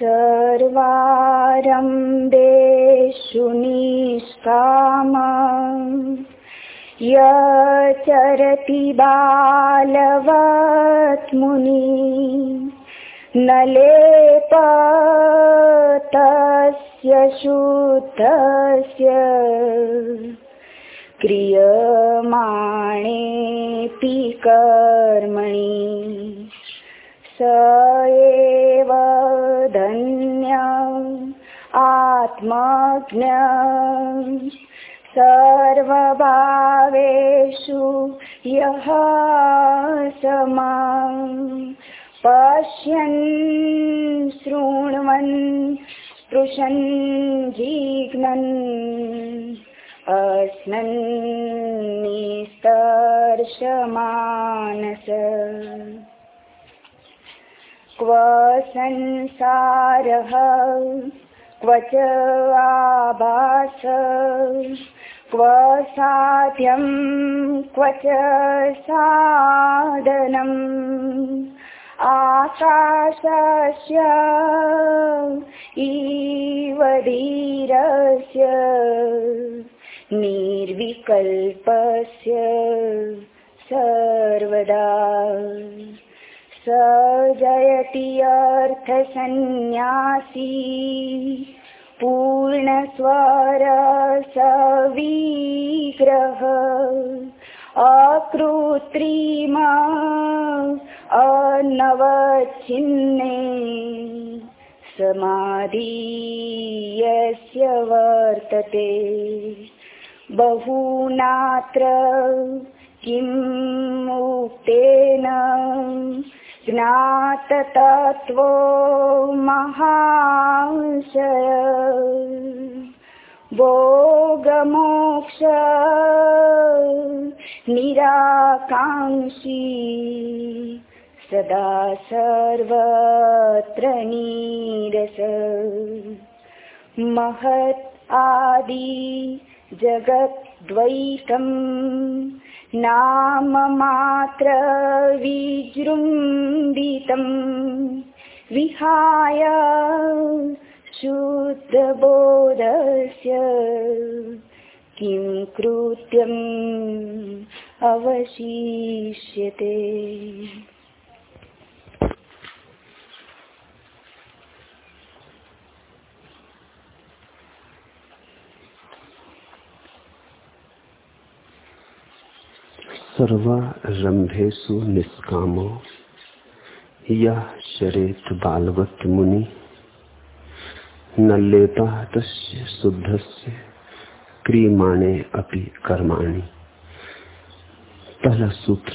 सर्वारम्भेषु निष्काम यचरति बालवत् मुनि न लेपतस्य शुद्धस्य क्रियमाणेऽपि कर्मणि। स एव धन्य आत्मज्ञ सर्वभावेषु यः समाम् पश्यन् शृण्वन् स्पृशन् जिघ्नन् अस्नन्निस्तर्शमानस क्व संसारः क्व च आभास क्व साध्यं क्व च साधनम्। आकाशस्य इव धीरस्य निर्विकल्पस्य सर्वदा स जयति अर्थसन्न्यासी पूर्णस्वरसविग्रह अकृत्रिमा अनवच्छिन्ने समाधि यस्य वर्तते। बहुनात्र किं मुक्तेन ज्ञाततत्त्वो महाशय। भोगमोक्ष निराकाङ्क्षी सदा सर्वत्र नीरस। महत् आदि जगद्वैतम् नाममात्र विजृम्बितम् विहाय शुद्धबोधस्य किं कृत्यम् अवशिष्यते। सर्वारंभेशु निष्कामो। यह शरेत बालवत मुनि। न लेता तस्य शुद्धस्य, क्रियमाणे अपि कर्माणि। पहला सूत्र।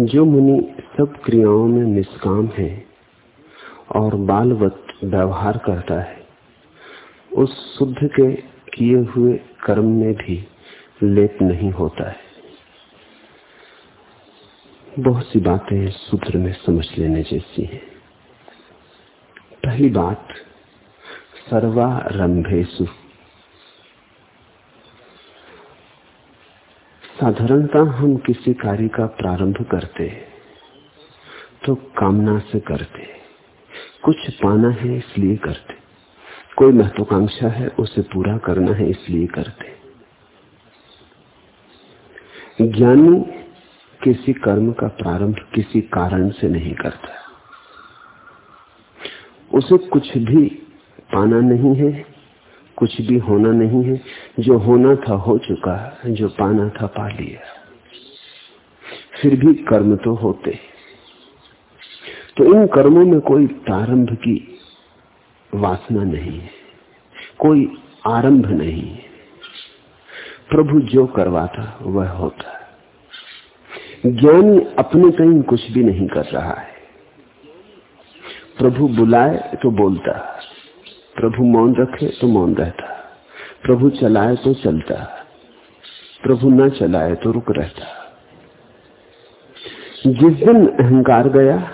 जो मुनि सब क्रियाओं में निष्काम है और बालवत व्यवहार करता है, उस शुद्ध के किए हुए कर्म में भी लेप नहीं होता है। बहुत सी बातें सूत्र में समझ लेने जैसी हैं। पहली बात सर्वारंभेशु साधारणता हम किसी कार्य का प्रारंभ करते तो कामना से करते कुछ पाना है इसलिए करते कोई महत्वाकांक्षा है उसे पूरा करना है इसलिए करते ज्ञानी किसी कर्म का प्रारंभ किसी कारण से नहीं करता। उसे कुछ भी पाना नहीं है, कुछ भी होना नहीं है, जो होना था हो चुका जो पाना था पा लिया। फिर भी कर्म तो होते तो इन कर्मों में कोई प्रारंभ की वासना नहीं है, कोई आरंभ नहीं है। प्रभु जो करवाता, वह होता ज्ञानी अपने कहीं कुछ भी नहीं कर रहा है। प्रभु बुलाए तो बोलता, प्रभु मौन रखे तो मौन रहता, प्रभु चलाए तो चलता, प्रभु न चलाए तो रुक रहता। जिस दिन अहंकार गया,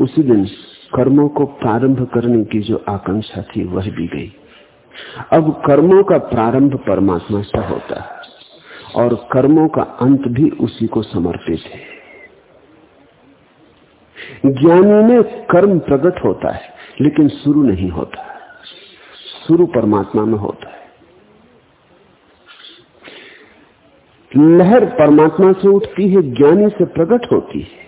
उसी दिन कर्मों को प्रारंभ करने की जो आकांक्षा थी, वह भी गई। अब कर्मों का प्रारंभ परमात्मा से होता है। और कर्मों का अंत भी उसी को समर्पित है। ज्ञानी में कर्म प्रकट होता है, लेकिन शुरू नहीं होता। शुरू परमात्मा में होता है। लहर परमात्मा से उठती है, ज्ञानी से प्रकट होती है।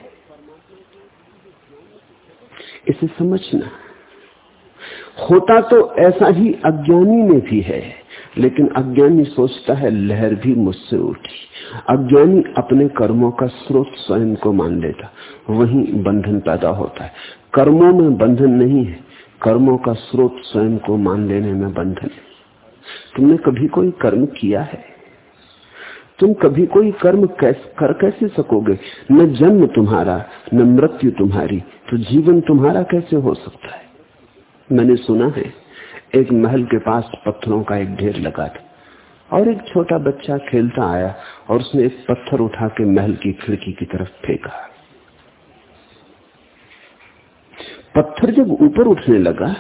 इसे समझना। होता तो ऐसा ही अज्ञानी में भी है। लेकिन अज्ञानी सोचता है लहर भी मुझसे उठी। अज्ञानी अपने कर्मों का स्रोत स्वयं को मान लेता। वही बंधन पैदा होता है। कर्मों में बंधन नहीं है। कर्मों का स्रोत स्वयं को मान लेने में बंधन है। तुमने कभी कोई कर्म किया है? तुम कभी कोई कर्म कैस, कर कैसे सकोगे? न जन्म तुम्हारा न मृत्यु तुम्हारी तो जीवन तुम्हारा कैसे हो सकता है? मैंने सुना है एक महल के पास पत्थरों का एक ढेर लगा था। और एक छोटा बच्चा खेलता आया और उसने एक पत्थर उठा के महल की खिड़की की तरफ़ फेंका। पत्थर जब ऊपर उठने लगा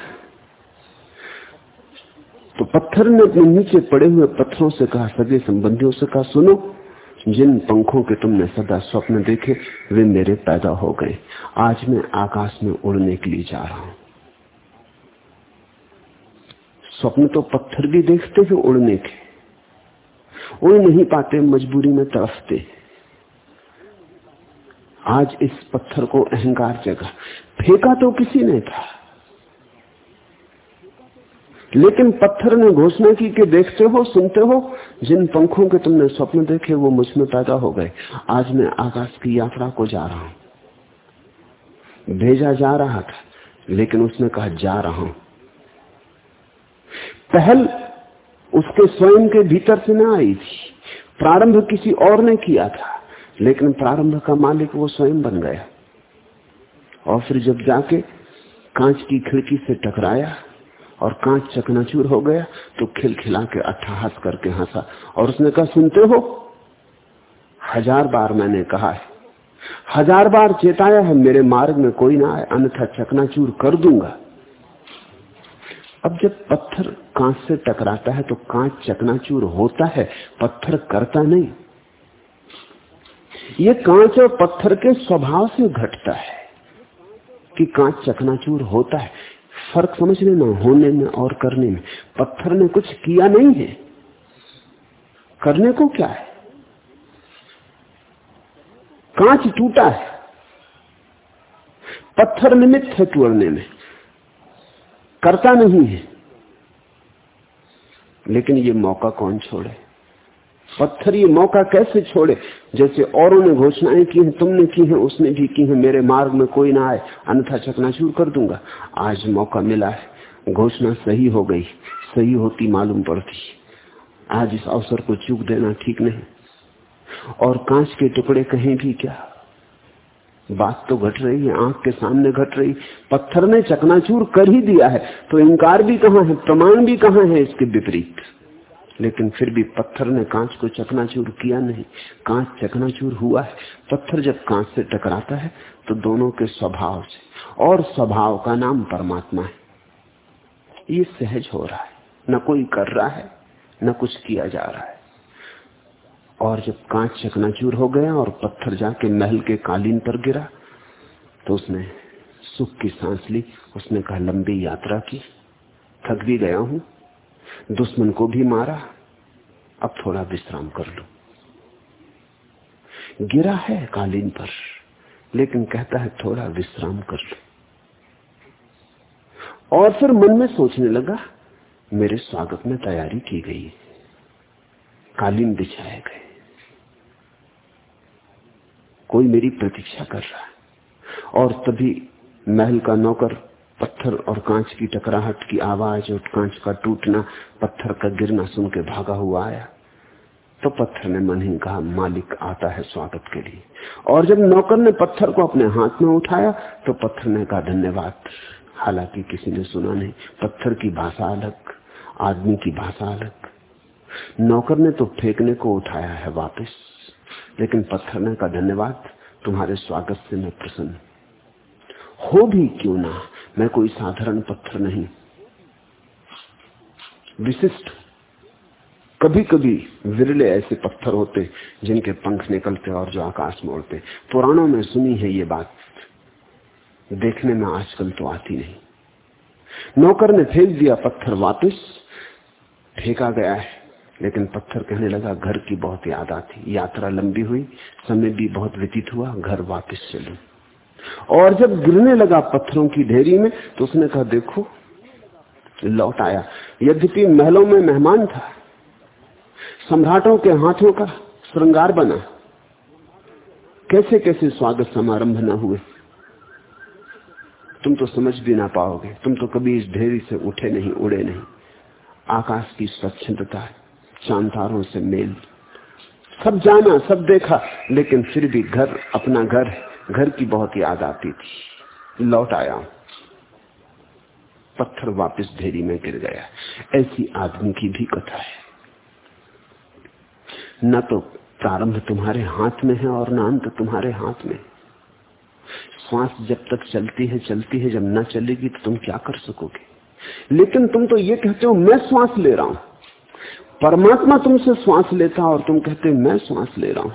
तो पत्थर ने अपने नीचे पड़े हुए पत्थरों से कहा, सगे संबंधियों से कहा, सुनो, जिन पंखों के तुमने सदा स्वप्न देखे, वे मेरे पैदा हो गए। आज मैं आकाश में उड़ने के लिए जा रहा हूँ। स्वप्न तो पत्थर भी देखते हैं उड़ने के। उड़ नहीं पाते, मजबूरी में तरफते आज इस पत्थर को अहंकार जगह फेंका तो किसी ने था। लेकिन पत्थर ने घोषणा की कि देखते हो, सुनते हो, जिन पंखों के तुमने स्वप्न देखे, वो मुझमें पैदा हो गए। आज मैं आकाश की यात्रा को जा रहा हूँ। भेजा जा रहा था, लेकिन उसने कहा, जा रहा हूँ। पहल उसके स्वयं के भीतर से ना आई थी। प्रारंभ किसी और ने किया था, लेकिन प्रारंभ का मालिक वो स्वयं बन गया। और फिर जब जाके कांच की खिड़की से टकराया और कांच चकनाचूर हो गया तो खिलखिला के अट्ठाहस करके हंसा। और उसने कहा, सुनते हो? हज़ार बार मैंने कहा है। हज़ार बार चेताया है, मेरे मार्ग में कोई ना आए, अन्यथा चकनाचूर कर दूँगा। अब जब पत्थर कांच से टकराता है तो कांच चकनाचूर होता है, पत्थर करता नहीं। ये कांच और पत्थर के स्वभाव से घटता है कि कांच चकनाचूर होता है। फ़र्क समझ लेना होने में और करने में। पत्थर ने कुछ किया नहीं है। करने को क्या है? कांच टूटा है। पत्थर निमित्त है टूटने में। करता नहीं है। लेकिन ये मौका कौन छोड़े? पत्थर ये मौका कैसे छोड़े? जैसे औरों ने घोषणाएँ की हैं, तुमने की है, उसने भी की है, मेरे मार्ग में कोई ना आए, अन्यथा चकनाचूर कर दूँगा। आज मौका मिला है। घोषणा सही हो गई, सही होती मालूम पड़ती। आज इस अवसर को चूक देना ठीक नहीं। और कांच के टुकड़े कहीं भी क्या? बात तो घट रही है, आँख के सामने घट रही, पत्थर ने चकनाचूर कर ही दिया है तो इनकार भी कहाँ है, प्रमाण भी कहाँ है इसके विपरीत? लेकिन फिर भी पत्थर ने कांच को चकनाचूर किया नहीं, कांच चकनाचूर हुआ है। पत्थर जब कांच से टकराता है तो दोनों के स्वभाव से, और स्वभाव का नाम परमात्मा है। ये सहज हो रहा है, न कोई कर रहा है, न कुछ किया जा रहा है। और जब कांच चकनाचूर हो गया और पत्थर जाके महल के कालीन पर गिरा तो उसने सुख की सांस ली। उसने कहा, लंबी यात्रा की, थक भी गया हूँ, दुश्मन को भी मारा, अब थोड़ा विश्राम कर लो। गिरा है कालीन पर, लेकिन कहता है, थोड़ा विश्राम कर लो। और फिर मन में सोचने लगा, मेरे स्वागत में तैयारी की गई, कालीन बिछाए गए। कोई मेरी प्रतीक्षा कर रहा है। और तभी महल का नौकर पत्थर और कांच की टकराहट की आवाज़ और कांच का टूटना, पत्थर का गिरना सुन के भागा हुआ आया। तो पत्थर ने मन ही कहा, मालिक आता है स्वागत के लिए। और जब नौकर ने पत्थर को अपने हाथ में उठाया तो पत्थर ने कहा, धन्यवाद। हालाँकि किसी ने सुना नहीं, पत्थर की भाषा अलग, आदमी की भाषा अलग। नौकर ने तो फेंकने को उठाया है वापस। लेकिन पत्थर ने कहा धन्यवाद, तुम्हारे स्वागत से मैं प्रसन्न। हो भी क्यों ना, मैं कोई साधारण पत्थर नहीं। विशिष्ट। कभी कभी विरले ऐसे पत्थर होते, जिनके पंख निकलते और जो आकाश में उड़ते पुराणों में सुनी है ये बात। देखने में आजकल तो आती नहीं। नौकर ने फेंक दिया पत्थर वापस, फेंका गया है। लेकिन पत्थर कहने लगा, घर की बहुत याद आती यात्रा लंबी हुई, समय भी बहुत व्यतीत हुआ, घर वापस चलू। और जब गिरने लगा पत्थरों की ढेरी में तो उसने कहा, देखो, लौट आया। यद्यपि महलों में मेहमान था, सम्राटों के हाथों का श्रृंगार बना कैसे कैसे स्वागत समारंभ न हुए? तुम तो समझ भी ना पाओगे। तुम तो कभी इस ढेरी से उठे नहीं, उड़े नहीं। आकाश की स्वच्छंदता चांतारों से मेल। सब जाना, सब देखा, लेकिन फिर भी घर, अपना घर घर की बहुत याद आती थी। लौट आया पत्थर वापस ढेरी में गिर गया। ऐसी आदमी की भी कथा है। न तो प्रारंभ तुम्हारे हाथ में है और न अंत तुम्हारे हाथ में। श्वास जब तक चलती है चलती है, जब न चलेगी तो तुम क्या कर सकोगे? लेकिन तुम तो ये कहते हो, मैं श्वास ले रहा हूँ। परमात्मा तुमसे श्वास लेता और तुम कहते मैं श्वास ले रहा हूँ।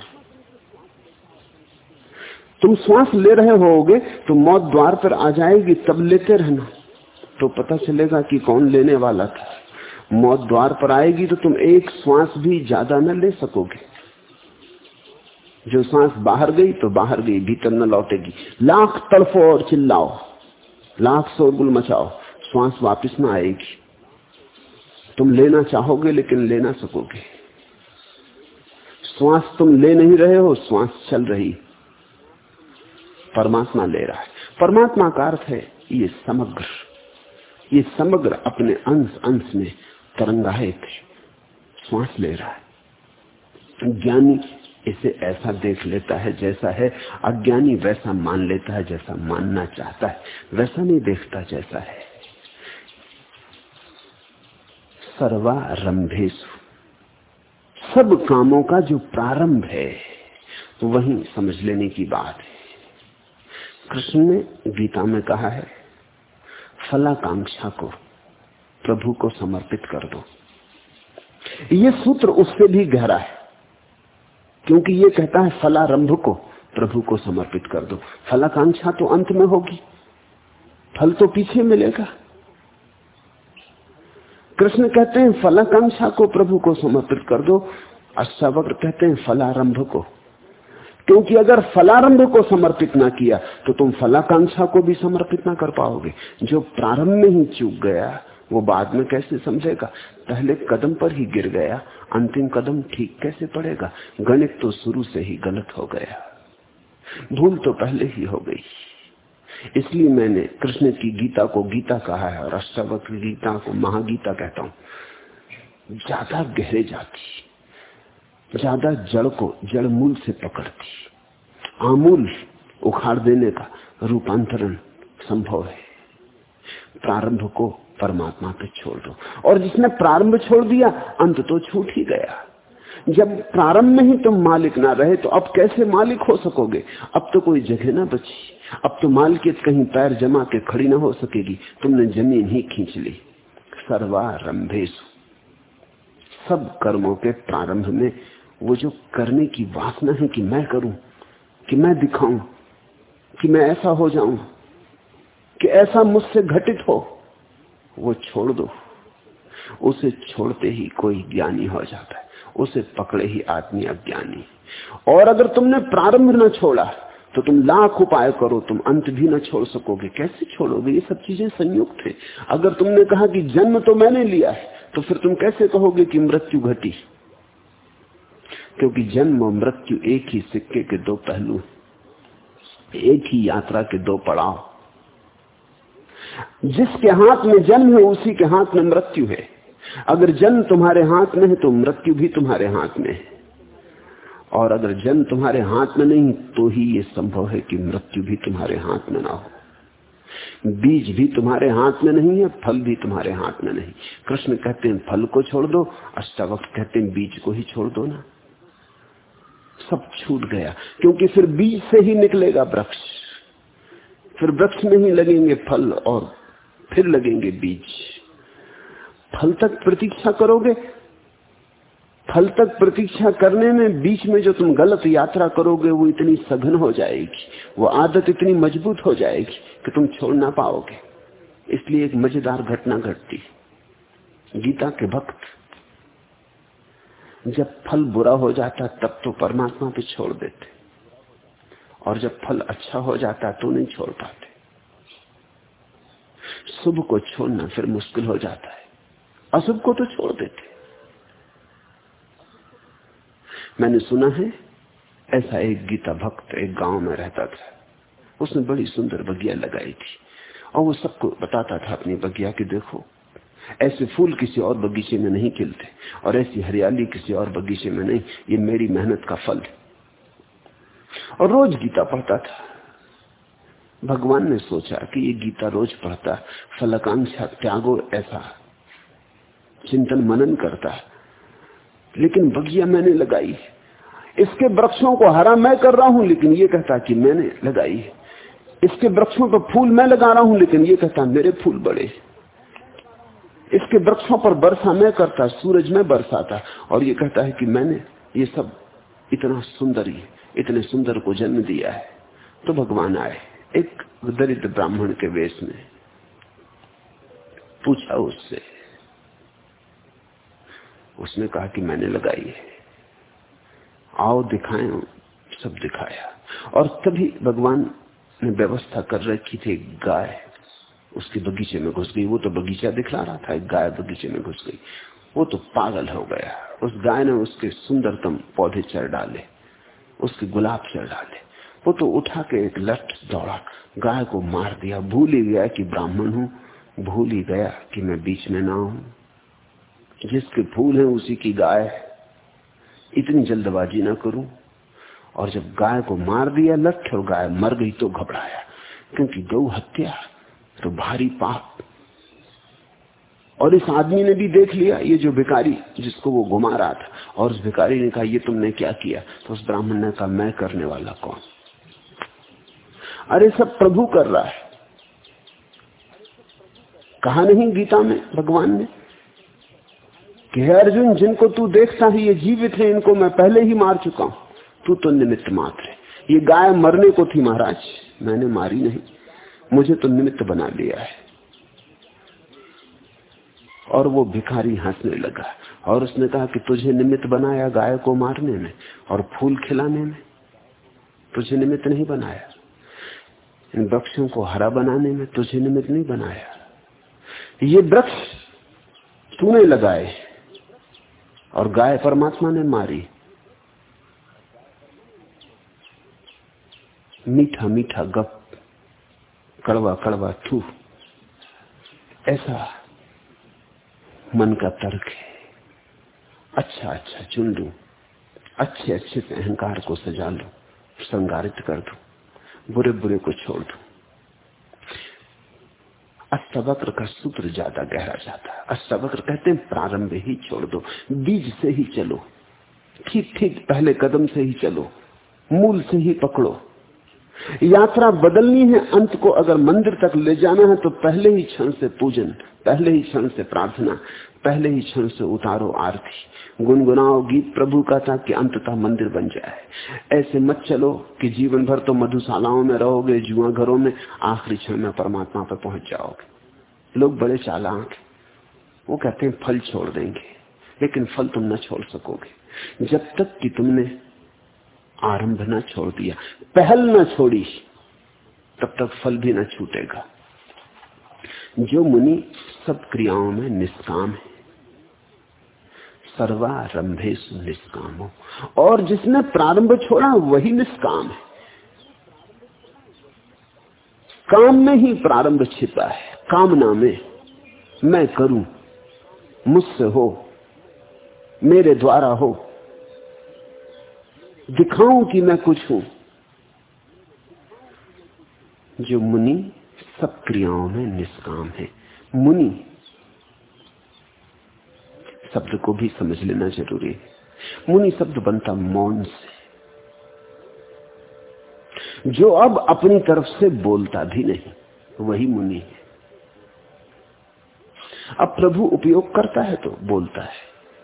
तुम श्वास ले रहे होगे तो मौत द्वार पर आ जाएगी, तब लेते रहना। तो पता चलेगा कि कौन लेने वाला था। मौत द्वार पर आएगी तो तुम एक श्वास भी ज़्यादा न ले सकोगे। जो सांस बाहर गई तो बाहर गई, भीतर न लौटेगी। लाख तड़फो और चिल्लाओ, लाख शोरगुल मचाओ, श्वास वापस न आएगी। तुम लेना चाहोगे लेकिन ले ना सकोगे। श्वास तुम ले नहीं रहे हो, श्वास चल रही। परमात्मा ले रहा है। परमात्मा का अर्थ है ये समग्र। ये समग्र अपने अंश अंश में तरंगाहित श्वास ले रहा है। ज्ञानी इसे ऐसा देख लेता है जैसा है। अज्ञानी वैसा मान लेता है जैसा मानना चाहता है। वैसा नहीं देखता जैसा है। सर्वारंभेशु सब कामों का जो प्रारंभ है तो वही समझ लेने की बात है। कृष्ण ने गीता में कहा है, फलाकांक्षा को, प्रभु को समर्पित कर दो। ये सूत्र उससे भी गहरा है, क्योंकि ये कहता है फलारंभ को, प्रभु को समर्पित कर दो। फलाकांक्षा तो अंत में होगी, फल तो पीछे मिलेगा। कृष्ण कहते हैं, फलाकांक्षा को प्रभु को समर्पित कर दो। अष्टावक्र कहते हैं, फलारंभ को। क्योंकि अगर फलारंभ को समर्पित ना किया तो तुम फलाकांक्षा को भी समर्पित ना कर पाओगे। जो प्रारंभ में ही चूक गया, वो बाद में कैसे समझेगा? पहले कदम पर ही गिर गया, अंतिम कदम ठीक कैसे पड़ेगा? गणित तो शुरू से ही गलत हो गया। भूल तो पहले ही हो गई। इसलिए मैंने कृष्ण की गीता को गीता कहा है और अष्टावक्र गीता को महागीता कहता हूँ। ज़्यादा गहरे जाती, ज़्यादा जड़ को जड़ मूल से पकड़ती, आमूल उखाड़ देने का रूपांतरण संभव है। प्रारंभ को परमात्मा पे छोड़ दो। और जिसने प्रारंभ छोड़ दिया, अंत तो छूट ही गया। जब प्रारंभ में ही तुम मालिक ना रहे तो अब कैसे मालिक हो सकोगे? अब तो कोई जगह ना बची। अब तो मालिकियत कहीं पैर जमा के खड़ी ना हो सकेगी। तुमने ज़मीन ही खींच ली। सर्वारंभेश। सब कर्मों के प्रारंभ में वो जो करने की वासना है कि मैं करूँ, कि मैं दिखाऊँ, कि मैं ऐसा हो जाऊँ, कि ऐसा मुझसे घटित हो, वो छोड़ दो। उसे छोड़ते ही कोई ज्ञानी हो जाता है। उसे पकड़े ही आदमी अज्ञानी। और अगर तुमने प्रारंभ न छोड़ा तो तुम लाख उपाय करो, तुम अंत भी न छोड़ सकोगे। कैसे छोड़ोगे? ये सब चीज़ें संयुक्त है। अगर तुमने कहा कि जन्म तो मैंने लिया है तो फिर तुम कैसे कहोगे कि मृत्यु घटी? क्योंकि जन्म और मृत्यु एक ही सिक्के के दो पहलू एक ही यात्रा के दो पड़ाव। जिसके हाथ में जन्म है, उसी के हाथ में मृत्यु है। अगर जन्म तुम्हारे हाथ में है तो मृत्यु भी तुम्हारे हाथ में है। और अगर जन्म तुम्हारे हाथ में नहीं तो ही ये संभव है कि मृत्यु भी तुम्हारे हाथ में ना हो। बीज भी तुम्हारे हाथ में नहीं है, फल भी तुम्हारे हाथ में नहीं। कृष्ण कहते हैं, फल को छोड़ दो अष्टावक्त कहते हैं, बीज को ही छोड़ दो ना। सब छूट गया, क्योंकि फिर बीज से ही निकलेगा वृक्ष। फिर वृक्ष में ही लगेंगे फल और फिर लगेंगे बीज। फल तक प्रतीक्षा करोगे फल तक प्रतीक्षा करने में बीच में जो तुम गलत यात्रा करोगे, वो इतनी सघन हो जाएगी, वो आदत इतनी मज़बूत हो जाएगी कि तुम छोड़ ना पाओगे। इसलिए एक मज़ेदार घटना घटती गीता के भक्त, जब फल बुरा हो जाता तब तो परमात्मा पे छोड़ देते, और जब फल अच्छा हो जाता तो नहीं छोड़ पाते। शुभ को छोड़ना फिर मुश्किल हो जाता है, अशुभ को तो छोड़ देते। मैंने सुना है, ऐसा एक गीता भक्त एक गाँव में रहता था। उसने बड़ी सुंदर बगिया लगाई थी। और वो सबको बताता था अपनी बगिया की देखो, ऐसे फूल किसी और बगीचे में नहीं खिलते और ऐसी हरियाली किसी और बगीचे में नहीं। ये मेरी मेहनत का फल है। और रोज गीता पढ़ता था। भगवान ने सोचा कि ये गीता रोज पढ़ता, फलकांक्षा त्यागो ऐसा चिंतन मनन करता। लेकिन बगिया मैंने लगाई है। इसके वृक्षों को हरा मैं कर रहा हूँ, लेकिन ये कहता कि मैंने लगाई है। इसके वृक्षों पर फूल मैं लगा रहा हूँ, लेकिन ये कहता मेरे फूल बड़े इसके वृक्षों पर वर्षा मैं करता, सूरज में बरसाता। और ये कहता है कि मैंने ये सब इतना सुंदर ही, इतने सुंदर को जन्म दिया है। तो भगवान आए, एक दरिद्र ब्राह्मण के वेश में पूछा उससे उसने कहा कि मैंने लगाई है। आओ दिखाए, सब दिखाया। और तभी भगवान ने व्यवस्था कर रखी थी गाय। उसके बगीचे में घुस गई। वो तो बगीचा दिखला रहा था गाय बगीचे में घुस गई। वो तो पागल हो गया। उस गाय ने उसके सुंदरतम पौधे चढ़ डाले, उसके गुलाब चढ़ डाले। वो तो उठा के एक लट दौड़ा, गाय को मार दिया। भूल ही गया कि ब्राह्मण हूँ, भूल ही गया कि मैं बीच में ना हूँ। जिसके फूल है, उसी की गाय है। इतनी जल्दबाजी ना करूँ। और जब गाय को मार दिया, लठ और गाय मर गई तो घबराया, क्योंकि गौ हत्या तो भारी पाप। और इस आदमी ने भी देख लिया, ये जो भिकारी जिसको वो घुमा रहा था। और उस भिकारी ने कहा, ये तुमने क्या किया? तो उस ब्राह्मण ने कहा, मैं करने वाला कौन? अरे, सब प्रभु कर रहा है। कहा नहीं गीता में, भगवान ने? कि हे अर्जुन, जिनको तू देखता है, ये जीवित है, इनको मैं पहले ही मार चुका हूँ। तू तो निमित्त मात्र है। ये गाय मरने को थी महाराज। मैंने मारी नहीं। मुझे तो निमित्त बना लिया है। और वो भिखारी हंसने लगा। और उसने कहा कि तुझे निमित्त बनाया गाय को मारने में और फूल खिलाने में। तुझे निमित्त नहीं बनाया। इन वृक्षों को हरा बनाने में तुझे निमित्त नहीं बनाया। ये वृक्ष तूने लगाए और गाय परमात्मा ने मारी। मीठा मीठा गप, कड़वा कड़वा थू। ऐसा मन का तर्क है। अच्छा अच्छा चुन लू। अच्छे अच्छे से अहंकार को सजा लू, संगारित कर दू। बुरे बुरे को छोड़ दू। अष्टवक्र का सूत्र ज़्यादा गहरा जाता है। अष्टवक्र कहते हैं, प्रारंभ ही छोड़ दो, बीज से ही चलो, ठीक ठीक पहले कदम से ही चलो, मूल से ही पकड़ो। यात्रा बदलनी है, अंत को अगर मंदिर तक ले जाना है तो पहले ही क्षण से पूजन, पहले ही क्षण से प्रार्थना, पहले ही क्षण से उतारो आरती। गुनगुनाओ गीत प्रभु का था कि अंततः मंदिर बन जाए। ऐसे मत चलो कि जीवन भर तो मधुशालाओं में रहोगे, जुआ घरों में, आखिरी क्षण में परमात्मा पर पहुँच जाओगे। लोग बड़े चालाक वो कहते हैं, फल छोड़ देंगे, लेकिन फल तुम न छोड़ सकोगे। जब तक कि तुमने आरंभ न छोड़ दिया, पहल न छोड़ी, तब तक फल भी न छूटेगा। जो मुनि सब क्रियाओं में निष्काम है। सर्वारंभेश निष्काम हो। और जिसने प्रारंभ छोड़ा, वही निष्काम है। काम में ही प्रारंभ छिपा है। कामना में मैं करूँ, मुझसे हो, मेरे द्वारा हो। दिखाऊँ कि मैं कुछ हूँ। जो मुनि सब क्रियाओं में निष्काम है। मुनि शब्द को भी समझ लेना ज़रूरी है। मुनि शब्द बनता मौन से। जो अब अपनी तरफ़ से बोलता भी नहीं, वही मुनि है। अब प्रभु उपयोग करता है तो बोलता है,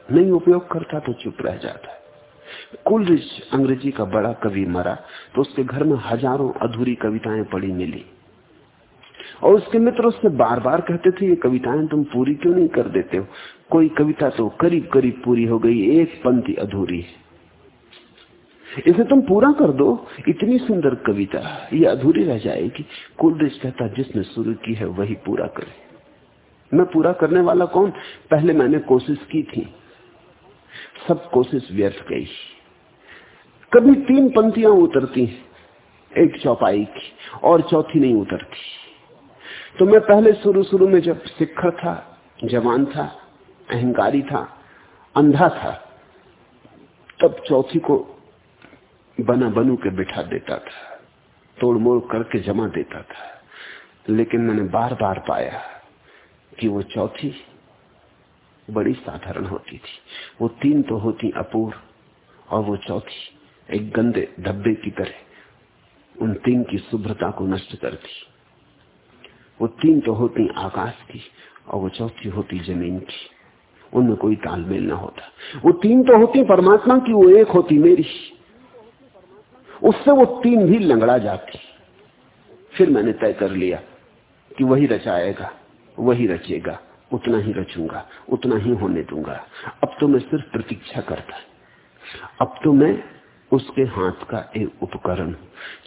नहीं उपयोग करता तो चुप रह जाता है। कुलरिच अंग्रेज़ी का बड़ा कवि मरा तो उसके घर में हज़ारों अधूरी कविताएँ पड़ी मिली। और उसके मित्र उससे बार बार कहते थे, ये कविताएँ तुम पूरी क्यों नहीं कर देते हो? कोई कविता तो करीब करीब पूरी हो गई, एक पंक्ति अधूरी है। इसे तुम पूरा कर दो, इतनी सुंदर कविता, ये अधूरी रह जाएगी। कुलरिच कहता, जिसने शुरू की है, वही पूरा करे। मैं पूरा करने वाला कौन? पहले मैंने कोशिश की थी। सब कोशिश व्यर्थ गई। कभी तीन पंक्तियाँ उतरती एक चौपाई की, और चौथी नहीं उतरती। तो मैं पहले शुरू शुरू में जब शिखर था, जवान था अहंकारी था, अंधा था, तब चौथी को बना बनू के बिठा देता था तोड़ मोड़ करके जमा देता था। लेकिन मैंने बार बार पाया कि वो चौथी बड़ी साधारण होती थी। वो तीन तो होती अपूर्व और वो चौथी एक गंदे धब्बे की तरह उन तीन की शुभ्रता को नष्ट करती। वो तीन तो होती आकाश की और वो चौथी होती ज़मीन की। उनमें कोई तालमेल ना होता। वो तीन तो होती, परमात्मा की वो एक होती मेरी। उससे वो तीन भी लंगड़ा जाती। फिर मैंने तय कर लिया कि वही रचाएगा, वही रचेगा, उतना ही रचूँगा, उतना ही होने दूँगा। अब तो मैं सिर्फ़ प्रतीक्षा करता अब तो मैं उसके हाथ का एक उपकरण,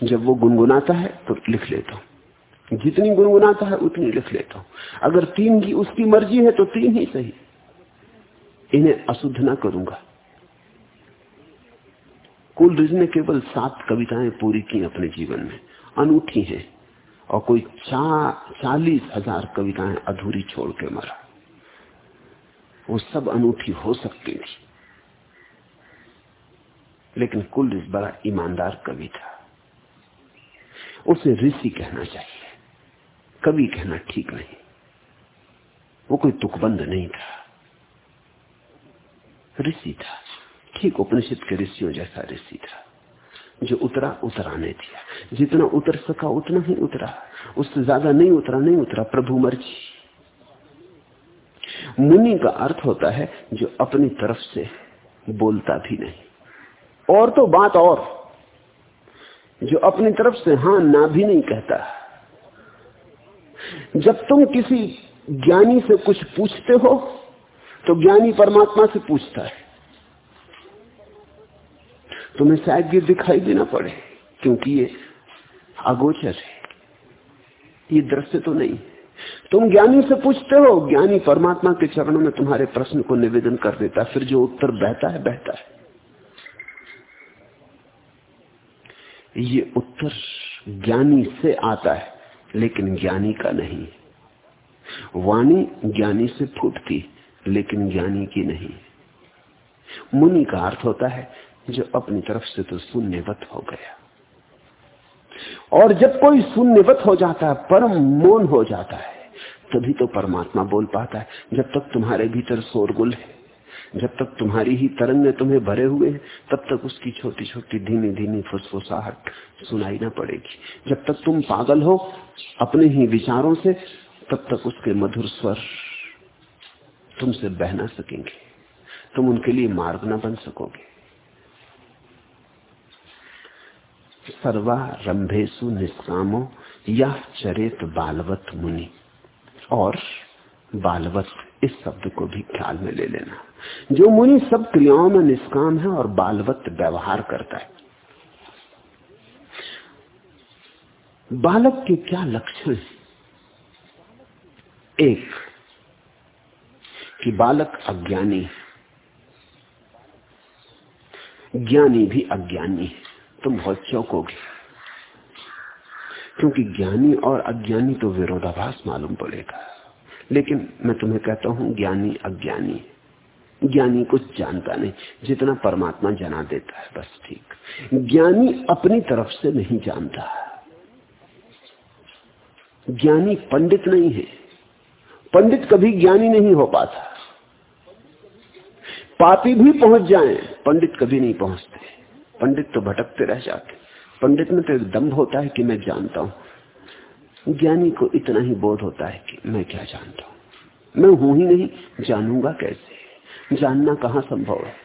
जब वो गुनगुनाता है तो लिख लेता हूँ। जितनी गुनगुनाता है उतनी लिख लेता हूँ। अगर तीन की उसकी मर्ज़ी है तो तीन ही सही। इन्हें अशुद्ध ना करूँगा। कुल ने केवल सात कविताएँ पूरी की अपने जीवन में। अनूठी हैं और कोई चा, चालीस हज़ार कविताएँ अधूरी छोड़ के मरा। वो सब अनूठी हो सकती थी। लेकिन कुल बड़ा ईमानदार कवि था। उसे ऋषि कहना चाहिए। कवि कहना ठीक नहीं। वो कोई तुकबंद नहीं था। ऋषि था ठीक उपनिषद के ऋषियों जैसा ऋषि था जो उतरा, उतराने दिया। जितना उतर सका, उतना ही उतरा। उससे ज़्यादा नहीं उतरा नहीं उतरा, प्रभु मर्ज़ी। मुनि का अर्थ होता है, जो अपनी तरफ़ से बोलता भी नहीं। और तो बात और। जो अपनी तरफ़ से हाँ, ना भी नहीं कहता। जब तुम किसी ज्ञानी से कुछ पूछते हो तो ज्ञानी परमात्मा से पूछता है, तुम्हें शायद ये दिखाई देना पड़े, क्योंकि ये अगोचर है। ये दृश्य तो नहीं तुम ज्ञानी से पूछते हो, ज्ञानी परमात्मा के चरणों में तुम्हारे प्रश्न को निवेदन कर देता फिर जो उत्तर बहता है बहता है। ये उत्तर ज्ञानी से आता है, लेकिन ज्ञानी का नहीं वाणी ज्ञानी से फूटती लेकिन ज्ञानी की नहीं। मुनि का अर्थ होता है, जो अपनी तरफ़ से तो शून्यवत हो गया। और जब कोई शून्यवत हो जाता है, परम मौन हो जाता है, तभी तो परमात्मा बोल पाता है, जब तक तुम्हारे भीतर शोरगुल है, जब तक तुम्हारी ही तरंगे तुम्हें भरे हुए हैं, तब तक उसकी छोटी छोटी धीमी धीमी फुसफुसाहट सुनाई ना पड़ेगी। जब तक तुम पागल हो, अपने ही विचारों से, तब तक उसके मधुर स्वर तुमसे बह ना सकेंगे। तुम उनके लिए मार्ग ना बन सकोगे। सर्वारंभेशु निष्कामो या चरित बालवत मुनि। और बालवत इस शब्द को भी ख्याल में ले लेना। जो मुनि सब क्रियाओं में निष्काम है और बालवत व्यवहार करता है। बालक के क्या लक्षण एक कि बालक अज्ञानी है। ज्ञानी भी अज्ञानी है। तुम बहुत चौंकोगे। क्योंकि ज्ञानी और अज्ञानी तो विरोधाभास मालूम पड़ेगा। लेकिन मैं तुम्हें कहता हूँ, ज्ञानी अज्ञानी ज्ञानी कुछ जानता नहीं, जितना परमात्मा जना देता है, बस ठीक। ज्ञानी अपनी तरफ़ से नहीं जानता। ज्ञानी पंडित नहीं है। पंडित कभी ज्ञानी नहीं हो पाता। पापी भी पहुँच जाए, पंडित कभी नहीं पहुँचते। पंडित तो भटकते रह जाते। पंडित में तो एक दम्भ होता है कि मैं जानता हूँ। ज्ञानी को इतना ही बोध होता है कि मैं क्या जानता हूँ। मैं हूँ ही नहीं, जानूँगा कैसे? जानना कहाँ संभव है?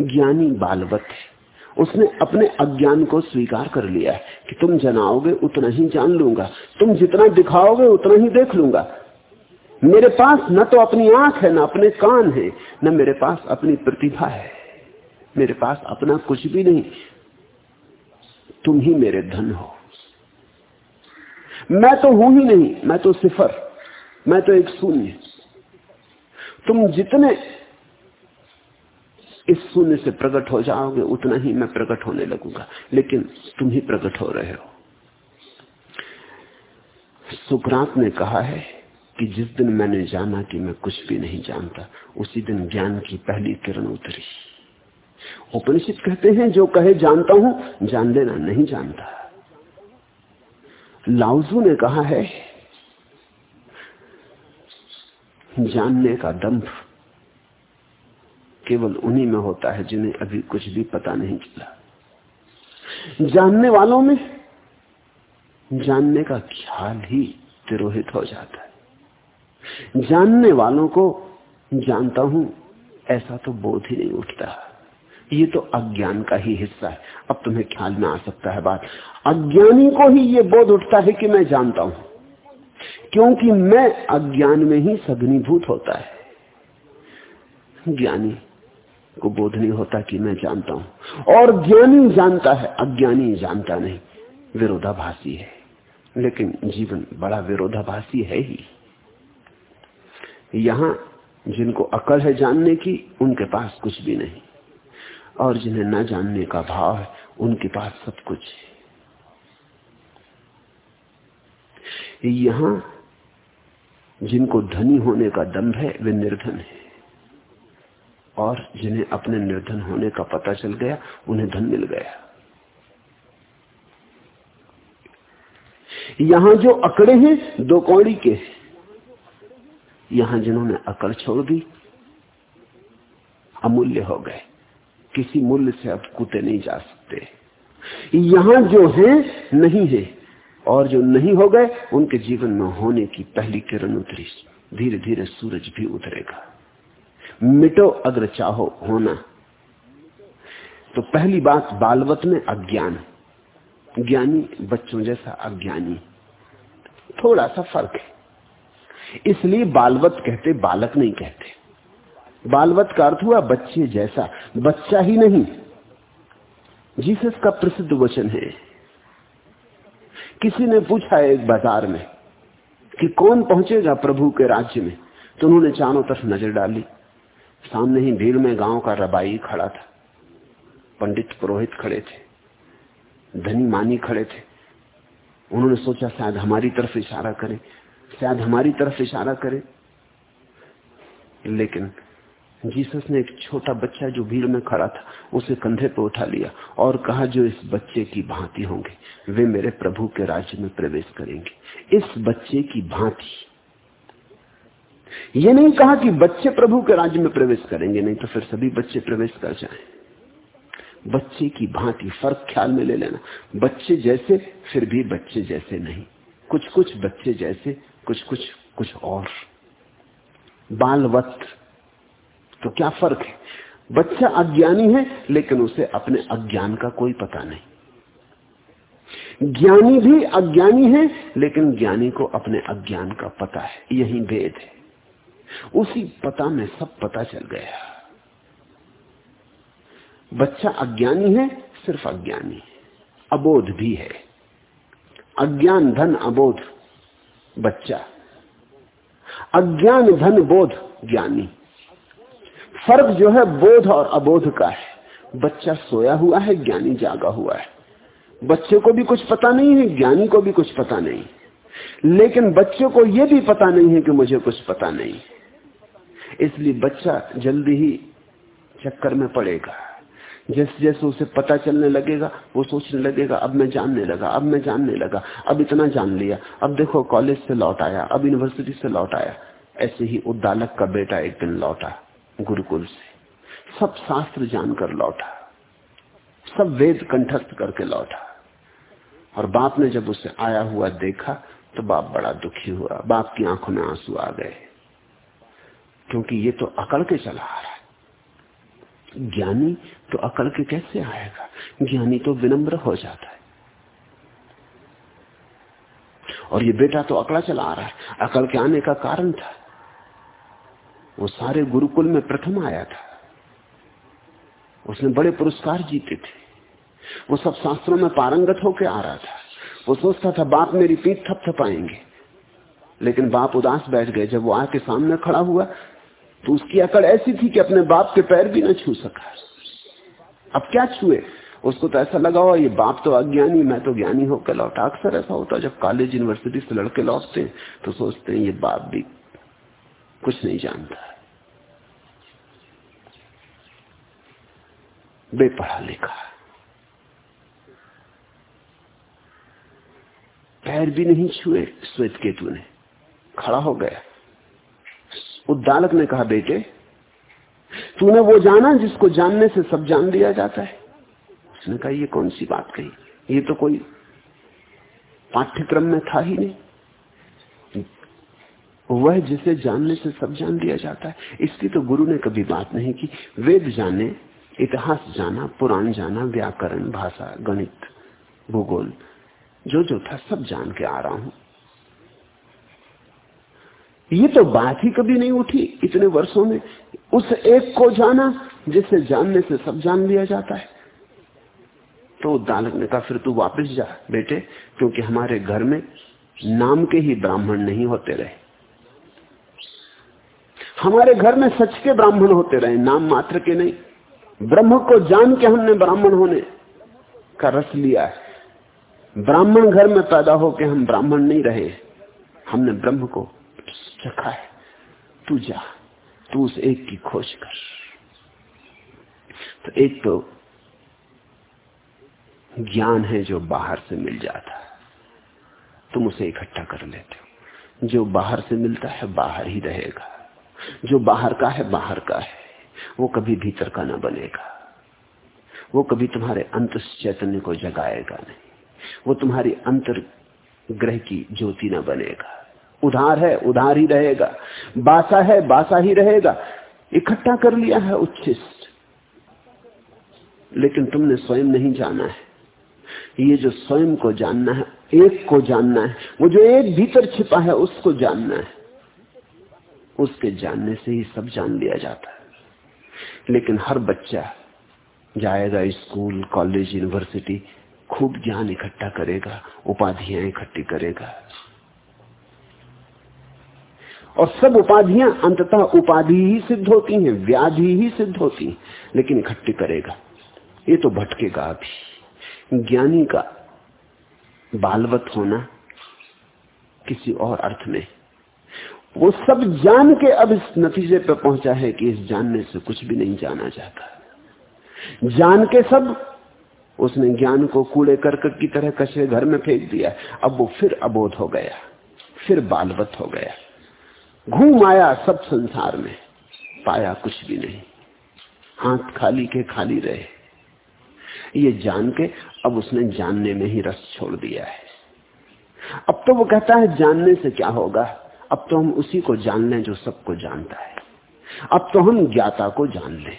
ज्ञानी बालवत है। उसने अपने अज्ञान को स्वीकार कर लिया है कि तुम जनाओगे, उतना ही जान लूँगा। तुम जितना दिखाओगे, उतना ही देख लूँगा। मेरे पास न तो अपनी आँख है, न अपने कान है, न मेरे पास अपनी प्रतिभा है। मेरे पास अपना कुछ भी नहीं। तुम ही मेरे धन हो। मैं तो हूँ ही नहीं, मैं तो सिफर, मैं तो एक शून्य। तुम जितने इस शून्य से प्रकट हो जाओगे, उतना ही मैं प्रकट होने लगूँगा। लेकिन तुम ही प्रकट हो रहे हो। सुकरात ने कहा है कि जिस दिन मैंने जाना कि मैं कुछ भी नहीं जानता, उसी दिन ज्ञान की पहली किरण उतरी। उपनिषद कहते हैं, जो कहे जानता हूँ, जान लेना, नहीं जानता। लाउजू ने कहा है, जानने का दम्भ केवल उन्हीं में होता है जिन्हें अभी कुछ भी पता नहीं चला। जानने वालों में जानने का ख्याल ही तिरोहित हो जाता है। जानने वालों को जानता हूँ, ऐसा तो बोध ही नहीं उठता। ये तो अज्ञान का ही हिस्सा है। अब तुम्हें ख्याल में आ सकता है बात। अज्ञानी को ही ये बोध उठता है कि मैं जानता हूँ। क्योंकि मैं अज्ञान में ही सघनीभूत होता है। ज्ञानी को बोध नहीं होता कि मैं जानता हूँ। और ज्ञानी जानता है, अज्ञानी जानता नहीं। विरोधाभासी है। लेकिन जीवन बड़ा विरोधाभासी है ही। यहाँ जिनको अकल है जानने की, उनके पास कुछ भी नहीं। और जिन्हें न जानने का भाव है, उनके पास सब कुछ है। यहाँ जिनको धनी होने का दम्भ है, वे निर्धन है। और जिन्हें अपने निर्धन होने का पता चल गया, उन्हें धन मिल गया। यहाँ जो अकड़े हैं, दो कौड़ी के यहाँ जिन्होंने अकड़ छोड़ दी, अमूल्य हो गए। किसी मूल्य से अब कूते नहीं जा सकते। यहाँ जो है, नहीं है, और जो नहीं हो गए, उनके जीवन में होने की पहली किरण उतरी। धीरे धीरे सूरज भी उतरेगा। मिटो अगर चाहो होना। तो पहली बात बालवत में अज्ञान। ज्ञानी बच्चों जैसा अज्ञानी। थोड़ा सा फ़र्क है। इसलिए बालवत कहते, बालक नहीं कहते। बालवत का अर्थ हुआ बच्चे जैसा। बच्चा ही नहीं। जीसस का प्रसिद्ध वचन है। किसी ने पूछा एक बाज़ार में कि कौन पहुंचेगा प्रभु के राज्य में? तो उन्होंने चारों तरफ़ नज़र डाली। सामने ही भीड़ में गाँव का रबाई खड़ा था। पंडित पुरोहित खड़े थे। धनी मानी खड़े थे। उन्होंने सोचा, शायद हमारी तरफ़ इशारा करें। शायद हमारी तरफ़ इशारा करें। लेकिन जीसस ने एक छोटा बच्चा जो भीड़ में खड़ा था, उसे कंधे पर उठा लिया और कहा, जो इस बच्चे की भांति होंगे, वे मेरे प्रभु के राज्य में प्रवेश करेंगे। इस बच्चे की भांति ये नहीं कहा कि बच्चे प्रभु के राज्य में प्रवेश करेंगे, नहीं तो फिर सभी बच्चे प्रवेश कर जाएँ। बच्चे की भांति फ़र्क ख्याल में ले लेना। बच्चे जैसे, फिर भी बच्चे जैसे नहीं। कुछ कुछ बच्चे जैसे कुछ कुछ कुछ और। बालवत तो क्या फ़र्क है? बच्चा अज्ञानी है, लेकिन उसे अपने अज्ञान का कोई पता नहीं। ज्ञानी भी अज्ञानी है, लेकिन ज्ञानी को अपने अज्ञान का पता है। यही भेद है। उसी पता में सब पता चल गया। बच्चा अज्ञानी है, सिर्फ़ अज्ञानी अबोध भी है। अज्ञान धन अबोध, बच्चा। अज्ञान धन बोध, ज्ञानी। फ़र्क जो है, बोध और अबोध का है। बच्चा सोया हुआ है, ज्ञानी जागा हुआ है। बच्चे को भी कुछ पता नहीं है, ज्ञानी को भी कुछ पता नहीं। लेकिन बच्चे को यह भी पता नहीं है कि मुझे कुछ पता नहीं। इसलिए बच्चा जल्दी ही चक्कर में पड़ेगा। जैसे जैसे उसे पता चलने लगेगा, वो सोचने लगेगा, अब मैं जानने लगा, अब मैं जानने लगा, अब इतना जान लिया, अब देखो कॉलेज से लौट आया, अब यूनिवर्सिटी से लौट आया। ऐसे ही उद्दालक का बेटा एक दिन लौटा, गुरुकुल से। सब शास्त्र जानकर लौटा, सब वेद कंठस्थ करके लौटा। और बाप ने जब उसे आया हुआ देखा तो बाप बड़ा दुखी हुआ, बाप की आँखों में आँसू आ गए। क्योंकि ये तो अकड़ के चला आ रहा है। ज्ञानी तो अकड़ के कैसे आएगा? ज्ञानी तो विनम्र हो जाता है। और ये बेटा तो अकड़ा चला आ रहा है। अकड़ के आने का कारण था। वो सारे गुरुकुल में प्रथम आया था। उसने बड़े पुरस्कार जीते थे। वो सब शास्त्रों में पारंगत होकर आ रहा था। वो सोचता था, बाप मेरी पीठ थप थपाएँगे लेकिन बाप उदास बैठ गए जब वो आके सामने खड़ा हुआ। तो उसकी अकड़ ऐसी थी कि अपने बाप के पैर भी ना छू सका। अब क्या छुए? उसको तो ऐसा लगा हुआ ये बाप तो अज्ञानी, मैं तो ज्ञानी होकर लौटा। अक्सर ऐसा होता जब कॉलेज यूनिवर्सिटी से लड़के लौटते हैं तो सोचते हैं, ये बाप भी कुछ नहीं जानता। बेपढ़ा लिखा पैर भी नहीं छुए, श्वेत केतु ने। खड़ा हो गया। उद्दालक ने कहा, बेटे, तूने वो जाना जिसको जानने से सब जान लिया जाता है? उसने कहा, ये कौन सी बात कही? ये तो कोई पाठ्यक्रम में था ही नहीं। वह जिसे जानने से सब जान लिया जाता है। इसकी तो गुरु ने कभी बात नहीं की। वेद जाने, इतिहास जाना, पुराण जाना, व्याकरण, भाषा, गणित, भूगोल जो जो था, सब जान के आ रहा हूँ। ये तो बात ही कभी नहीं उठी इतने वर्षों में। उस एक को जाना, जिसे जानने से सब जान लिया जाता है। तो दालक ने कहा, फिर तू वापस जा बेटे, क्योंकि हमारे घर में नाम के ही ब्राह्मण नहीं होते रहे। हमारे घर में सच के ब्राह्मण होते रहे, नाम मात्र के नहीं। ब्रह्म को जान के हमने ब्राह्मण होने का रस लिया है। ब्राह्मण घर में पैदा होके हम ब्राह्मण नहीं रहे, हमने ब्रह्म को चखा है। तू जा, तू उस एक की खोज कर। तो एक तो ज्ञान है जो बाहर से मिल जाता है। तुम उसे इकट्ठा कर लेते हो। जो बाहर से मिलता है, बाहर ही रहेगा। जो बाहर का है, बाहर का है। वो कभी भीतर का ना बनेगा। वो कभी तुम्हारे अंत चैतन्य को जगाएगा नहीं। वो तुम्हारी अंतर ग्रह की ज्योति ना बनेगा। उधार है, उधार ही रहेगा। बासा है, बासा ही रहेगा। इकट्ठा कर लिया है उच्छिष्ट। लेकिन तुमने स्वयं नहीं जाना है। ये जो स्वयं को जानना है, एक को जानना है, वो जो एक भीतर छिपा है, उसको जानना है। उसके जानने से ही सब जान लिया जाता है। लेकिन हर बच्चा जाएगा स्कूल, कॉलेज, यूनिवर्सिटी, खूब ज्ञान इकट्ठा करेगा, उपाधियाँ इकट्ठी करेगा। और सब उपाधियाँ अंततः उपाधि ही सिद्ध होती हैं, व्याधि ही सिद्ध होती हैं, लेकिन इकट्ठी करेगा। ये तो भटकेगा अभी। ज्ञानी का बालवत होना किसी और अर्थ में। वो सब जान के अब इस नतीजे पर पहुँचा है कि इस जानने से कुछ भी नहीं जाना जाता। जान के सब, उसने ज्ञान को कूड़े करकट की तरह कचरे घर में फेंक दिया। अब वो फिर अबोध हो गया, फिर बालवत हो गया। घूम आया सब संसार में। पाया कुछ भी नहीं। हाथ खाली के खाली रहे। ये जान के अब उसने जानने में ही रस छोड़ दिया है। अब तो वो कहता है, जानने से क्या होगा? अब तो हम उसी को जान लें जो सबको जानता है। अब तो हम ज्ञाता को जान लें।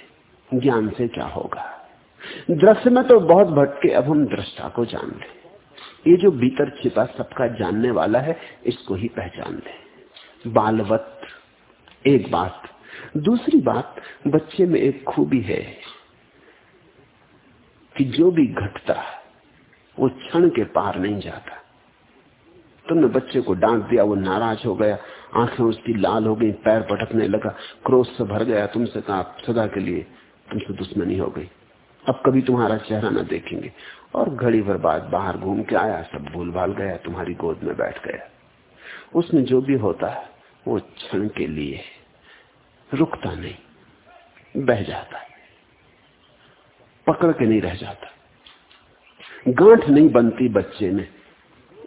ज्ञान से क्या होगा? दृश्य में तो बहुत भटके, अब हम दृष्टा को जान लें। ये जो भीतर छिपा सबका जानने वाला है, इसको ही पहचान लें। बालवत। एक बात। दूसरी बात, बच्चे में एक खूबी है कि जो भी घटता, वो क्षण के पार नहीं जाता। तुमने बच्चे को डांट दिया, वो नाराज़ हो गया, आँखें उसकी लाल हो गई, पैर पटकने लगा, क्रोध से भर गया, तुमसे कहा सदा के लिए तुमसे दुश्मनी हो गई। अब कभी तुम्हारा चेहरा ना देखेंगे। और घड़ी भर बाद बाहर घूम के आया, सब भूल भाल गया, तुम्हारी गोद में बैठ गया। उसमें जो भी होता है वो क्षण के लिए रुकता नहीं, बह जाता है, पकड़ के नहीं रह जाता। गांठ नहीं बनती बच्चे में,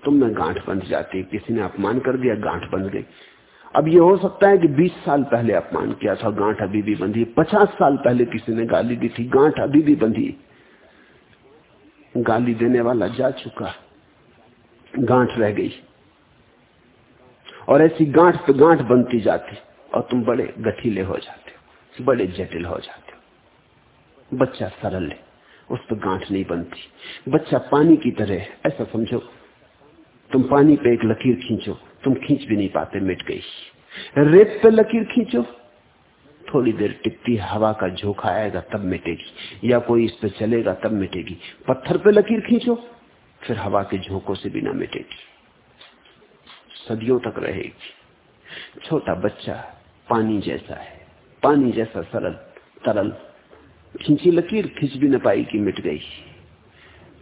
तुम में गांठ बंध जाती, किसी ने अपमान कर दिया, गांठ बंध गई। अब ये हो सकता है कि 20 साल पहले अपमान किया था, गांठ अभी भी बंधी 50 साल पहले किसी ने गाली दी थी, गांठ अभी भी बंधी। गाली देने वाला जा चुका, गांठ रह गई। और ऐसी गांठ पे गांठ बनती जाती, और तुम बड़े गठीले हो जाते हो, बड़े जटिल हो जाते हो। बच्चा सरल है, उस पर गांठ नहीं बनती। बच्चा पानी की तरह ऐसा समझो। तुम पानी पे एक लकीर खींचो, तुम खींच भी नहीं पाते, मिट गई। रेत पे लकीर खींचो, थोड़ी देर टिकती हवा का झोंका आएगा, तब मिटेगी। या कोई इस पे चलेगा, तब मिटेगी। पत्थर पे लकीर खींचो, फिर हवा के झोंकों से भी ना मिटेगी। सदियों तक रहेगी। छोटा बच्चा पानी जैसा है, पानी जैसा सरल, तरल, खींची लकीर खींच भी न पाई कि मिट गई।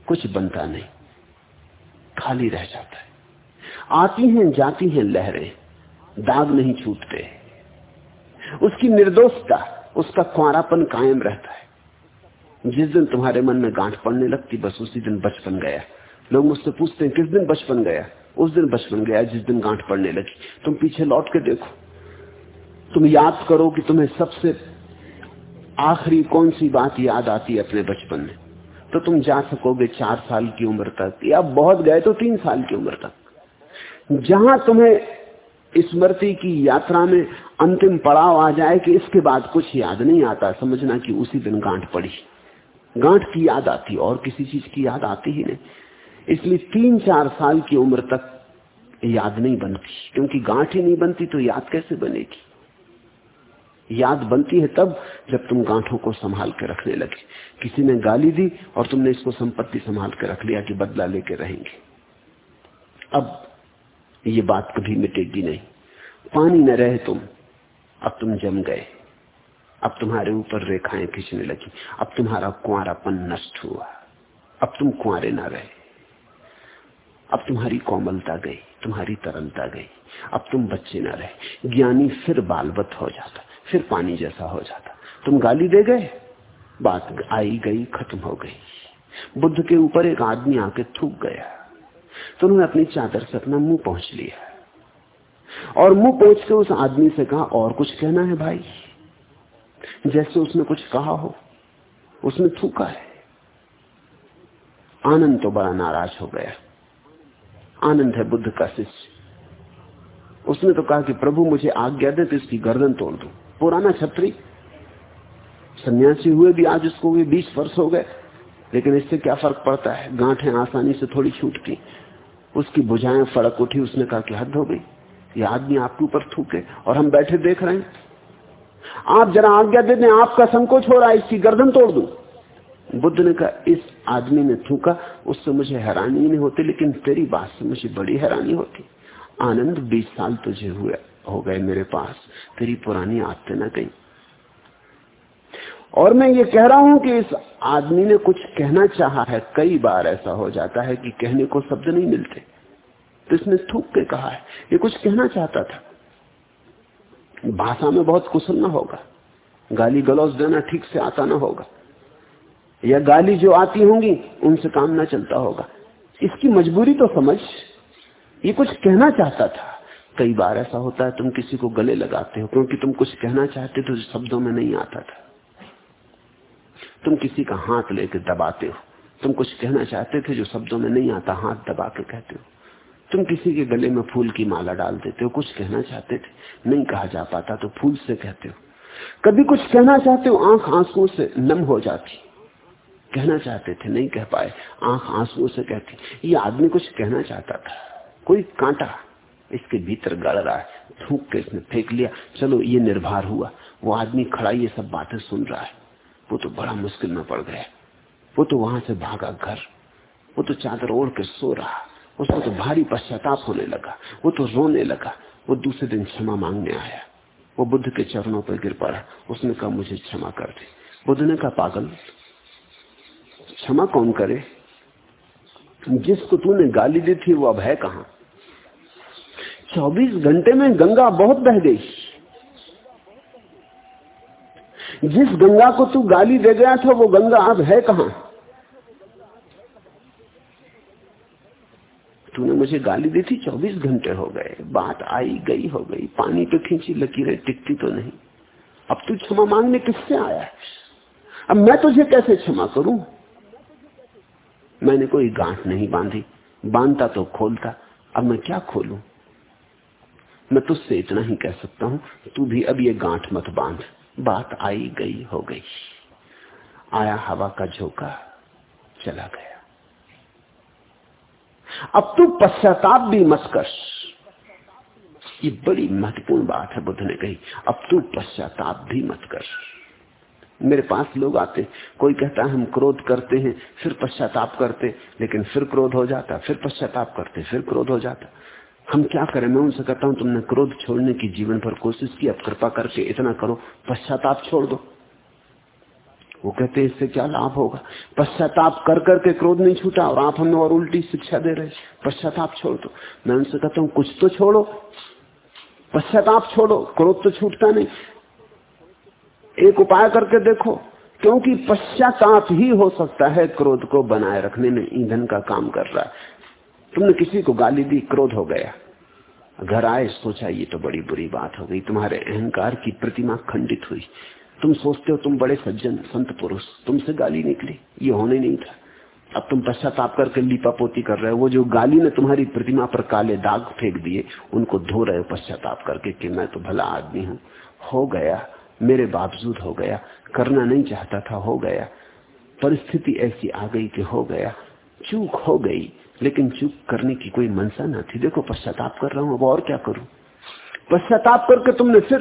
कुछ बनता नहीं, खाली रह जाता है। आती हैं, जाती हैं लहरें, दाग नहीं छूटते। उसकी निर्दोषता, उसका कुआरापन कायम रहता है। जिस दिन तुम्हारे मन में गांठ पड़ने लगती, बस उसी दिन बचपन गया। लोग मुझसे पूछते हैं, किस दिन बचपन गया? उस दिन बचपन गया, जिस दिन गांठ पड़ने लगी। तुम पीछे लौट के देखो। तुम याद करो कि तुम्हें सबसे आखिरी कौन सी बात याद आती है अपने बचपन में? तो तुम जा सकोगे चार साल की उम्र तक, या बहुत गए तो तीन साल की उम्र तक। जहाँ तुम्हें स्मृति की यात्रा में अंतिम पड़ाव आ जाए कि इसके बाद कुछ याद नहीं आता, समझना कि उसी दिन गांठ पड़ी। गांठ की याद आती, और किसी चीज़ की याद आती ही नहीं। इसलिए तीन चार साल की उम्र तक याद नहीं बनती। क्योंकि गांठ ही नहीं बनती तो याद कैसे बनेगी? याद बनती है तब जब तुम गांठों को संभाल के रखने लगे। किसी ने गाली दी और तुमने इसको संपत्ति संभाल के रख लिया कि बदला लेके रहेंगे। अब ये बात कभी मिटेगी नहीं। पानी न रहे तुम। अब तुम जम गए। अब तुम्हारे ऊपर रेखाएँ खींचने लगी। अब तुम्हारा कुआरापन नष्ट हुआ। अब तुम कुआरे ना रहे। अब तुम्हारी कोमलता गई, तुम्हारी तरलता गई। अब तुम बच्चे ना रहे। ज्ञानी फिर बालवत हो जाता, फिर पानी जैसा हो जाता। तुम गाली दे गए, बात आई गई, खत्म हो गई। बुद्ध के ऊपर एक आदमी आके थूक गया। तो उन्होंने अपनी चादर से अपना मुँह पहुँच लिया। और मुँह पहुँच के उस आदमी से कहा, और कुछ कहना है भाई? जैसे उसने कुछ कहा हो, उसने थूका है। आनंद तो बड़ा नाराज़ हो गया। आनंद है बुद्ध का शिष्य। उसने तो कहा कि प्रभु मुझे आज्ञा दे तो इसकी गर्दन तोड़ दू। पुराना छत्री। सन्यासी हुए भी, आज उसको भी बीस वर्ष हो गए। लेकिन इससे क्या फ़र्क पड़ता है? गांठें आसानी से थोड़ी छूटती। उसकी बुझाएँ फड़क उठी। उसने कहा कि हद हो गई। ये आदमी आपके ऊपर थूके और हम बैठे देख रहे हैं। आप जरा आज्ञा दे दें, आपका संकोच हो रहा है, इसकी गर्दन तोड़ दू। बुद्ध ने कहा इस आदमी ने थूका, उससे मुझे हैरानी नहीं होती, लेकिन तेरी बात से मुझे बड़ी हैरानी होती। आनंद बीस साल तुझे हुए, हो गए मेरे पास, तेरी पुरानी आदतें न गई। और मैं ये कह रहा हूँ कि इस आदमी ने कुछ कहना चाहा है, कई बार ऐसा हो जाता है कि कहने को शब्द नहीं मिलते। तो इसने थूक के कहा है, ये कुछ कहना चाहता था। भाषा में बहुत कुशल ना होगा, गाली गलौज देना ठीक से आता ना होगा। या गाली जो आती होंगी, उनसे काम ना चलता होगा। इसकी मजबूरी तो समझ। ये कुछ कहना चाहता था। कई बार ऐसा होता है, तुम किसी को गले लगाते हो, क्योंकि तुम कुछ कहना चाहते तो शब्दों में नहीं आता था। तुम किसी का हाथ लेके दबाते हो। तुम कुछ कहना चाहते थे, जो शब्दों में नहीं आता, हाथ दबा के कहते हो। तुम किसी के गले में फूल की माला डाल देते हो, कुछ कहना चाहते थे। नहीं कहा जा पाता तो फूल से कहते हो। कभी कुछ कहना चाहते हो, आँख आंसुओं से नम हो जाती। कहना चाहते थे, नहीं कह पाए। आँख आंसुओं से कहती, ये आदमी कुछ कहना चाहता था। कोई कांटा इसके भीतर गड़ रहा है, थूक के इसने फेंक लिया। चलो, ये निर्भर हुआ। वो आदमी खड़ा, ये सब बातें सुन रहा है। वो तो बड़ा मुश्किल में पड़ गया। वो तो वहाँ से भागा घर। वो तो चादर ओढ़ के सो रहा। उसको तो भारी पश्चाताप होने लगा। वो तो रोने लगा। वो दूसरे दिन क्षमा मांगने आया। वो बुद्ध के चरणों पर गिर पड़ा। उसने कहा, मुझे क्षमा कर दी। बुद्ध ने कहा, पागल क्षमा कौन करे? जिसको तूने गाली दी थी, वो अब है कहा? चौबीस घंटे में गंगा बहुत बह गई। जिस गंगा को तू गाली दे गया था, वो गंगा अब है कहाँ? तूने मुझे गाली दी थी, चौबीस घंटे हो गए। बात आई, गई, हो गई। पानी पे खींची लकीरें टिकती तो नहीं। अब तू क्षमा मांगने किससे आया है? अब मैं तुझे कैसे क्षमा करूँ? मैंने कोई गांठ नहीं बांधी। बांधता तो खोलता, अब मैं क्या खोलू? मैं तुझसे इतना ही कह सकता हूँ, तू भी अब ये गांठ मत बाँध। बात आई गई, हो गई। आया हवा का झोंका, चला गया। अब तू पश्चाताप भी मत कर। ये बड़ी महत्वपूर्ण बात है, बुद्ध ने कही। अब तू पश्चाताप भी मत कर। मेरे पास लोग आते कोई कहता हम क्रोध करते हैं। फिर पश्चाताप करते लेकिन फिर क्रोध हो जाता फिर पश्चाताप करते फिर क्रोध हो जाता हम क्या करें? मैं उनसे कहता हूँ, तुमने क्रोध छोड़ने की जीवन पर कोशिश की, अब कृपा करके इतना करो, पश्चाताप छोड़ दो। वो कहते हैं, इससे क्या लाभ होगा? पश्चाताप कर करके क्रोध नहीं छूटा और आप हमें और उल्टी शिक्षा दे रहे पश्चाताप छोड़ दो। मैं उनसे कहता हूँ, कुछ तो छोड़ो। पश्चाताप छोड़ो। क्रोध तो छूटता नहीं। एक उपाय करके देखो, क्योंकि पश्चाताप ही हो सकता है क्रोध को बनाए रखने में, ईंधन का काम कर रहा है। तुमने किसी को गाली दी, क्रोध हो गया। घर आए, सोचा, ये तो बड़ी बुरी बात हो गई, तुम्हारे अहंकार की प्रतिमा खंडित हुई। तुम सोचते हो, तुम बड़े सज्जन, संत पुरुष, तुमसे गाली निकली, ये होने नहीं था। अब तुम पश्चाताप करके लीपा पोती कर रहे हो, वो जो गाली ने तुम्हारी प्रतिमा पर काले दाग फेंक दिए, उनको धो रहे हो पश्चाताप करके कि मैं तो भला आदमी हूँ। हो गया। मेरे बावजूद हो गया, करना नहीं चाहता था, हो गया। परिस्थिति ऐसी आ गई कि हो गया। चूक हो गई, लेकिन चूक करने की कोई मनसा ना थी। देखो, पश्चाताप कर रहा हूँ, अब और क्या करूँ? पश्चाताप करके तुमने फिर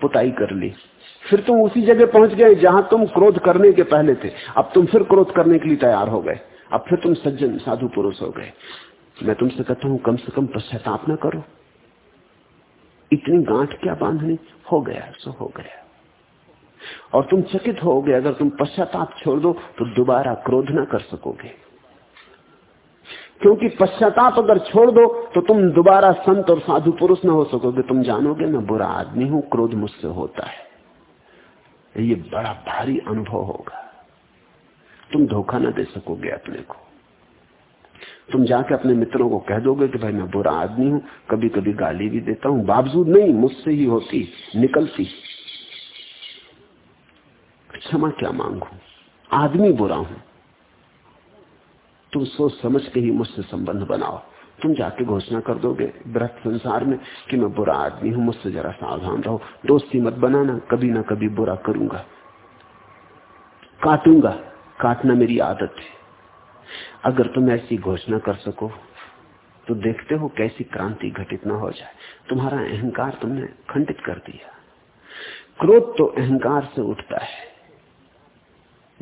पुताई कर ली। फिर तुम उसी जगह पहुँच गए जहाँ तुम क्रोध करने के पहले थे। अब तुम फिर क्रोध करने के लिए तैयार हो गए। अब फिर तुम सज्जन, साधु पुरुष हो गए। मैं तुमसे कहता हूँ, कम से कम पश्चाताप ना करो। इतनी गांठ क्या बांधनी? हो गया, सो हो गया। और तुम चकित हो गए, अगर तुम पश्चाताप छोड़ दो तो दोबारा क्रोध ना कर सकोगे। क्योंकि पश्चाताप अगर छोड़ दो तो तुम दोबारा संत और साधु पुरुष ना हो सकोगे। तुम जानोगे, मैं बुरा आदमी हूँ, क्रोध मुझसे होता है। ये बड़ा भारी अनुभव होगा। तुम धोखा ना दे सकोगे अपने को। तुम जाके अपने मित्रों को कह दोगे कि भाई मैं बुरा आदमी हूँ कभी कभी गाली भी देता हूँ। बावजूद नहीं, मुझसे ही होती, निकलती। क्षमा क्या मांगू? आदमी बुरा हूँ। तुम सोच समझ के ही मुझसे संबंध बनाओ। तुम जाके घोषणा कर दोगे व्रत संसार में कि मैं बुरा आदमी हूँ, मुझसे जरा सावधान रहो। दोस्ती मत बनाना, कभी ना कभी बुरा करूँगा। काटूँगा। काटना मेरी आदत है। अगर तुम ऐसी घोषणा कर सको तो देखते हो कैसी क्रांति घटित ना हो जाए। तुम्हारा अहंकार तुमने खंडित कर दिया। क्रोध तो अहंकार से उठता है।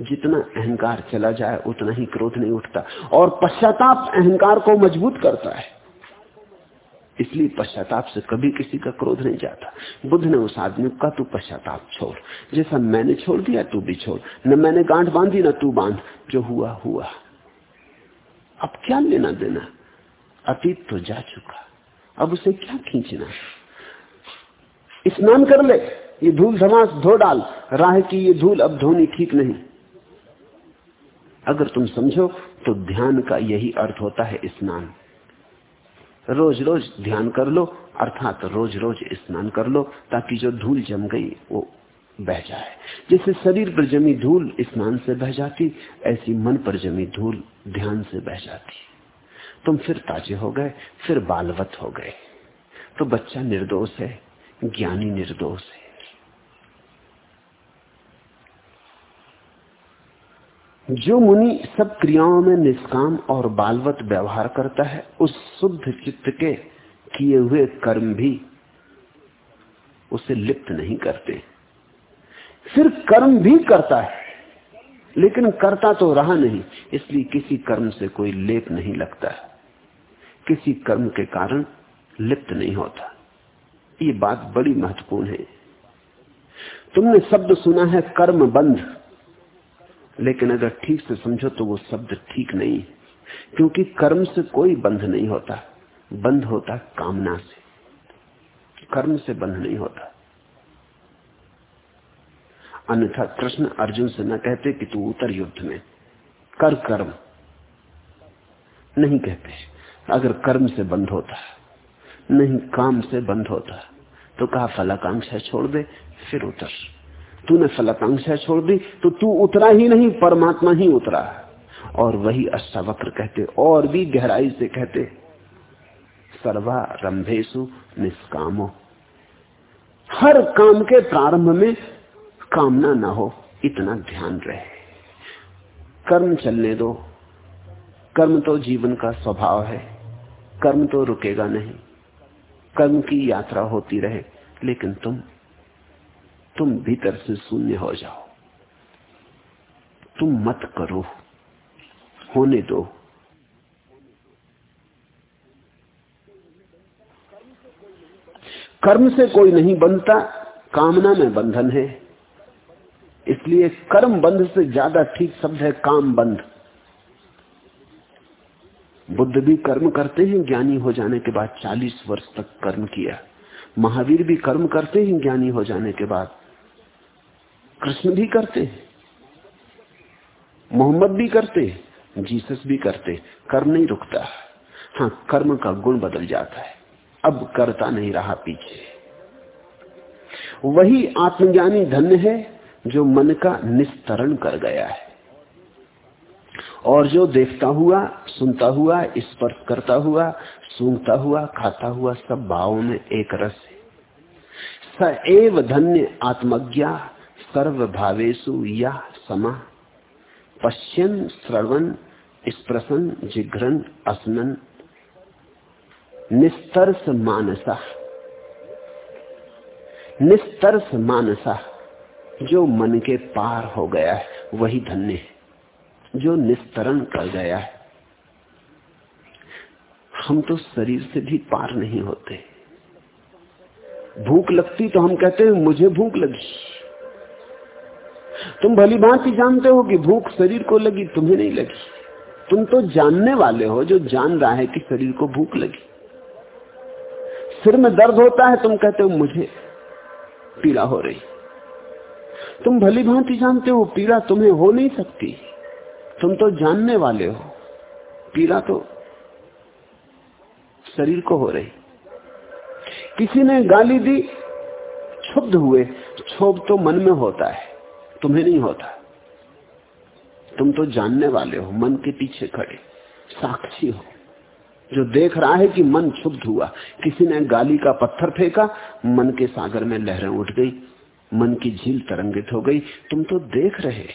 जितना अहंकार चला जाए, उतना ही क्रोध नहीं उठता। और पश्चाताप अहंकार को मज़बूत करता है। इसलिए पश्चाताप से कभी किसी का क्रोध नहीं जाता। बुद्ध ने उस आदमी का तू पश्चाताप छोड़। जैसा मैंने छोड़ दिया, तू भी छोड़। न मैंने गांठ बांधी, ना तू बाँध। जो हुआ हुआ। अब क्या लेना देना? अतीत तो जा चुका। अब उसे क्या खींचना? स्नान कर ले, ये धूल धमास धो डाल। राह की ये धूल अब धोनी ठीक नहीं। अगर तुम समझो तो ध्यान का यही अर्थ होता है स्नान। रोज रोज ध्यान कर लो, अर्थात रोज रोज स्नान कर लो, ताकि जो धूल जम गई, वो बह जाए। जैसे शरीर पर जमी धूल स्नान से बह जाती, ऐसी मन पर जमी धूल ध्यान से बह जाती। तुम फिर ताजे हो गए, फिर बालवत हो गए। तो बच्चा निर्दोष है, ज्ञानी निर्दोष है। जो मुनि सब क्रियाओं में निष्काम और बालवत व्यवहार करता है, उस शुद्ध चित्त के किए हुए कर्म भी उसे लिप्त नहीं करते। फिर कर्म भी करता है, लेकिन करता तो रहा नहीं, इसलिए किसी कर्म से कोई लेप नहीं लगता। है किसी कर्म के कारण लिप्त नहीं होता। ये बात बड़ी महत्वपूर्ण है। तुमने शब्द सुना है कर्म बंध, लेकिन अगर ठीक से समझो तो वो शब्द ठीक नहीं, क्योंकि कर्म से कोई बंध नहीं होता। बंध होता कामना से। कर्म से बंध नहीं होता। अन्यथा कृष्ण अर्जुन से न कहते कि तू उतर युद्ध में। कर कर्म। नहीं कहते। अगर कर्म से बंद होता नहीं काम से बंद होता तो कहा फलाकांक्षा छोड़ दे, फिर उतर। तूने फलाकांक्षा छोड़ दी तो तू उतरा ही नहीं, परमात्मा ही उतरा और वही अष्टावक्र कहते, और भी गहराई से कहते सर्वारंभेशु निष्कामो। हर काम के प्रारंभ में कामना ना हो, इतना ध्यान रहे। कर्म चलने दो। कर्म तो जीवन का स्वभाव है। कर्म तो रुकेगा नहीं। कर्म की यात्रा होती रहे, लेकिन तुम तुम भीतर से शून्य हो जाओ। तुम मत करो। होने दो। कर्म से कोई नहीं बनता, कामना में बंधन है। इसलिए कर्म बंध से ज़्यादा ठीक शब्द है काम बंध। बुद्ध भी कर्म करते हैं, ज्ञानी हो जाने के बाद 40 वर्ष तक कर्म किया। महावीर भी कर्म करते हैं, ज्ञानी हो जाने के बाद कृष्ण भी करते हैं, मोहम्मद भी करते जीसस भी करते कर्म नहीं रुकता। हाँ कर्म का गुण बदल जाता है। अब करता नहीं रहा पीछे। वही आत्मज्ञानी धन्य है जो मन का निस्तरण कर गया है। और जो देखता हुआ, सुनता हुआ, स्पर्श करता हुआ, सूंघता हुआ, खाता हुआ, सब भावों में एक रस है। स एव धन्य आत्मज्ञा सर्व भावेशु या समा। पश्यन श्रवण स्प्रसन, जिघ्रन, असनन। निस्तर्स मानसा। निस्तर्स मानसा। जो मन के पार हो गया है, वही धन्य है। जो निस्तरण कर गया है। हम तो शरीर से भी पार नहीं होते। भूख लगती तो हम कहते हैं, मुझे भूख लगी। तुम भली भांति जानते हो कि भूख शरीर को लगी, तुम्हें नहीं लगी। तुम तो जानने वाले हो, जो जान रहा है कि शरीर को भूख लगी। सिर में दर्द होता है, तुम कहते हो, मुझे पीड़ा हो रही तुम भली भांति जानते हो, पीड़ा तुम्हें हो नहीं सकती। तुम तो जानने वाले हो। पीड़ा तो शरीर को हो रही। किसी ने गाली दी, क्षुब्ध हुए। क्षोभ तो मन में होता है, तुम्हें नहीं होता। तुम तो जानने वाले हो, मन के पीछे खड़े, साक्षी हो। जो देख रहा है कि मन क्षुब्ध हुआ, किसी ने गाली का पत्थर फेंका, मन के सागर में लहरें उठ गई। मन की झील तरंगित हो गई। तुम तो देख रहे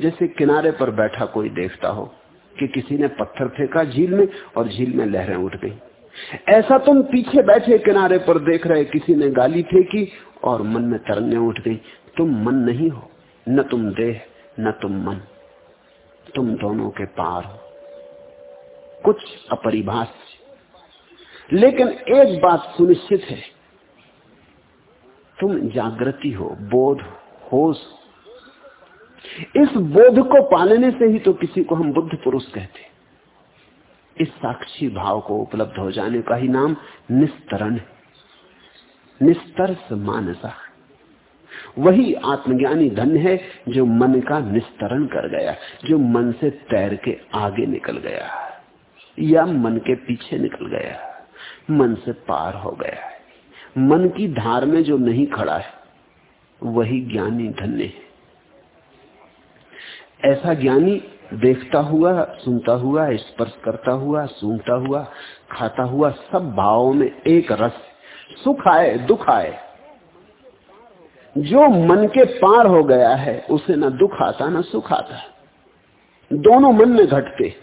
जैसे किनारे पर बैठा कोई देखता हो कि किसी ने पत्थर फेंका झील में और झील में लहरें उठ गई। ऐसा तुम पीछे बैठे किनारे पर देख रहे किसी ने गाली फेंकी और मन में तरंगे उठ गई। तुम मन नहीं हो, न तुम देह, न तुम मन। तुम दोनों के पार हो। कुछ अपरिभाष लेकिन एक बात सुनिश्चित है तुम जागृति हो, बोध होश इस बोध को पालने से ही तो किसी को हम बुद्ध पुरुष कहते इस साक्षी भाव को उपलब्ध हो जाने का ही नाम निस्तरण है। निस्तर्स मानसा। वही आत्मज्ञानी धन है जो मन का निस्तरण कर गया, जो मन से तैर के आगे निकल गया, या मन के पीछे निकल गया, मन से पार हो गया। है मन की धार में जो नहीं खड़ा है, वही ज्ञानी धन्य है। ऐसा ज्ञानी देखता हुआ, सुनता हुआ, स्पर्श करता हुआ, सूंघता हुआ, खाता हुआ, सब भावों में एक रस सुख आए, दुख आए। जो मन के पार हो गया है, उसे ना दुख आता, ना सुख आता। दोनों मन में घटते।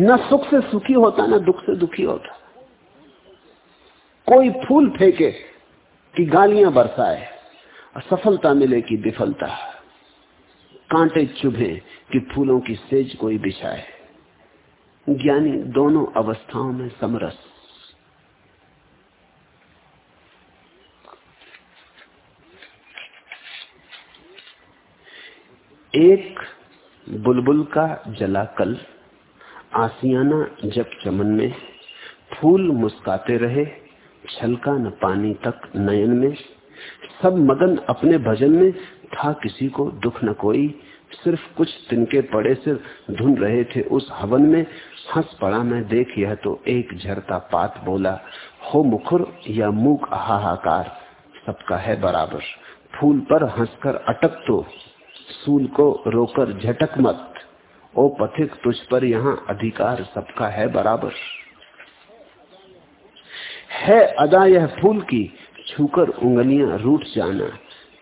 न सुख से सुखी होता, ना दुख से दुखी होता। कोई फूल फेंके कि गालियाँ बरसाए और सफलता मिले कि विफलता। कांटे चुभे कि फूलों की सेज कोई बिछाए। ज्ञानी दोनों अवस्थाओं में समरस। एक बुलबुल का जला कल, आसियाना जब चमन में, फूल मुस्काते रहे छलका न पानी तक नयन में। सब मगन अपने भजन में, था किसी को दुख न कोई। सिर्फ़ कुछ तिनके पड़े से धुन रहे थे उस हवन में। हंस पड़ा मैं देख, यह तो एक झरता पात बोला। हो मुखर या मूक हाहाकार, सबका है बराबर। फूल पर हंसकर अटक तो सूल को रोकर झटक मत। ओ पथिक तुझ पर यहाँ अधिकार, सबका है बराबर। है, अदा यह फूल की, छूकर उंगलियाँ रूठ जाना।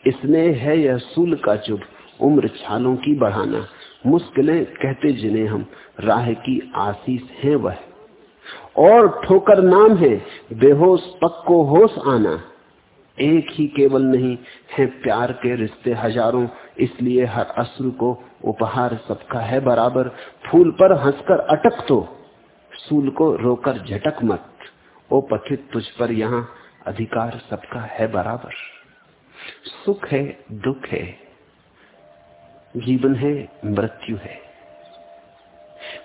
इसने है यह सूल का चुभ उम्र छालों की बढ़ाना। मुश्किलें कहते जिन्हें हम, राह की आशीष है वह। और ठोकर नाम है, बेहोश पक्को होश आना। एक ही केवल नहीं है प्यार के रिश्ते हज़ारों, इसलिए हर अश्रु को उपहार सबका है बराबर। फूल पर हंसकर अटक तो सूल को रोकर झटक मत। ओ पथित तुझ पर यहाँ अधिकार सबका है बराबर। सुख है, दुख है, जीवन है, मृत्यु है।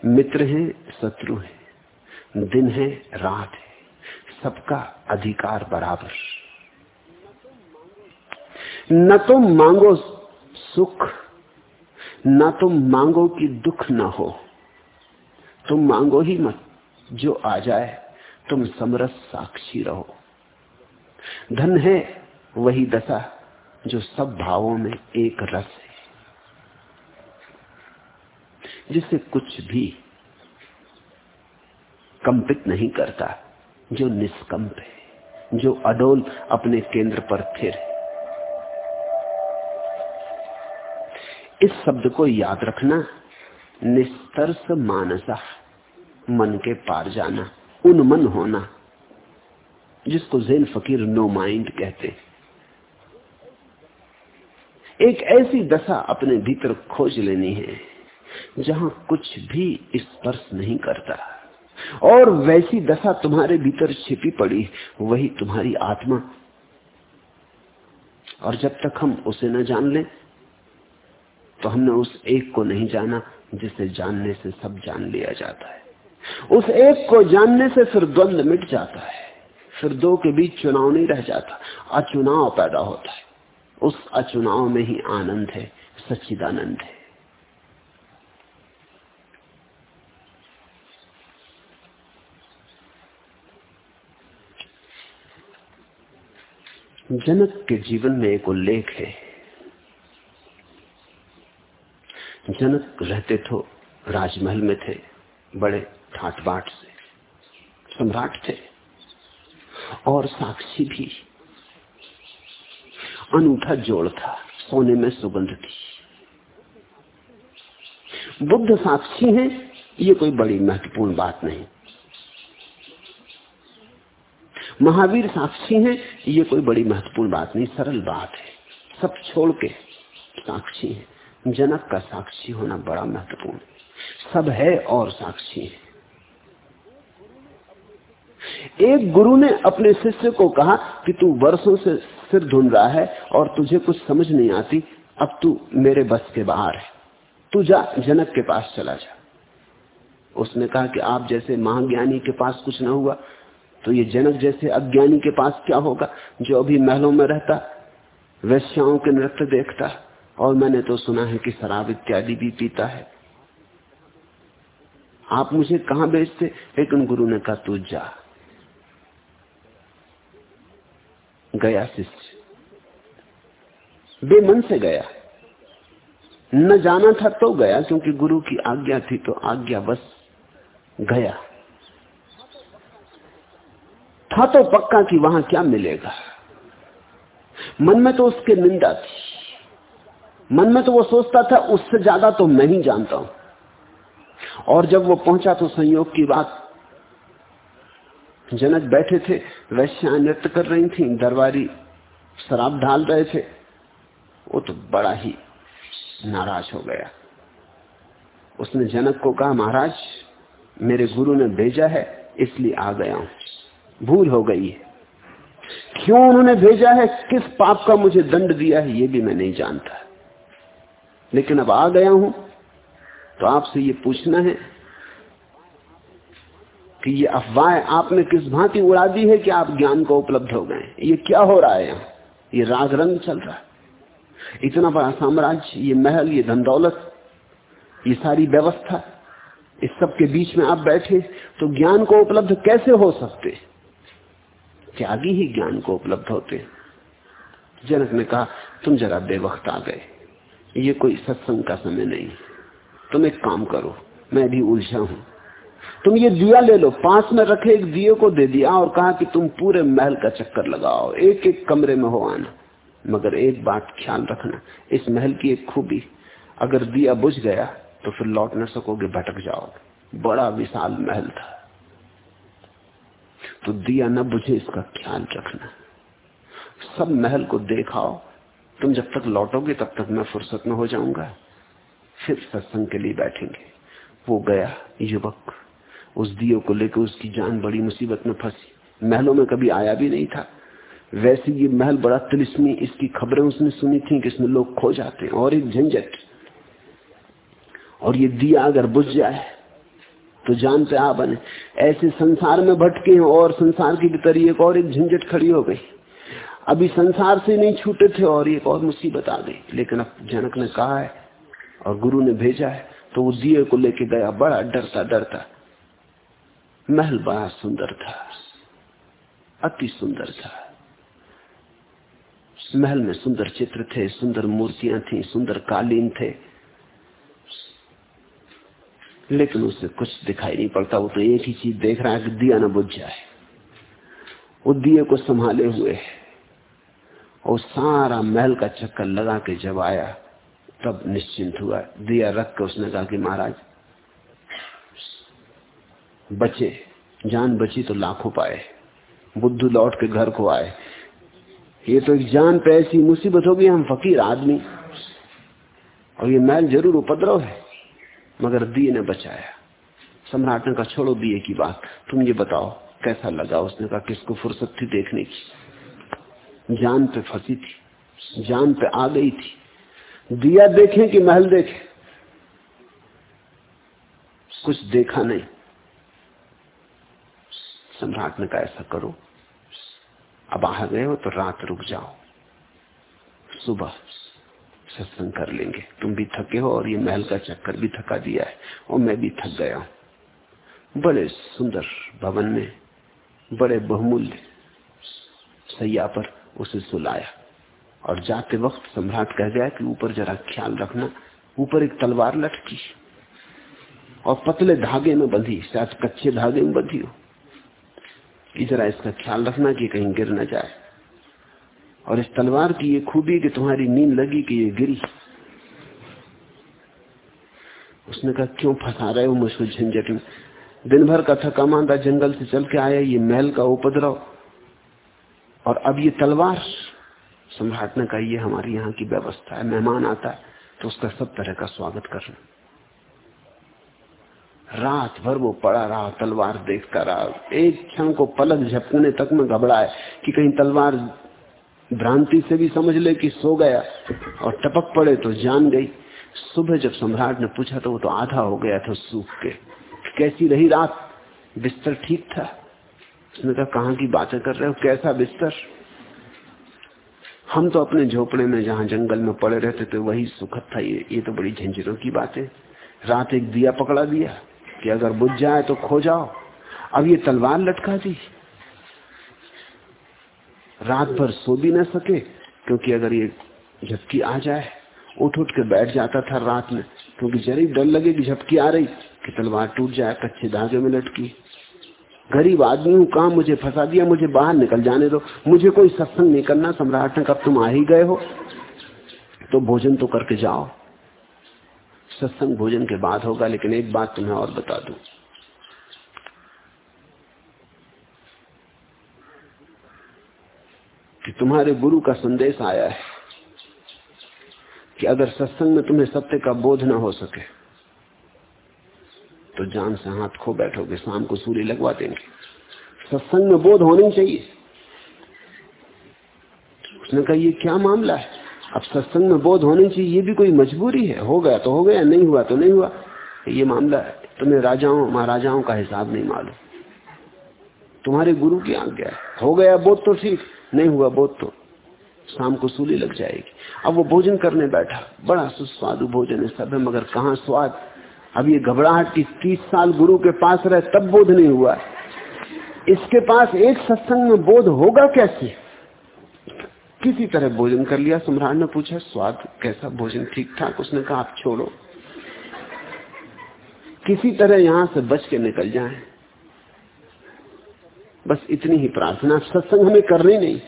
मित्र है, शत्रु है, दिन है, रात है, सबका अधिकार बराबर। न तुम मांगो सुख, न तुम मांगो कि दुख न हो, तुम मांगो ही मत, जो आ जाए तुम समरस साक्षी रहो। धन है वही दशा जो सब भावों में एक रस है। जिसे कुछ भी कंपित नहीं करता, जो निष्कंप है, जो अडोल अपने केंद्र पर है। इस शब्द को याद रखना, निस्तर्स मानसा, मन के पार जाना। उन्मन होना, जिसको जैन फकीर नो माइंड कहते एक ऐसी दशा अपने भीतर खोज लेनी है, जहाँ कुछ भी स्पर्श नहीं करता। और वैसी दशा तुम्हारे भीतर छिपी पड़ी, वही तुम्हारी आत्मा। और जब तक हम उसे न जान लें तो हमने उस एक को नहीं जाना, जिसे जानने से सब जान लिया जाता है। उस एक को जानने से फिर द्वंद मिट जाता है। फिर दो के बीच चुनाव नहीं रह जाता। अचुनाव पैदा होता है। उस अचुनाव में ही आनंद है, सच्चिदानंद है। जनक के जीवन में एक उल्लेख है। जनक रहते तो राजमहल में थे, बड़े ठाट बाट से, सम्राट थे। और साक्षी भी। अनूठा जोड़ था, सोने में सुगंध थी। बुद्ध साक्षी हैं, ये कोई बड़ी महत्वपूर्ण बात नहीं। महावीर साक्षी हैं, ये कोई बड़ी महत्वपूर्ण बात नहीं, सरल बात है। सब छोड़ के साक्षी हैं। जनक का साक्षी होना बड़ा महत्वपूर्ण सब है और साक्षी है। एक गुरु ने अपने शिष्य को कहा कि तू वर्षों से सिर ढूंढ रहा है और तुझे कुछ समझ नहीं आती, अब तू मेरे बस के बाहर है। तू जा, जनक के पास चला जा। उसने कहा कि आप जैसे महाज्ञानी के पास कुछ ना हुआ तो ये जनक जैसे अज्ञानी के पास क्या होगा जो अभी महलों में रहता, वैश्याओं के नृत्य देखता? और मैंने तो सुना है कि शराब इत्यादि भी पीता है। आप मुझे कहा भेजते? लेकिन गुरु ने कहा, तू जा। गया शिष्य। बेमन से गया। न जाना था तो गया, क्योंकि गुरु की आज्ञा थी तो आज्ञा बस गया। था तो पक्का कि वहाँ क्या मिलेगा। मन में तो उसके निंदा थी। मन में तो वो सोचता था, उससे ज़्यादा तो मैं ही जानता हूँ। और जब वो पहुँचा तो संयोग की बात जनक बैठे थे, वैश्या नृत्य कर रही थी, दरबारी शराब ढाल रहे थे। वो तो बड़ा ही नाराज़ हो गया। उसने जनक को कहा, महाराज, मेरे गुरु ने भेजा है, इसलिए आ गया हूँ। भूल हो गई है। क्यों उन्होंने भेजा है? किस पाप का मुझे दंड दिया है, ये भी मैं नहीं जानता। लेकिन अब आ गया हूँ तो आपसे ये पूछना है कि ये अफवाह आपने किस भांति उड़ा दी है कि आप ज्ञान को उपलब्ध हो गए ये क्या हो रहा है यहाँ? ये राग रंग चल रहा है। इतना बड़ा साम्राज्य, ये महल, ये धन दौलत ये सारी व्यवस्था, इस सब के बीच में आप बैठे तो ज्ञान को उपलब्ध कैसे हो सकते? त्यागी ही ज्ञान को उपलब्ध होते जनक ने कहा, तुम जरा बेवक्त आ गए। ये कोई सत्संग का समय नहीं। तुम एक काम करो, मैं भी उलझा हूँ। तुम ये दिया ले लो, पास में रखे एक दिए को दे दिया और कहा कि तुम पूरे महल का चक्कर लगाओ एक एक कमरे में हो आना। मगर एक बात ख्याल रखना, इस महल की एक खूबी, अगर दिया बुझ गया तो फिर लौट न सकोगे, भटक जाओगे। बड़ा विशाल महल था। तो दिया न बुझे, इसका ख्याल रखना। सब महल को देखाओ। तुम जब तक लौटोगे, तब तक मैं फुर्सत में हो जाऊँगा। फिर सत्संग के लिए बैठेंगे। वो गया युवक। उस दियो को लेकर उसकी जान बड़ी मुसीबत में फंसी। महलों में कभी आया भी नहीं था। वैसे ये महल बड़ा तिलिस्मी, इसकी खबरें उसने सुनी थी कि इसमें लोग खो जाते हैं और एक झंझट। और ये दिया अगर बुझ जाए तो जान पे आ बने। ऐसे संसार में भटके और संसार के भीतर एक और एक झंझट खड़ी हो गई। अभी संसार से नहीं छूटे थे और एक और मुसीबत आ गई। लेकिन अब जनक ने कहा है और गुरु ने भेजा है तो वो दिए को लेके गया बड़ा डरता डरता महल बड़ा सुंदर था। अति सुंदर था। महल में सुंदर चित्र थे, सुंदर मूर्तियाँ थी, सुंदर कालीन थे। लेकिन उसे कुछ दिखाई नहीं पड़ता, वो तो एक ही चीज़ देख रहा है कि दिया ना बुझ जाए। वो दिए को संभाले हुए है। और सारा महल का चक्कर लगा के जब आया, तब निश्चिंत हुआ। दिया रख के उसने कहा कि महाराज बचे, जान बची तो लाखों पाए, बुद्ध लौट के घर को आए। ये तो एक जान पे ऐसी मुसीबत होगी, हम फकीर आदमी। और ये महल ज़रूर उपद्रव है, मगर दिए ने बचाया। सम्राट ने कहा, छोड़ो दिए की बात, तुम ये बताओ, कैसा लगा उसने कहा, किसको फुर्सत थी देखने की? जान पे फंसी थी, जान पे आ गई थी। दिया देखें कि महल देखे। कुछ देखा नहीं। सम्राट ने कहा ऐसा करो। अब आ गए हो तो रात रुक जाओ। सुबह सत्संग कर लेंगे। तुम भी थके हो और ये महल का चक्कर भी थका दिया है और मैं भी थक गया हूँ। बड़े सुंदर भवन में बड़े बहुमूल्य सैया पर उसे सुलाया। और जाते वक्त सम्राट कह गया कि ऊपर जरा ख्याल रखना। ऊपर एक तलवार लटकी और पतले धागे में बंधी, शायद कच्चे धागे में बंधी हो। जरा इसका ख्याल रखना कि कहीं गिर ना जाए। और इस तलवार की ये खूबी कि तुम्हारी नींद लगी कि ये गिरी। उसने कहा, क्यों फंसा रहे हो मुझको झंझट में? दिन भर का थका मांदा जंगल से चल के आया, ये महल का उपद्रव। और अब ये तलवार, सम्राट ने कहा, ये हमारी यहाँ की व्यवस्था है, मेहमान आता है तो उसका सब तरह का स्वागत करना रात भर वो पड़ा रहा, तलवार देखता रहा। एक क्षण को पलक झपकने तक में घबराए कि कहीं तलवार भ्रांति से भी समझ ले कि सो गया और टपक पड़े तो जान गई। सुबह जब सम्राट ने पूछा तो वो तो आधा हो गया था सूख के। कैसी रही रात? बिस्तर ठीक था? उसने कहा कहा की बातें कर रहे हो? कैसा बिस्तर? हम तो अपने झोपड़े में जहाँ जंगल में पड़े रहते थे, वही सुखद था ये। ये तो बड़ी झंझरों की बात। है रात एक दिया पकड़ा दिया। कि अगर बुझ जाए तो खो जाओ। अब ये तलवार लटका दी। रात भर सो भी ना सके, क्योंकि अगर ये झपकी आ जाए, उठ उठ के बैठ जाता था रात में, क्योंकि जरी डर लगे कि झपकी आ रही कि तलवार टूट जाए, कच्चे धागे में लटकी। गरीब आदमी हूँ, कहा मुझे फंसा दिया, मुझे बाहर निकल जाने दो। मुझे कोई सत्संग नहीं करना, सम्राट ने कब तुम आ ही गए हो तो भोजन तो करके जाओ। सत्संग भोजन के बाद होगा, लेकिन एक बात तुम्हें और बता दू। कि तुम्हारे गुरु का संदेश आया है कि अगर सत्संग में तुम्हें सत्य का बोध ना हो सके तो जान से हाथ खो बैठोगे, शाम को सूर्य लगवा देंगे। सत्संग में बोध होनी चाहिए। उसने कहा, ये क्या मामला है? अब सत्संग में बोध होनी चाहिए, ये भी कोई मजबूरी है? हो गया तो हो गया, नहीं हुआ तो नहीं हुआ। ये मामला तुम्हें राजाओं, महाराजाओं का हिसाब नहीं मालूम। तुम्हारे गुरु की आज्ञा हो। गया बोध तो ठीक नहीं हुआ बोध तो। शाम को सूली लग जाएगी। अब वो भोजन करने बैठा। बड़ा सुस्वादु भोजन है सब है, मगर कहा स्वाद? अब ये घबराहट की तीस साल गुरु के पास रहे, तब बोध नहीं हुआ। इसके पास एक सत्संग में बोध होगा कैसे? किसी तरह भोजन कर लिया, सम्राट ने पूछा, स्वाद कैसा? भोजन ठीक ठाक उसने कहा, आप छोड़ो। किसी तरह यहाँ से बच के निकल जाए। बस इतनी ही प्रार्थना, सत्संग हमें करनी नहीं।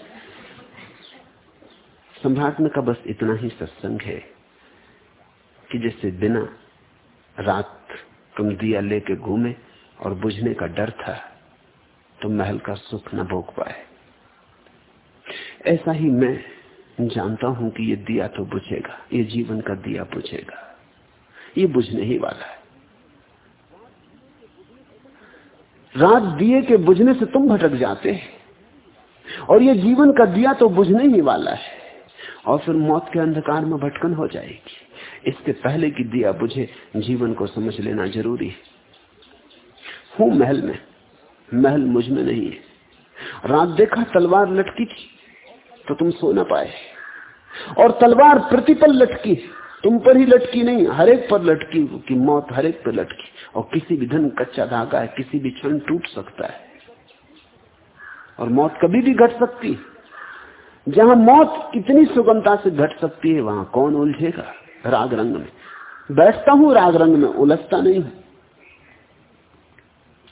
सम्राट ने कहा, बस इतना ही सत्संग है कि जैसे बिना रात तुम दिया लेके घूमे और बुझने का डर था तो महल का सुख न भोग पाए। ऐसा ही मैं जानता हूँ कि ये दिया तो बुझेगा, ये जीवन का दिया बुझेगा। ये बुझने ही वाला है। रात दिए के बुझने से तुम भटक जाते हैं, और ये जीवन का दिया तो बुझने ही वाला है, और फिर मौत के अंधकार में भटकन हो जाएगी। इसके पहले की दिया बुझे, जीवन को समझ लेना ज़रूरी है। हूँ महल में, महल मुझमें नहीं है। रात देखा तलवार लटकी थी तो तुम सो ना पाए। और तलवार प्रतिपल लटकी, तुम पर ही लटकी नहीं हरेक पर लटकी कि मौत हरेक पर लटकी। और किसी भी धन कच्चा धागा है, किसी भी क्षण टूट सकता है। और मौत कभी भी घट सकती है। जहाँ मौत कितनी सुगमता से घट सकती है, वहाँ कौन उलझेगा? राग रंग में। बैठता हूँ, राग रंग में, उलझता नहीं हूँ।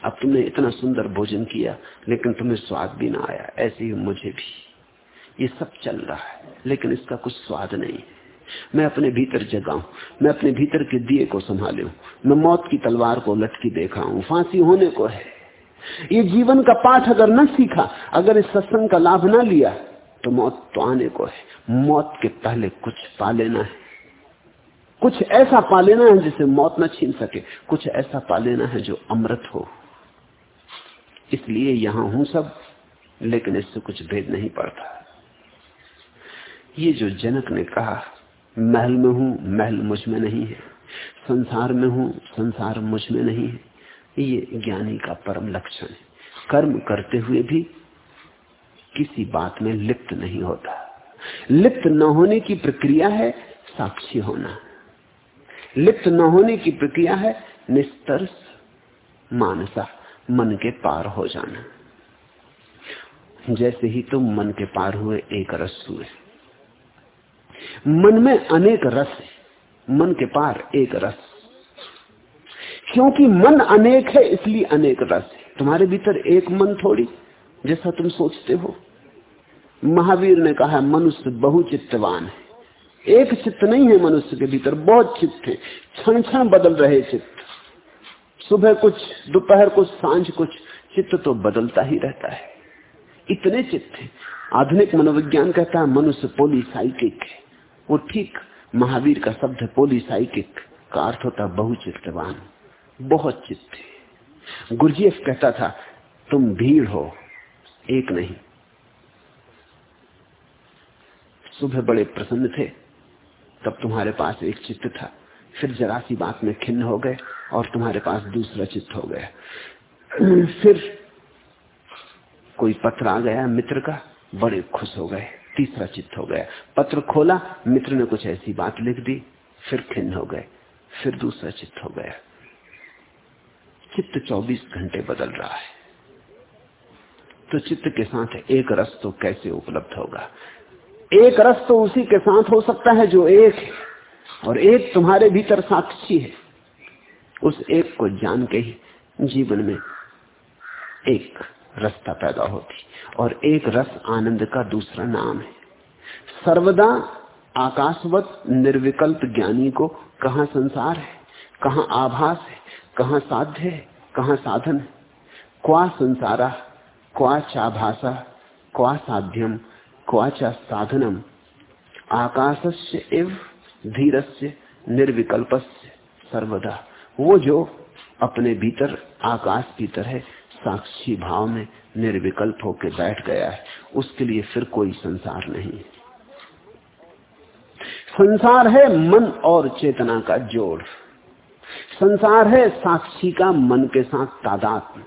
अब तुमने इतना सुंदर भोजन किया, लेकिन तुम्हें स्वाद भी ना आया, ऐसे ही मुझे भी। ये सब चल रहा है, लेकिन इसका कुछ स्वाद नहीं। है मैं अपने भीतर जगा मैं अपने भीतर के दिए को संभाले मैं मौत की तलवार को लटकी देखा हूँ, फांसी होने को है। ये जीवन का पाठ अगर न सीखा, अगर इस सत्संग का लाभ ना लिया तो मौत तो आने को है। मौत के पहले कुछ पा लेना है। कुछ ऐसा पा लेना है जिसे मौत न छीन सके। कुछ ऐसा पा लेना है जो अमृत हो। इसलिए यहाँ हूँ सब, लेकिन इससे कुछ भेद नहीं पड़ता। ये जो जनक ने कहा, महल में हूँ, महल मुझमें नहीं है। संसार में हूँ, संसार मुझमें नहीं है। ये ज्ञानी का परम लक्षण है। कर्म करते हुए भी किसी बात में लिप्त नहीं होता। लिप्त न होने की प्रक्रिया है साक्षी होना। लिप्त न होने की प्रक्रिया है निस्तर्स मानसा, मन के पार हो जाना। जैसे ही तुम मन के पार हुए, एक रस हुए मन में अनेक रस है। मन के पार एक रस। क्योंकि मन अनेक है, इसलिए अनेक रस है। तुम्हारे भीतर एक मन थोड़ी, जैसा तुम सोचते हो। महावीर ने कहा, मनुष्य बहुचित्तवान है। एक चित्त नहीं है मनुष्य के भीतर, बहुत चित्त है। क्षण क्षण बदल रहे चित्त। सुबह कुछ, दोपहर कुछ, साँझ कुछ, चित्त तो बदलता ही रहता है। इतने चित्त है। आधुनिक मनोविज्ञान कहता है, मनुष्य पोलिसाइकिक है। वो ठीक महावीर का शब्द पोलिसाइकिक का अर्थ होता बहुचित्तवान बहुत चित्त। गुरजीएफ कहता था, तुम भीड़ हो, एक नहीं। सुबह बड़े प्रसन्न थे, तब तुम्हारे पास एक चित्त था। फिर जरा सी बात में खिन्न हो गए और तुम्हारे पास दूसरा चित्त हो गया। फिर कोई पत्र आ गया मित्र का, बड़े खुश हो गए। तीसरा चित्त हो गया। पत्र खोला, मित्र ने कुछ ऐसी बात लिख दी, फिर खिन्न हो गए, फिर दूसरा चित्त हो गया। चित्त 24 घंटे बदल रहा है। तो चित्त के साथ एक रस तो कैसे उपलब्ध होगा? एक रस तो उसी के साथ हो सकता है जो एक है, और एक तुम्हारे भीतर साक्षी है। उस एक को जान के ही जीवन में एक रस्ता पैदा होती। और एक रस आनंद का दूसरा नाम है। सर्वदा आकाशवत निर्विकल्प ज्ञानी को कहा संसार है, कहा आभास है, कहा साध्य है, कहा साधन है? क्वा संसारा, क्वा चाभाषा क्वा साध्यम, क्वा चा साधनम। आकाशस्य एव धीरस्य निर्विकल्पस्य सर्वदा। वो जो अपने भीतर आकाश की तरह साक्षी भाव में निर्विकल्प होकर बैठ गया है। उसके लिए फिर कोई संसार नहीं। संसार है मन और चेतना का जोड़। संसार है साक्षी का मन के साथ तादात्म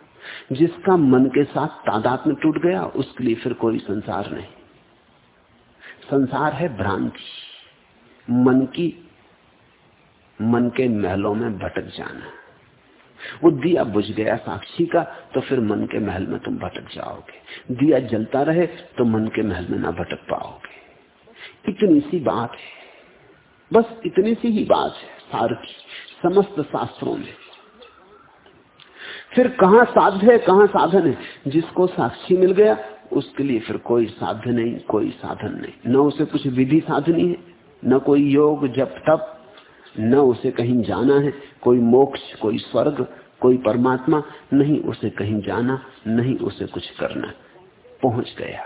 जिसका मन के साथ तादात्म टूट गया, उसके लिए फिर कोई संसार नहीं। संसार है भ्रांति। मन की, मन के महलों में भटक जाना। वो दिया बुझ गया साक्षी का तो फिर मन के महल में तुम भटक जाओगे। दिया जलता रहे तो मन के महल में ना भटक पाओगे। इतनी सी बात है। बस इतनी सी ही बात है, सार की, समस्त शास्त्रों में। फिर कहा साध्य है, कहा साधन है? जिसको साक्षी मिल गया, उसके लिए फिर कोई साध्य नहीं, कोई साधन नहीं। न उसे कुछ विधि साधनी है, न कोई योग, जप, तप न उसे कहीं जाना है, कोई मोक्ष, कोई स्वर्ग, कोई परमात्मा, नहीं उसे कहीं जाना, नहीं उसे कुछ करना। पहुँच गया।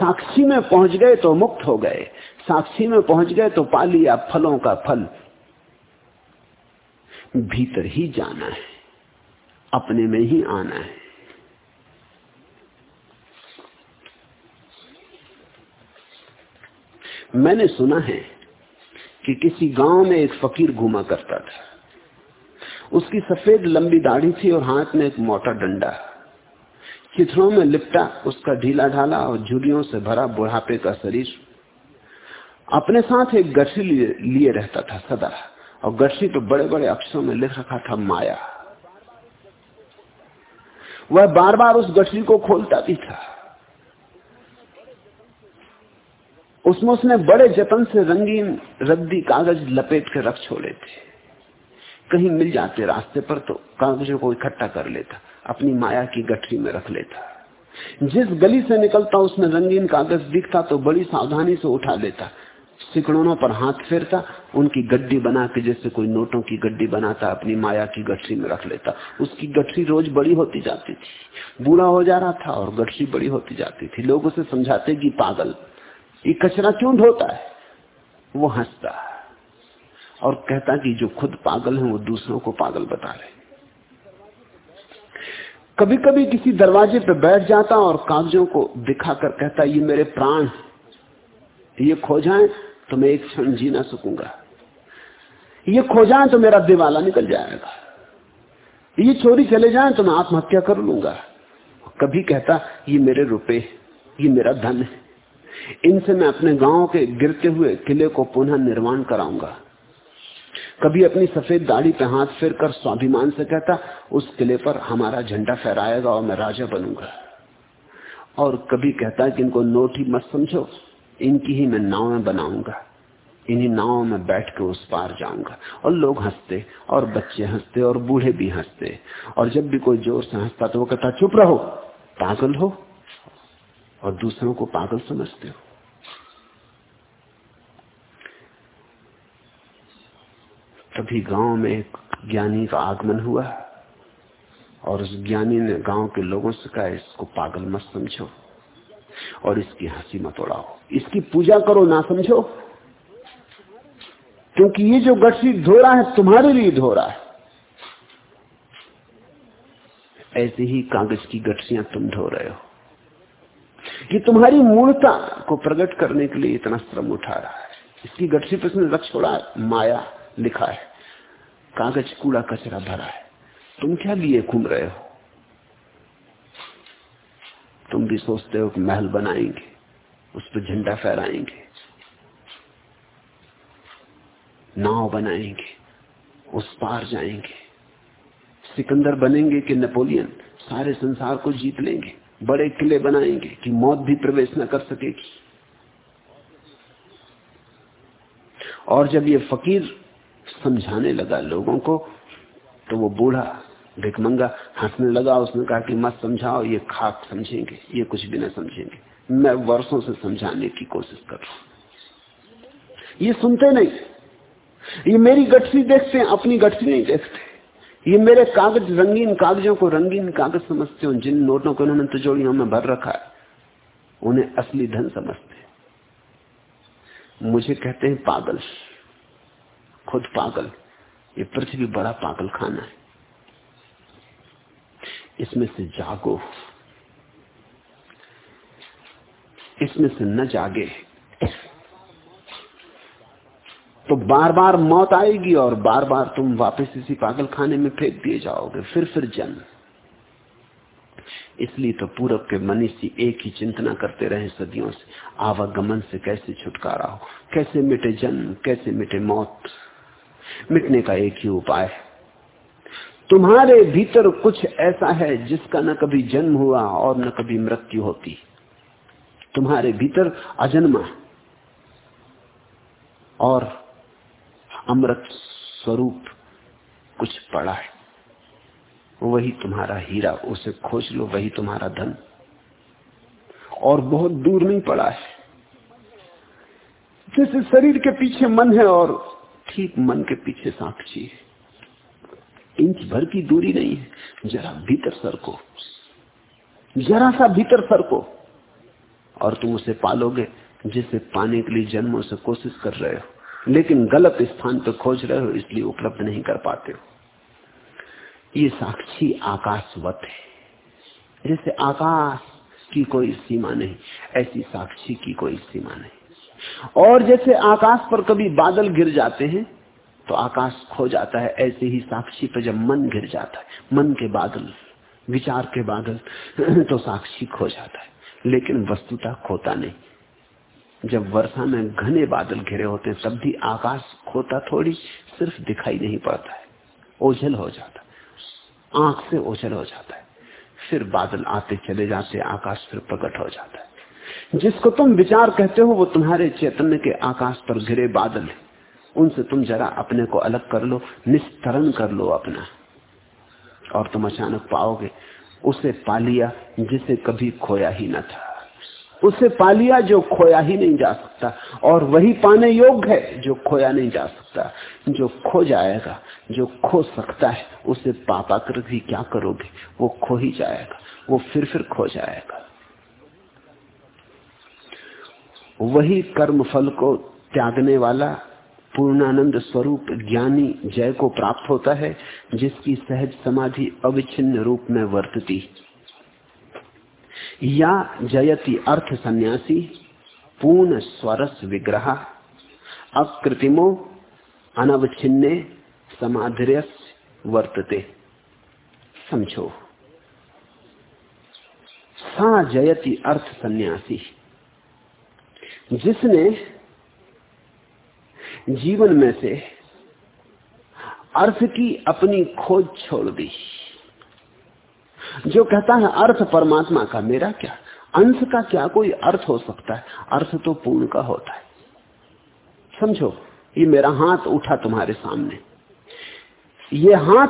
साक्षी में पहुँच गए तो मुक्त हो गए। साक्षी में पहुँच गए तो पा लिया फलों का फल। भीतर ही जाना है। अपने में ही आना है। मैंने सुना है कि किसी गाँव में एक फकीर घूमा करता था। उसकी सफ़ेद लंबी दाढ़ी थी और हाथ में एक मोटा डंडा। चित्रों में लिपटा, उसका ढीला ढाला और झुरियों से भरा बुढ़ापे का शरीर। अपने साथ एक गठरी लिए रहता था सदा, और गठरी पे बड़े बड़े अक्षरों में लिख रखा था, माया। वह बार बार उस गठरी को खोलता भी था। उसमें उसने बड़े जतन से रंगीन रद्दी कागज़ लपेट के रख छोड़े थे। कहीं मिल जाते रास्ते पर तो कागजों को इकट्ठा कर लेता, अपनी माया की गठरी में रख लेता। जिस गली से निकलता उसमें रंगीन कागज़ दिखता तो बड़ी सावधानी से उठा लेता। सिकड़ों पर हाथ फेरता, उनकी गड्डी बना के जैसे कोई नोटों की गड्डी बनाता, अपनी माया की गठरी में रख लेता। उसकी गठरी रोज बड़ी होती जाती थी। बूढ़ा हो जा रहा था और गठरी बड़ी होती जाती थी। लोग उसे समझाते कि पागल। ये कचरा क्यों ढोता है? वो हंसता है और कहता कि जो खुद पागल है, वो दूसरों को पागल बता रहे कभी कभी किसी दरवाजे पर बैठ जाता और कागजों को दिखाकर कहता, ये मेरे प्राण ये खो जाए तो मैं एक क्षण जी ना सकूँगा। ये खो जाए तो मेरा दिवाला निकल जाएगा। ये चोरी चले जाए तो मैं आत्महत्या कर लूँगा। कभी कहता, ये मेरे रुपए ये मेरा धन है। इनसे मैं अपने गाँव के गिरते हुए किले को पुनः निर्माण कराऊँगा। कभी अपनी सफ़ेद दाढ़ी पे हाथ फिर कर स्वाभिमान से कहता, उस किले पर हमारा झंडा फहराएगा और मैं राजा बनूँगा। और कभी कहता कि इनको नोट ही मत समझो, इनकी ही मैं नाव बनाऊँगा, इन्हीं नाव में बैठ के उस पार जाऊँगा। और लोग हँसते, और बच्चे हँसते, और बूढ़े भी हँसते। और जब भी कोई ज़ोर से हंसता तो वो कहता, चुप रहो, पागल हो और दूसरों को पागल समझते हो। तभी गाँव में एक ज्ञानी का आगमन हुआ और उस ज्ञानी ने गाँव के लोगों से कहा, इसको पागल मत समझो और इसकी हँसी मत उड़ाओ। इसकी पूजा करो, ना समझो। क्योंकि ये जो गठसी धो रहा है, तुम्हारे लिए धो रहा है। ऐसे ही कागज़ की गठसियाँ तुम धो रहे हो। कि तुम्हारी मूर्ता को प्रकट करने के लिए इतना श्रम उठा रहा है। इसकी गठरी पर उसने रख छोड़ा, माया लिखा है। कागज़, कूड़ा, कचरा भरा है। तुम क्या लिए घूम रहे हो? तुम भी सोचते हो कि महल बनाएँगे, उस पर झंडा फहराएँगे, नाव बनाएँगे, उस पार जाएँगे। सिकंदर बनेंगे कि नेपोलियन, सारे संसार को जीत लेंगे। बड़े किले बनाएँगे कि मौत भी प्रवेश न कर सकेगी और जब ये फकीर समझाने लगा लोगों को तो वो बूढ़ा भिकमंगा हंसने लगा। उसने कहा कि मत समझाओ, ये खाक समझेंगे, ये कुछ भी ना समझेंगे। मैं वर्षों से समझाने की कोशिश कर रहा हूँ। ये सुनते नहीं। ये मेरी गठसी देखते हैं, अपनी गठसी नहीं देखते। ये मेरे कागज़, रंगीन कागजों को, रंगीन कागज़ समझते हो। जिन नोटों को उन्होंने तिजोड़ियों में भर रखा है, उन्हें असली धन समझते मुझे कहते हैं, पागल, खुद पागल। ये पृथ्वी बड़ा पागल खाना है। इसमें से जागो। इसमें से न जागे। तो बार बार मौत आएगी और बार बार तुम वापस इसी पागल खाने में फेंक दिए जाओगे फिर फिर जन्म। इसलिए तो पूरब के मनीषी एक ही चिंतना करते रहे सदियों से, आवागमन से कैसे छुटकारा हो? कैसे मिटे जन्म, कैसे मिटे मौत? मिटने का एक ही उपाय तुम्हारे भीतर कुछ ऐसा है जिसका न कभी जन्म हुआ और न कभी मृत्यु होती। तुम्हारे भीतर अजन्मा और अमृत स्वरूप कुछ पड़ा है। वही तुम्हारा हीरा, उसे खोज लो, वही तुम्हारा धन। और बहुत दूर नहीं पड़ा है। जैसे शरीर के पीछे मन है और ठीक मन के पीछे साक्षी है। इंच भर की दूरी नहीं है। जरा भीतर सर को जरा सा भीतर सर को और तुम उसे पालोगे, जिसे पाने के लिए जन्मों से कोशिश कर रहे हो। लेकिन गलत स्थान पर खोज रहे हो, इसलिए उपलब्ध नहीं कर पाते हो। ये साक्षी आकाशवत है। जैसे आकाश की कोई सीमा नहीं, ऐसी साक्षी की कोई सीमा नहीं। और जैसे आकाश पर कभी बादल गिर जाते हैं तो आकाश खो जाता है, ऐसे ही साक्षी पर जब मन गिर जाता है, मन के बादल, विचार के बादल तो साक्षी खो जाता है। लेकिन वस्तुता खोता नहीं। जब वर्षा में घने बादल घिरे होते हैं, तब भी आकाश खोता थोड़ी सिर्फ़ दिखाई नहीं पड़ता है। ओझल हो जाता आँख से ओझल हो जाता है। फिर बादल आते चले जाते आकाश फिर प्रकट हो जाता है। जिसको तुम विचार कहते हो, वो तुम्हारे चैतन्य के आकाश पर घिरे बादल है। उनसे तुम जरा अपने को अलग कर लो, निस्तरण कर लो अपना। और तुम अचानक पाओगे, उसे पा लिया जिसे कभी खोया ही न था। उसे पा लिया जो खोया ही नहीं जा सकता। और वही पाने योग्य है जो खोया नहीं जा सकता। जो खो जाएगा, जो खो सकता है, उसे पापा कर भी क्या करोगे? वो खो ही जाएगा, वो फिर फिर खो जाएगा। वही कर्म फल को त्यागने वाला पूर्णानंद स्वरूप ज्ञानी जय को प्राप्त होता है, जिसकी सहज समाधि अविच्छिन्न रूप में वर्तती। या जयति अर्थ सन्यासी पूर्ण स्वरस विग्रह अकृतिमो अनवच्छिन्ने समाधिरस वर्तते। समझो। सा जयति अर्थ सन्यासी जिसने जीवन में से अर्थ की अपनी खोज छोड़ दी। जो कहता है अर्थ परमात्मा का, मेरा क्या? अंश का क्या कोई अर्थ हो सकता है? अर्थ तो पूर्ण का होता है। समझो, ये मेरा हाथ उठा तुम्हारे सामने। ये हाथ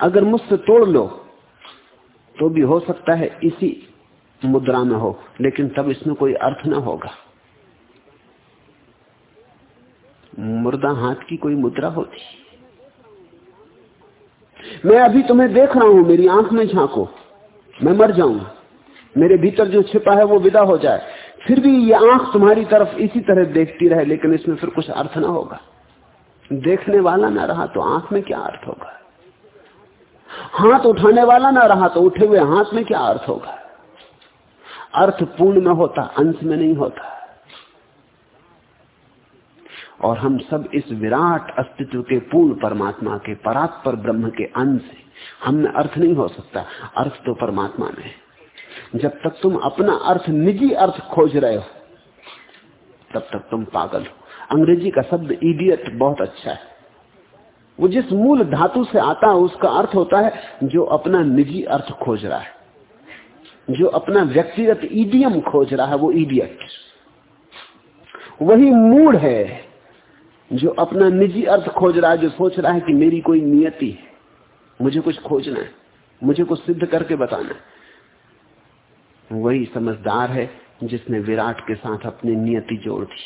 अगर मुझसे तोड़ लो तो भी हो सकता है इसी मुद्रा में हो, लेकिन तब इसमें कोई अर्थ ना होगा। मुर्दा हाथ की कोई मुद्रा होती? मैं अभी तुम्हें देख रहा हूँ, मेरी आँख में झांको। मैं मर जाऊँ मेरे भीतर जो छिपा है, वो विदा हो जाए। फिर भी ये आँख तुम्हारी तरफ़ इसी तरह देखती रहे, लेकिन इसमें फिर कुछ अर्थ ना होगा। देखने वाला ना रहा तो आँख में क्या अर्थ होगा? हाथ उठाने वाला ना रहा तो उठे हुए हाथ में क्या अर्थ होगा? अर्थ पूर्ण में होता अंश में नहीं होता। और हम सब इस विराट अस्तित्व के पूर्ण परमात्मा के परात्पर ब्रह्म के अंश है। हम अर्थ नहीं हो सकता। अर्थ तो परमात्मा में है। जब तक तुम अपना अर्थ, निजी अर्थ खोज रहे हो, तब तक तुम पागल हो। अंग्रेज़ी का शब्द इडियट बहुत अच्छा है। वो जिस मूल धातु से आता है, उसका अर्थ होता है जो अपना निजी अर्थ खोज रहा है। जो अपना व्यक्तिगत ईडियम खोज रहा है, वो इडियट वही मूड है। जो अपना निजी अर्थ खोज रहा है, जो सोच रहा है कि मेरी कोई नियति है, मुझे कुछ खोजना है, मुझे कुछ सिद्ध करके बताना है। वही समझदार है जिसने विराट के साथ अपनी नियति जोड़ दी।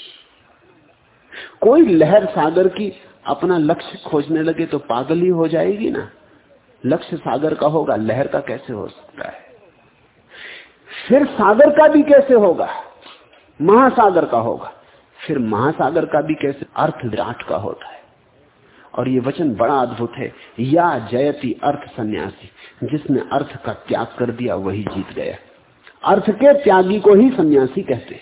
कोई लहर सागर की अपना लक्ष्य खोजने लगे तो पागल ही हो जाएगी ना। लक्ष्य सागर का होगा, लहर का कैसे हो सकता है? फिर सागर का भी कैसे होगा? महासागर का होगा। फिर महासागर का भी कैसे अर्थ विराट का होता है। और ये वचन बड़ा अद्भुत है। या जयति अर्थ सन्यासी, जिसने अर्थ का त्याग कर दिया, वही जीत गया। अर्थ के त्यागी को ही सन्यासी कहते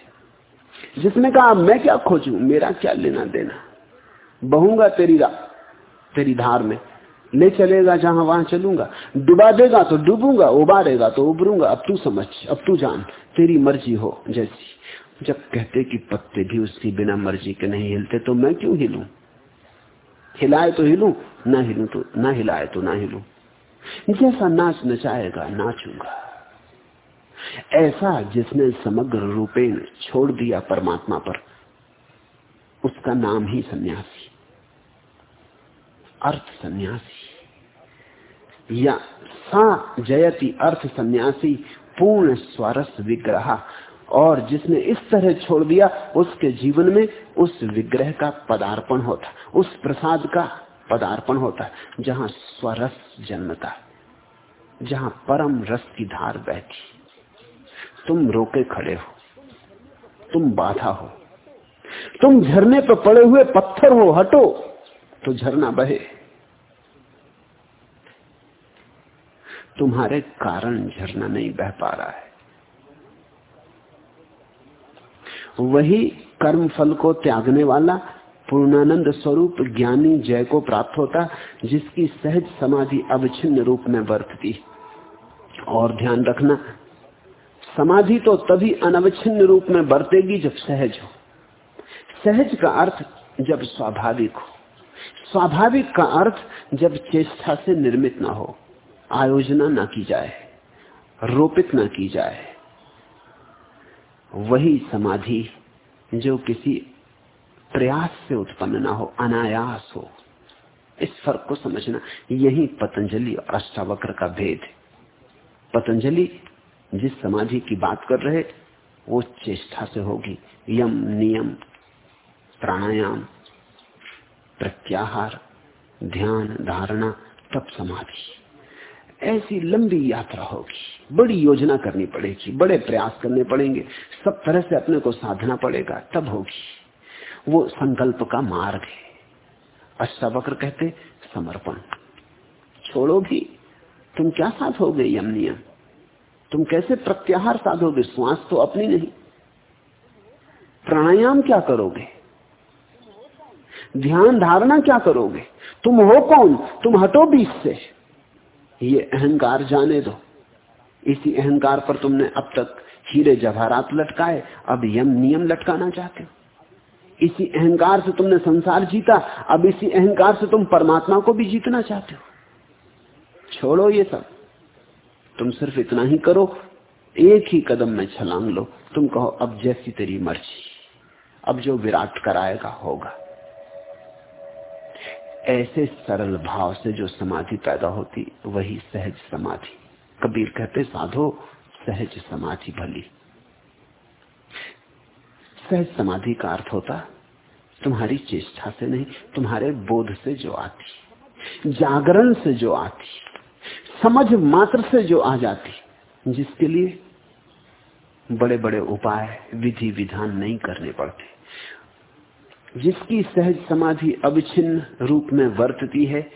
जिसने कहा, मैं क्या खोजू? मेरा क्या लेना देना? बहूँगा तेरी तेरी धार में। ले चलेगा जहाँ वहाँ चलूँगा। डुबा देगा तो डूबूँगा, उबारेगा तो उबरूँगा अब तू समझ, अब तू जान, तेरी मर्ज़ी हो जैसी। जब कहते कि पत्ते भी उसकी बिना मर्ज़ी के नहीं हिलते तो मैं क्यों हिलूं? हिलाए तो हिलूं, ना हिलूं तो ना हिलाए तो ना हिलूं। जैसा नाच नचाएगा, नाचूँगा। ऐसा जिसने समग्र रूपेण छोड़ दिया परमात्मा पर, उसका नाम ही सन्यासी। अर्थ सन्यासी। या सा जयति अर्थ सन्यासी, पूर्ण स्वरस विग्रह। और जिसने इस तरह छोड़ दिया, उसके जीवन में उस विग्रह का पदार्पण होता, उस प्रसाद का पदार्पण होता, जहाँ स्वरस जन्मता, जहाँ परम रस की धार बहती तुम रोके खड़े हो, तुम बाधा हो, तुम झरने पर पड़े हुए पत्थर हो, हटो तो झरना बहे। तुम्हारे कारण झरना नहीं बह पा रहा है। वही कर्म फल को त्यागने वाला पूर्णानंद स्वरूप ज्ञानी जय को प्राप्त होता, जिसकी सहज समाधि अवच्छिन्न रूप में बरतती और ध्यान रखना, समाधि तो तभी अनवच्छिन्न रूप में बरतेगी जब सहज हो। सहज का अर्थ जब स्वाभाविक हो। स्वाभाविक का अर्थ जब चेष्टा से निर्मित ना हो, आयोजना ना की जाए, रोपित ना की जाए। वही समाधि जो किसी प्रयास से उत्पन्न ना हो, अनायास हो। इस फ़र्क को समझना। यही पतंजलि और अष्टावक्र का भेद है। पतंजलि जिस समाधि की बात कर रहे, वो चेष्टा से होगी। यम नियम, प्राणायाम, प्रत्याहार, ध्यान, धारणा तब समाधि। ऐसी लंबी यात्रा होगी। बड़ी योजना करनी पड़ेगी, बड़े प्रयास करने पड़ेंगे। सब तरह से अपने को साधना पड़ेगा, तब होगी। वो संकल्प का मार्ग है। अष्टावक्र कहते, समर्पण। छोड़ो भी, तुम क्या साधोगे यम नियम तुम कैसे प्रत्याहार साधोगे? श्वास तो अपनी नहीं। प्राणायाम क्या करोगे? ध्यान धारणा क्या करोगे? तुम हो कौन? तुम हटो बीच से। ये अहंकार जाने दो। इसी अहंकार पर तुमने अब तक हीरे जवाहरात लटकाए, अब यम नियम लटकाना चाहते हो। इसी अहंकार से तुमने संसार जीता, अब इसी अहंकार से तुम परमात्मा को भी जीतना चाहते हो। छोड़ो ये सब। तुम सिर्फ़ इतना ही करो, एक ही कदम में छलांग लो। तुम कहो, अब जैसी तेरी मर्ज़ी, अब जो विराट कराएगा होगा। ऐसे सरल भाव से जो समाधि पैदा होती, वही सहज समाधि। कबीर कहते साधो, सहज समाधि भली। सहज समाधि का अर्थ होता, तुम्हारी चेष्टा से नहीं, तुम्हारे बोध से जो आती, जागरण से जो आती, समझ मात्र से जो आ जाती, जिसके लिए बड़े बड़े उपाय विधि विधान नहीं करने पड़ते। जिसकी सहज समाधि अविच्छिन्न रूप में वर्तती है,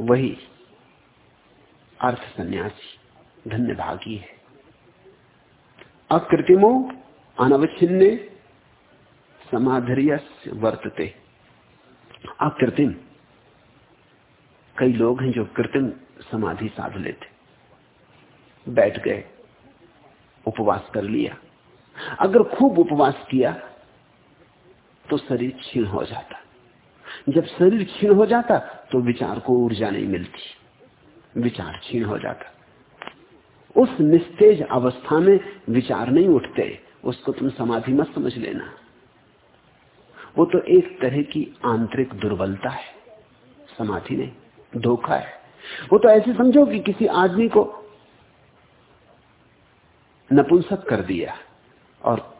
वही अर्थ सन्यासी धन्य भागी है। अकृत्रिमो अनवच्छिन्न समाधर्य वर्तते। अकृत्रिम कई लोग हैं जो कृत्रिम समाधि साध लेते। बैठ गए, उपवास कर लिया। अगर खूब उपवास किया तो शरीर क्षीण हो जाता। जब शरीर क्षीण हो जाता तो विचार को ऊर्जा नहीं मिलती। विचार क्षीण हो जाता। उस निस्तेज अवस्था में विचार नहीं उठते। उसको तुम समाधि मत समझ लेना। वो तो एक तरह की आंतरिक दुर्बलता है। समाधि नहीं, धोखा है। वो तो ऐसे समझो कि किसी आदमी को नपुंसक कर दिया और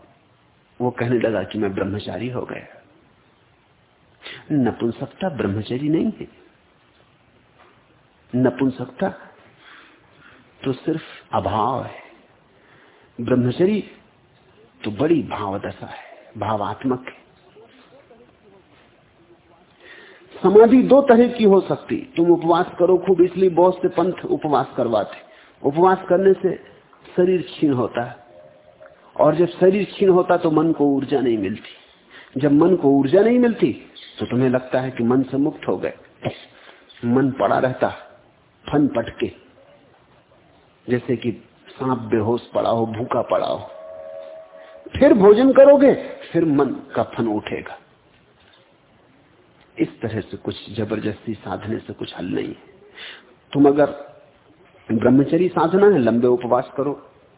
वो कहने लगा कि मैं ब्रह्मचारी हो गया। नपुंसकता ब्रह्मचरी नहीं है। नपुंसकता तो सिर्फ़ अभाव है। ब्रह्मचरी तो बड़ी भावदशा है, भावात्मक है। समाधि दो तरह की हो सकती। तुम उपवास करो खूब, इसलिए बहुत से पंथ उपवास करवाते। उपवास करने से शरीर क्षीण होता है। और जब शरीर क्षीण होता तो मन को ऊर्जा नहीं मिलती। जब मन को ऊर्जा नहीं मिलती तो तुम्हें लगता है कि मन से मुक्त हो गए। मन पड़ा रहता, फन पटके। जैसे कि सांप बेहोश पड़ा हो, भूखा पड़ा हो। फिर भोजन करोगे, फिर मन का फन उठेगा। इस तरह से कुछ ज़बरदस्ती साधने से कुछ हल नहीं है। तुम अगर ब्रह्मचरी साधना है, लंबे उपवास करो।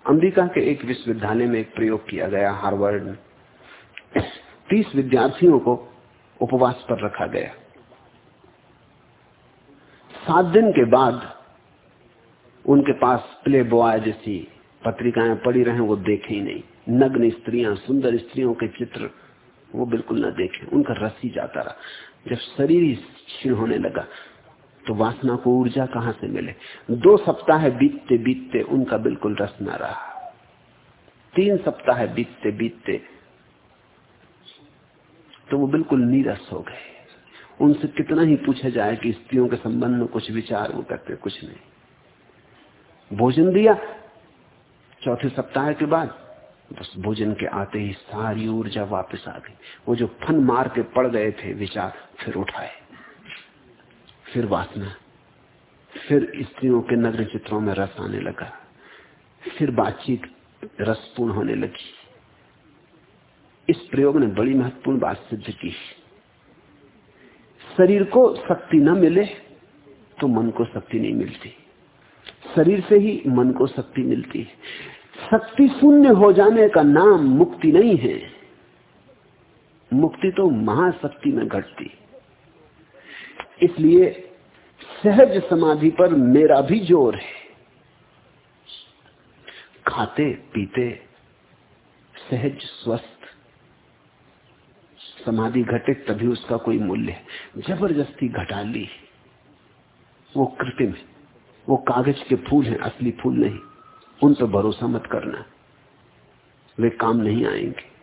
अमेरिका के एक विश्वविद्यालय में एक प्रयोग किया गया, हार्वर्ड। में तीस विद्यार्थियों को उपवास पर रखा गया। सात दिन के बाद उनके पास प्ले बॉय जैसी पत्रिकाएँ पड़ी रहे, वो देखे ही नहीं। नग्न स्त्रियाँ, सुंदर स्त्रियों के चित्र, वो बिल्कुल न देखे। उनका रस ही जाता रहा। जब शरीर ही क्षीण होने लगा तो वासना को ऊर्जा कहाँ से मिले? दो सप्ताह बीतते बीतते उनका बिल्कुल रस न रहा। तीन सप्ताह बीतते बीतते तो वो बिल्कुल नीरस हो गए। उनसे कितना ही पूछा जाए कि स्त्रियों के संबंध में कुछ विचार वो करते, कुछ नहीं। भोजन दिया, चौथे सप्ताह के बाद बस भोजन के आते ही सारी ऊर्जा वापस आ गई। वो जो फन मार के पड़ गए थे, विचार फिर उठाए। फिर वासना। फिर स्त्रियों के नग्न चित्रों में रस आने लगा। फिर बातचीत रसपूर्ण होने लगी। इस प्रयोग ने बड़ी महत्वपूर्ण बात सिद्ध की। शरीर को शक्ति न मिले तो मन को शक्ति नहीं मिलती। शरीर से ही मन को शक्ति मिलती है। शक्ति शून्य हो जाने का नाम मुक्ति नहीं है। मुक्ति तो महाशक्ति में घटती। इसलिए सहज समाधि पर मेरा भी ज़ोर है। खाते, पीते, सहज, स्वस्थ। समाधि घटे तभी उसका कोई मूल्य है। ज़बरदस्ती घटा ली। वो कृत्रिम है। वो कागज़ के फूल हैं, असली फूल नहीं। उन पर भरोसा मत करना। वे काम नहीं आएँगे।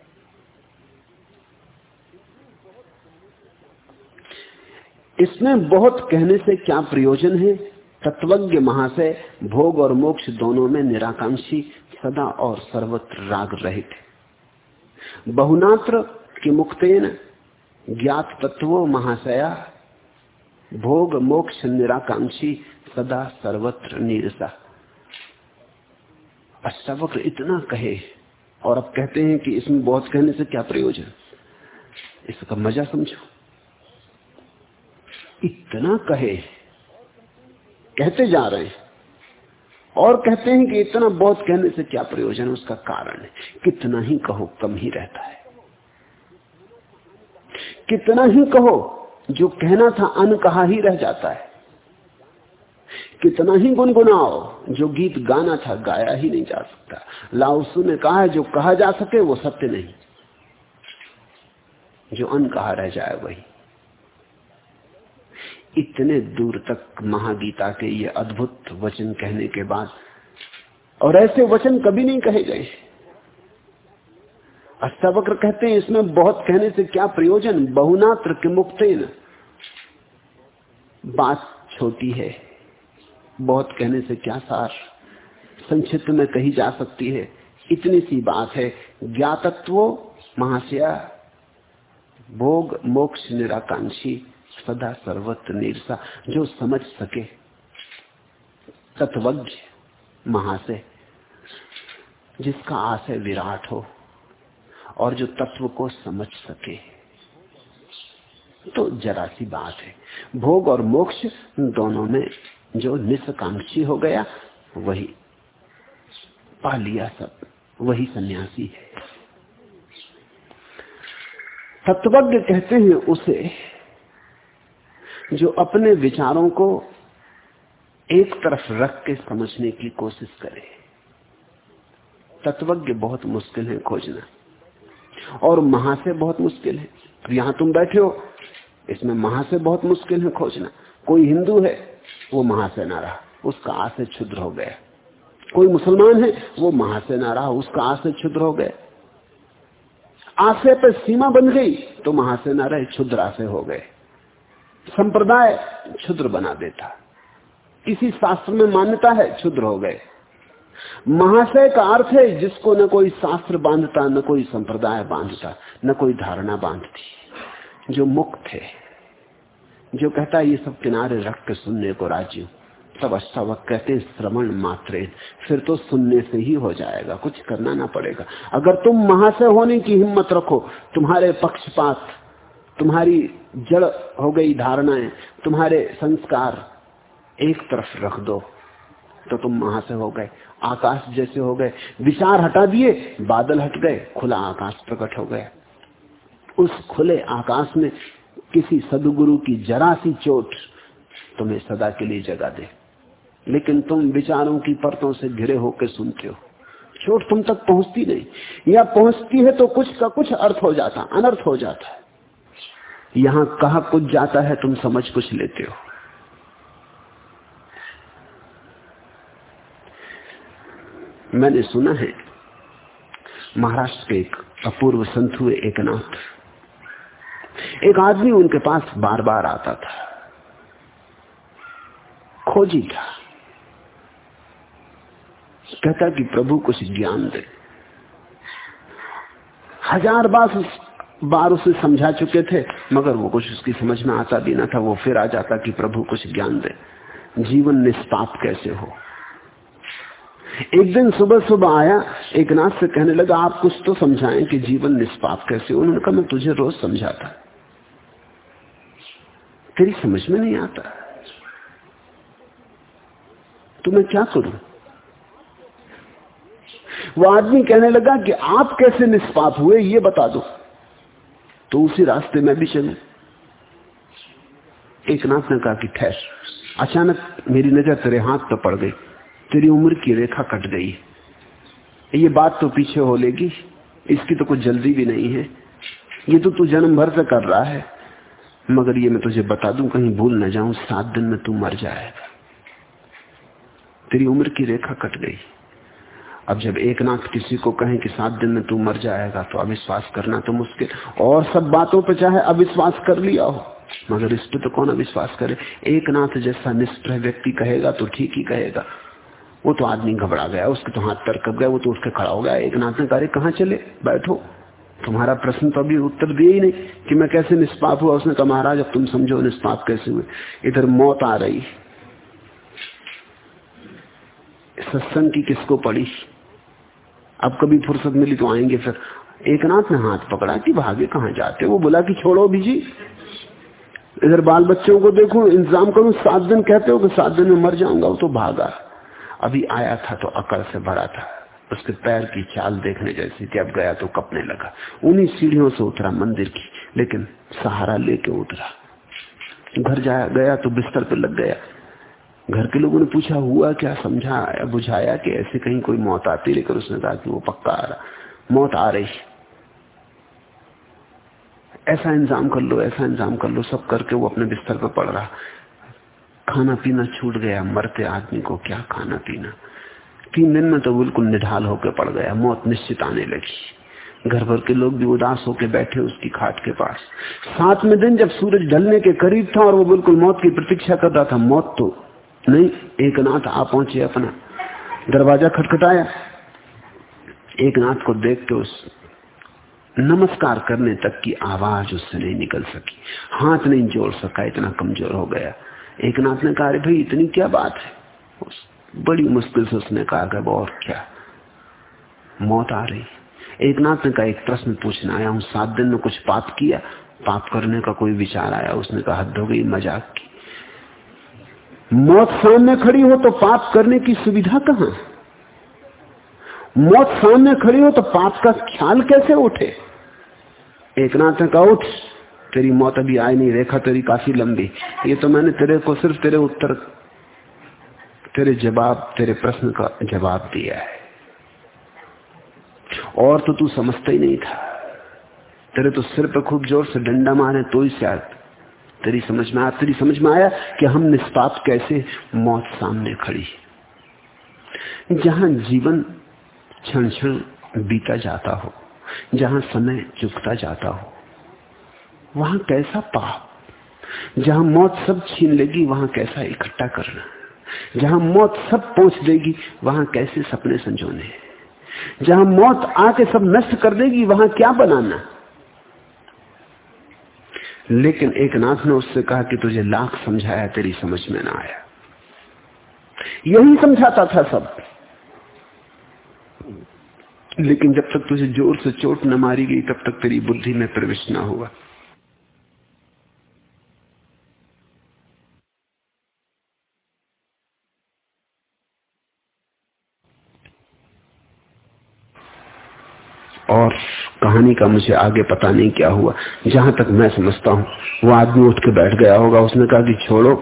इसमें बहुत कहने से क्या प्रयोजन है? तत्वज्ञ महाशय भोग और मोक्ष दोनों में निराकांक्षी सदा और सर्वत्र राग रहित बहुनात्र कि मुक्तेन ज्ञात तत्वो महाशया, भोग मोक्ष निराकांक्षी सदा सर्वत्र नीरसा। अष्टावक्र इतना कहे और अब कहते हैं कि इसमें बहुत कहने से क्या प्रयोजन? इसका मज़ा समझो। इतना कहे, कहते जा रहे हैं। और कहते हैं कि इतना बहुत कहने से क्या प्रयोजन है? उसका कारण है। कितना ही कहो, कम ही रहता है। कितना ही कहो, जो कहना था अन कहा ही रह जाता है। कितना ही गुनगुनाओ, जो गीत गाना था, गाया ही नहीं जा सकता। लाउसु ने कहा है, जो कहा जा सके, वो सत्य नहीं। जो अन कहा रह जाए, वही। इतने दूर तक महागीता के ये अद्भुत वचन कहने के बाद, और ऐसे वचन कभी नहीं कहे गए। अष्टावक्र कहते हैं, इसमें बहुत कहने से क्या प्रयोजन? बहुनात्र के मुक्तेन। बात छोटी है, बहुत कहने से क्या सार? संक्षिप्त में कही जा सकती है, इतनी सी बात है। ज्ञातत्व महाशया, भोग मोक्ष निराकांक्षी। सदा सर्वत्र निरसा, जो समझ सके। तत्वज्ञ महाशय, जिसका आशय विराट हो और जो तत्व को समझ सके। तो जरा सी बात है। भोग और मोक्ष दोनों में जो निष्कांक्षी हो गया, वही पा लिया सब, वही सन्यासी है। तत्वज्ञ कहते हैं उसे जो अपने विचारों को एक तरफ़ रख के समझने की कोशिश करे। तत्वज्ञ बहुत मुश्किल है खोजना। और महाशय बहुत मुश्किल है। यहाँ तुम बैठे हो, इसमें महाशय बहुत मुश्किल है खोजना। कोई हिंदू है, वो महाशय ना रहा, उसका आशय क्षुद्र हो गया। कोई मुसलमान है, वो महाशय ना रहा, उसका आशय क्षुद्र हो गया। आशय पर सीमा बन गई तो महाशय ना रहे, क्षुद्र आशय हो गए। संप्रदाय क्षुद्र बना देता। किसी शास्त्र में मान्यता है, क्षुद्र हो गए। महाशय का अर्थ है, जिसको न कोई शास्त्र बांधता, न कोई संप्रदाय बांधता, न कोई धारणा बांधती, जो मुक्त है, जो कहता है, ये सब किनारे रख के सुनने को राज़ी हूँ। सब अच्छा वक्त कहते श्रवण मात्र, फिर तो सुनने से ही हो जाएगा, कुछ करना ना पड़ेगा। अगर तुम महाशय होने की हिम्मत रखो, तुम्हारे पक्षपात तुम्हारी जड़ हो गई धारणाएँ, तुम्हारे संस्कार एक तरफ़ रख दो तो तुम वहाँ से हो गए, आकाश जैसे हो गए, विचार हटा दिए, बादल हट गए, खुला आकाश प्रकट हो गया। उस खुले आकाश में किसी सदगुरु की जरा सी चोट तुम्हें सदा के लिए जगा दे। लेकिन तुम विचारों की परतों से घिरे होकर सुनते हो। चोट तुम तक पहुँचती नहीं। या पहुँचती है तो कुछ का कुछ अर्थ हो जाता, अनर्थ हो जाता है। यहाँ कहा कुछ जाता है, तुम समझ कुछ लेते हो। मैंने सुना है, महाराष्ट्र के एक अपूर्व संत हुए एक नाथ एक आदमी उनके पास बार बार आता था। खोजी था। कहता कि प्रभु कुछ ज्ञान दे। हज़ार बार उस बार उसे समझा चुके थे। मगर वो कुछ उसकी समझ में आता भी ना था, वो फिर आ जाता कि प्रभु कुछ ज्ञान दे। जीवन निष्पाप कैसे हो? एक दिन सुबह सुबह आया, एक नाथ से कहने लगा, आप कुछ तो समझाएँ कि जीवन निष्पाप कैसे हो? उन्होंने कहा, मैं तुझे रोज समझाता। तेरी समझ में नहीं आता। तो मैं क्या करूँ? वो आदमी कहने लगा कि आप कैसे निष्पाप हुए, ये बता दो। तो उसी रास्ते में भी चलू। एक नाथ ने कहा कि, ठहर। अचानक मेरी नज़र तेरे हाथ पर पड़ गई। तेरी उम्र की रेखा कट गई। ये बात तो पीछे हो लेगी। इसकी तो कुछ जल्दी भी नहीं है। ये तो तू जन्म भर से कर रहा है। मगर ये मैं तुझे बता दूँ, कहीं भूल ना जाऊँ। सात दिन में तू मर जाएगा। तेरी उम्र की रेखा कट गई। अब जब एक नाथ किसी को कहें कि सात दिन में तू मर जाएगा तो अविश्वास करना तो मुश्किल। और सब बातों पर चाहे अविश्वास कर लिया हो, मगर इस पर तो कौन अविश्वास करे? एक नाथ जैसा निष्प्रह व्यक्ति कहेगा तो ठीक ही कहेगा। वो तो आदमी घबरा गया, उसके तो हाथ पर कब गया वो तो उठ के खड़ा हो गया। एक नाथ ने कहा कहा चले? बैठो। तुम्हारा प्रश्न तो अभी उत्तर दिए ही नहीं कि मैं कैसे निष्पाप हुआ। उसने कहा, महाराज, अब तुम समझो निष्पाप कैसे हुए। इधर मौत आ रही। सत्संग की किसको पड़ी? अब कभी फुर्सत मिली तो आएँगे फिर। एक नाथ ने हाथ पकड़ा कि भागे कहा जाते वो बोला कि छोड़ो भी जी इधर बाल बच्चों को देखो, इंतज़ाम करूँ, सात दिन कहते हो कि सात दिन में मर जाऊँगा, वो तो भागा। अभी आया था तो अकड़ से भरा था। उसके पैर की चाल देखने जैसी थी, अब गया तो कपने लगा। उन्हीं सीढ़ियों से उतरा मंदिर की, लेकिन सहारा लेके उतरा। घर जाया, गया तो बिस्तर पे लग गया। घर के लोगों ने पूछा, हुआ क्या? समझाया बुझाया कि ऐसे कहीं कोई मौत आती? लेकिन उसने कहा कि वो पक्का आ रहा। मौत आ रही। ऐसा इंतज़ाम कर लो, ऐसा इंतज़ाम कर लो, सब करके वो अपने बिस्तर पर पड़ रहा। खाना पीना छूट गया, मरते आदमी को क्या खाना पीना? तीन दिन में तो बिल्कुल निढाल होकर पड़ गया, मौत निश्चित आने लगी। घर भर के लोग भी उदास होकर बैठे उसकी खाट के पास। सातवें दिन जब सूरज ढलने के करीब था और वो बिल्कुल मौत की प्रतीक्षा कर रहा था, मौत तो नहीं एक नाथ आ पहुँचे अपना। दरवाज़ा खटखटाया। एक नाथ को देख के उस नमस्कार करने तक की आवाज़ उससे नहीं निकल सकी। हाथ नहीं जोड़ सका, इतना कमज़ोर हो गया। एक नाथ ने कहा भाई, इतनी क्या बात है? बड़ी मुश्किल से उसने कहा कि और क्या? मौत आ रही। एक नाथ ने कहा, एक प्रश्न पूछना आया हूँ। सात दिन में कुछ पाप किया? पाप करने का कोई विचार आया? उसने कहा, हद हो गई, मज़ाक की। मौत सामने खड़ी हो तो पाप करने की सुविधा कहाँ मौत सामने खड़ी हो तो पाप का ख्याल कैसे उठे? एक नाथ ने कहा, उठ, तेरी मौत अभी आई नहीं, रेखा तेरी काफ़ी लंबी। ये तो मैंने तेरे को सिर्फ़ तेरे उत्तर, तेरे जवाब, तेरे प्रश्न का जवाब दिया है। और तो तू समझता ही नहीं था। तेरे तो सिर पे खूब ज़ोर से डंडा मारे तो ही शायद तेरी समझ में आया, तेरी समझ में आया कि हम निष्पाप कैसे मौत सामने खड़ी। जहाँ जीवन क्षण क्षण बीता जाता हो, जहाँ समय चुकता जाता हो, वहाँ कैसा पाप? जहाँ मौत सब छीन लेगी, वहाँ कैसा इकट्ठा करना? जहाँ मौत सब पहुँच देगी, वहाँ कैसे सपने संजोने जहाँ मौत आके सब नष्ट कर देगी, वहाँ क्या बनाना? लेकिन एक नाथ ने उससे कहा कि तुझे लाख समझाया, तेरी समझ में ना आया। यही समझाता था सब। लेकिन जब तक तुझे ज़ोर से चोट न मारी गई, तब तक तेरी बुद्धि में प्रवेश ना हुआ। और कहानी का मुझे आगे पता नहीं क्या हुआ। जहाँ तक मैं समझता हूँ, वो आदमी उठ के बैठ गया होगा। उसने कहा कि छोड़ो,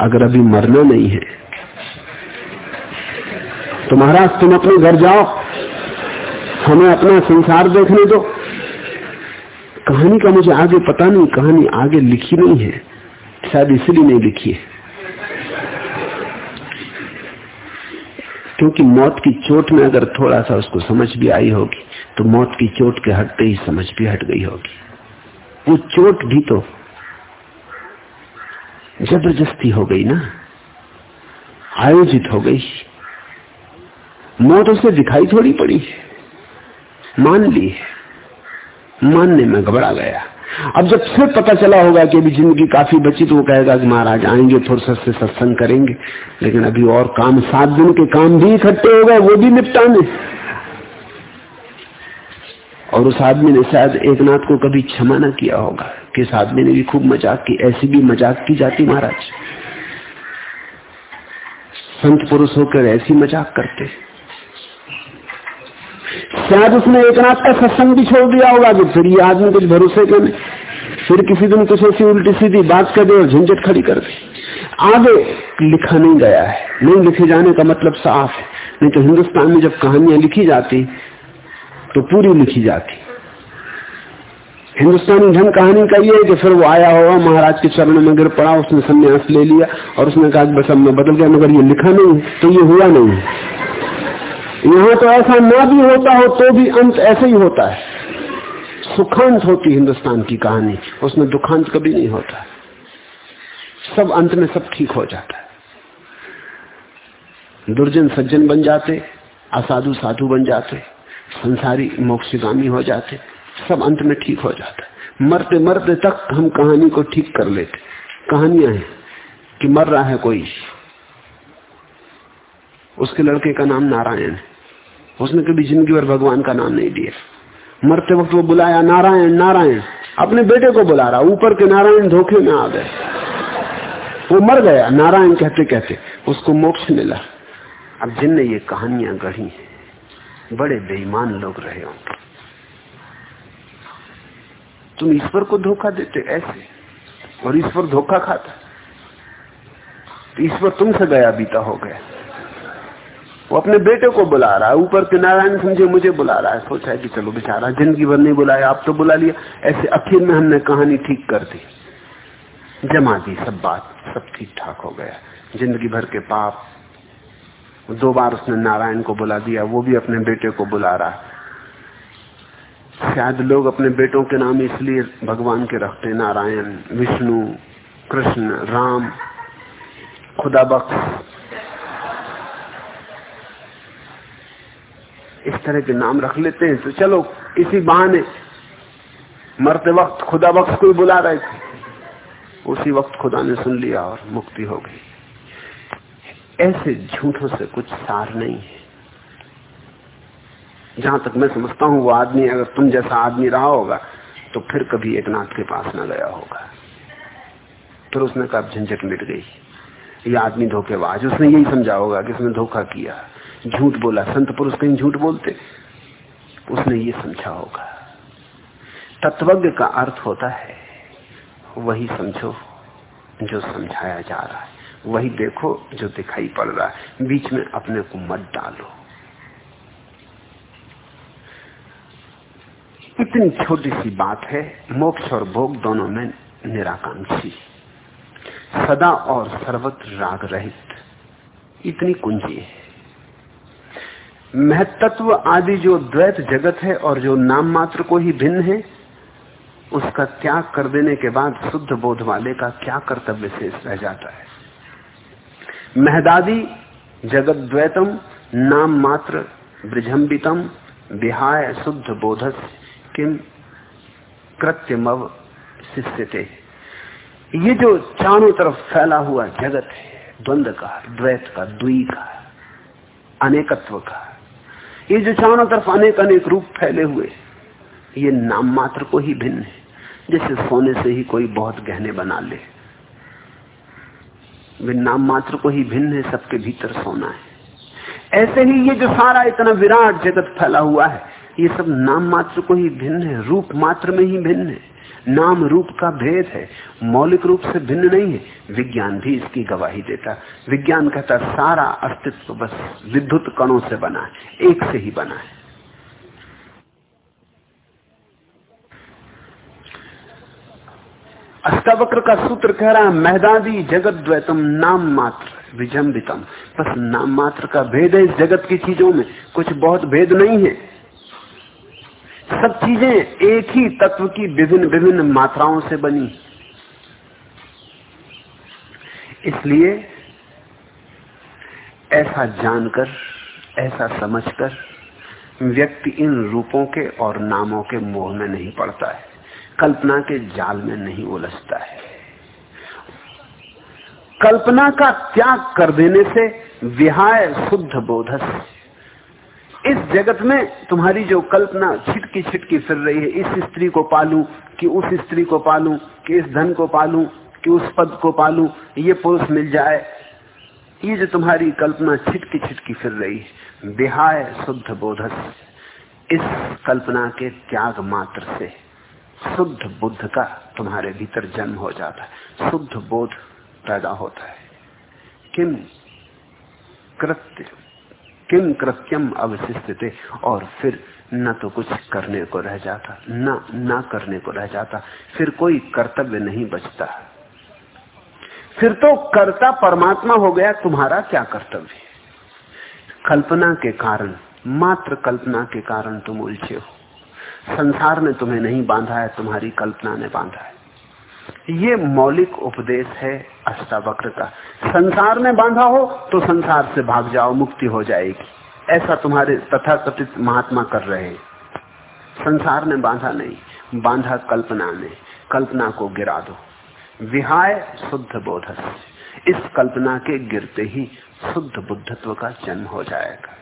अगर अभी मरना नहीं है तो महाराज तुम अपने घर जाओ, हमें अपना संसार देखने दो। कहानी का मुझे आगे पता नहीं, कहानी आगे लिखी नहीं है, शायद इसलिए नहीं लिखी है। क्योंकि मौत की चोट में अगर थोड़ा सा उसको समझ भी आई होगी तो मौत की चोट के हटते ही समझ भी हट गई होगी। वो चोट भी तो ज़बरदस्ती हो गई ना। आयोजित हो गई। मौत उसे दिखाई थोड़ी पड़ी। मान ली। मानने में घबरा गया। अब जब फिर पता चला होगा कि अभी ज़िंदगी काफ़ी बची तो वो कहेगा कि महाराज, आएँगे, फुर्सत से सत्संग करेंगे। लेकिन अभी और काम, सात दिन के काम भी इकट्ठे हो गए, वो भी निपटाने। और उस आदमी ने शायद एक नाथ को कभी क्षमा न किया होगा। कि इस आदमी ने भी खूब मज़ाक की, ऐसी भी मज़ाक की जाती महाराज। संत पुरुष होकर ऐसी मज़ाक करते। शायद उसने एक नाथ का सत्संग भी छोड़ दिया होगा, कि फिर ये आदमी कुछ भरोसे के नहीं? फिर किसी दिन कुछ ऐसी उल्टी सीधी बात कर दे और झंझट खड़ी कर दे। आगे लिखा नहीं गया है। नहीं लिखे जाने का मतलब साफ़ है। नहीं तो हिंदुस्तान में जब कहानियाँ लिखी जाती तो पूरी लिखी जाती। हिंदुस्तानी ढंग कहानी का ये है कि फिर वो आया होगा, महाराज के चरणों में गिर पड़ा, उसने संन्यास ले लिया और उसने कहा बस अब मैं बदल गया, मगर ये लिखा नहीं तो ये हुआ नहीं। यहाँ तो ऐसा ना भी होता हो तो भी अंत ऐसे ही होता है। सुखांत होती हिंदुस्तान की कहानी, उसमें दुखांत कभी नहीं होता। सब अंत में सब ठीक हो जाता है। दुर्जन सज्जन बन जाते, असाधु साधु बन जाते संसारी मोक्षगामी हो जाते, सब अंत में ठीक हो जाता। मरते मरते तक हम कहानी को ठीक कर लेते। कहानियाँ हैं कि मर रहा है कोई। उसके लड़के का नाम नारायण है। उसने कभी ज़िंदगी भर भगवान का नाम नहीं दिया। मरते वक्त वो बुलाया, नारायण नारायण, अपने बेटे को बुला रहा, ऊपर के नारायण धोखे में आ गए। वो मर गया। नारायण कहते कहते उसको मोक्ष मिला। अब जिनने ये कहानियाँ गढ़ी हैं बड़े बेईमान लोग रहे होंगे तुम ईश्वर को धोखा देते ऐसे, और ईश्वर धोखा खाता। तो ईश्वर तुमसे गया बीता हो गया। वो अपने बेटे को बुला रहा है, ऊपर के नारायण समझे मुझे बुला रहा है। सोचा है कि चलो बेचारा ज़िंदगी भर नहीं बुलाया, आप तो बुला लिया। ऐसे अखिल में हमने कहानी ठीक कर दी। जमा दी सब बात, सब ठीक ठाक हो गया। ज़िंदगी भर के पाप दो बार उसने नारायण को बुला दिया, वो भी अपने बेटे को बुला रहा। है शायद लोग अपने बेटों के नाम इसलिए भगवान के रखते, नारायण, विष्णु, कृष्ण, राम, खुदा बख्श। इस तरह के नाम रख लेते हैं तो चलो, इसी बहाने मरते वक्त खुदा बख्श कोई बुला रहे थे। उसी वक्त खुदा ने सुन लिया और मुक्ति हो गई। ऐसे झूठों से कुछ सार नहीं है। जहाँ तक मैं समझता हूँ, वो आदमी, अगर तुम जैसा आदमी रहा होगा तो फिर कभी एक नाथ के पास ना गया होगा। फिर उसने कहा झंझट मिट गई। ये आदमी धोखेबाज, उसने यही समझा होगा कि उसने धोखा किया। झूठ बोला, संत पुरुष कहीं झूठ बोलते? उसने ये समझा होगा। तत्वज्ञ का अर्थ होता है, वही समझो जो समझाया जा रहा है। वही देखो जो दिखाई पड़ रहा है। बीच में अपने को मत डालो। इतनी छोटी सी बात है, मोक्ष और भोग दोनों में निराकांक्षी। सदा और सर्वत्र राग रहित। इतनी कुंजी है। महत्व आदि जो द्वैत जगत है और जो नाम मात्र को ही भिन्न है, उसका त्याग कर देने के बाद शुद्ध बोध वाले का क्या कर्तव्य शेष रह जाता है? महदादी जगत द्वैतम नाम मात्र ब्रजम्बितम विहाय शुद्ध बोधस किम कृत्यमव शिष्य ये जो चारों तरफ़ फैला हुआ जगत है, द्वंद का, द्वैत का, द्वी का, अनेकत्व का, ये जो चारों तरफ़ अनेक अनेक रूप फैले हुए, ये नाम मात्र को ही भिन्न है, जैसे सोने से ही कोई बहुत गहने बना ले। वे नाम मात्र को ही भिन्न है, सबके भीतर सोना है। ऐसे ही ये जो सारा इतना विराट जगत फैला हुआ है, ये सब नाम मात्र को ही भिन्न है, रूप मात्र में ही भिन्न है। नाम रूप का भेद है, मौलिक रूप से भिन्न नहीं है, विज्ञान भी इसकी गवाही देता। विज्ञान कहता, सारा अस्तित्व बस विद्युत कणों से बना है, एक से ही बना है। अष्टावक्र का सूत्र कह रहा है मैदादी जगत द्वैतम नाम मात्र, विजम्बितम। बस नाम मात्र का भेद है इस जगत की चीज़ों में। कुछ बहुत भेद नहीं है। सब चीज़ें एक ही तत्व की विभिन्न विभिन्न मात्राओं से बनी। इसलिए ऐसा जानकर, ऐसा समझकर, व्यक्ति इन रूपों के और नामों के मोह में नहीं पड़ता है। कल्पना के जाल में नहीं उलझता है। कल्पना का त्याग कर देने से विहाय शुद्ध बोधस इस जगत में तुम्हारी जो कल्पना छिटकी छिटकी फिर रही है, इस स्त्री को पालू, कि उस स्त्री को पालू, कि इस धन को पालू, कि उस पद को पालू, ये पुरुष मिल जाए। ये जो तुम्हारी कल्पना छिटकी छिटकी फिर रही है बिहाय शुद्ध बोधस इस कल्पना के त्याग मात्र से शुद्ध बुद्ध का तुम्हारे भीतर जन्म हो जाता है। शुद्ध बोध पैदा होता है। किम कृत्य, किम कृत्यम अवशिष्ट थे और फिर न तो कुछ करने को रह जाता, न न करने को रह जाता, फिर कोई कर्तव्य नहीं बचता। फिर तो कर्ता परमात्मा हो गया, तुम्हारा क्या कर्तव्य? कल्पना के कारण, मात्र कल्पना के कारण तुम उलझे हो। संसार ने तुम्हें नहीं बांधा है, तुम्हारी कल्पना ने बांधा है। ये मौलिक उपदेश है अष्टावक्र का। संसार में बांधा हो तो संसार से भाग जाओ, मुक्ति हो जाएगी। ऐसा तुम्हारे तथाकथित महात्मा कर रहे संसार ने बांधा नहीं, बांधा कल्पना ने। कल्पना को गिरा दो। विहाय शुद्ध बोधस इस कल्पना के गिरते ही शुद्ध बुद्धत्व का जन्म हो जाएगा।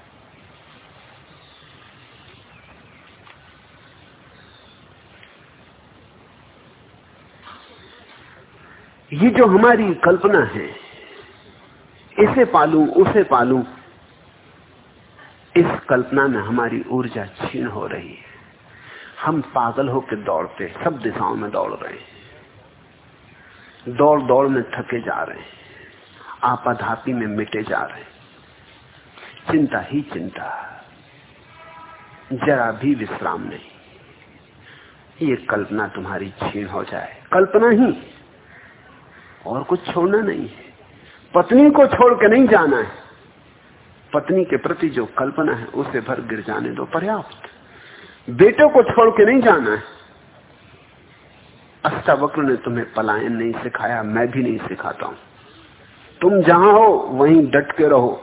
ये जो हमारी कल्पना है, इसे पालू, उसे पालू, इस कल्पना में हमारी ऊर्जा छीन हो रही है। हम पागल होकर दौड़ते सब दिशाओं में दौड़ रहे हैं। दौड़ दौड़ में थके जा रहे हैं आपाधापी में मिटे जा रहे हैं। चिंता ही चिंता, जरा भी विश्राम नहीं। ये कल्पना तुम्हारी छीन हो जाए। कल्पना ही और कुछ छोड़ना नहीं है। पत्नी को छोड़ के नहीं जाना है। पत्नी के प्रति जो कल्पना है, उसे भर गिर जाने दो पर्याप्त। बेटों को छोड़ के नहीं जाना है। अष्टावक्र ने तुम्हें पलायन नहीं सिखाया, मैं भी नहीं सिखाता हूँ। तुम जहाँ हो, वहीं डट के रहो।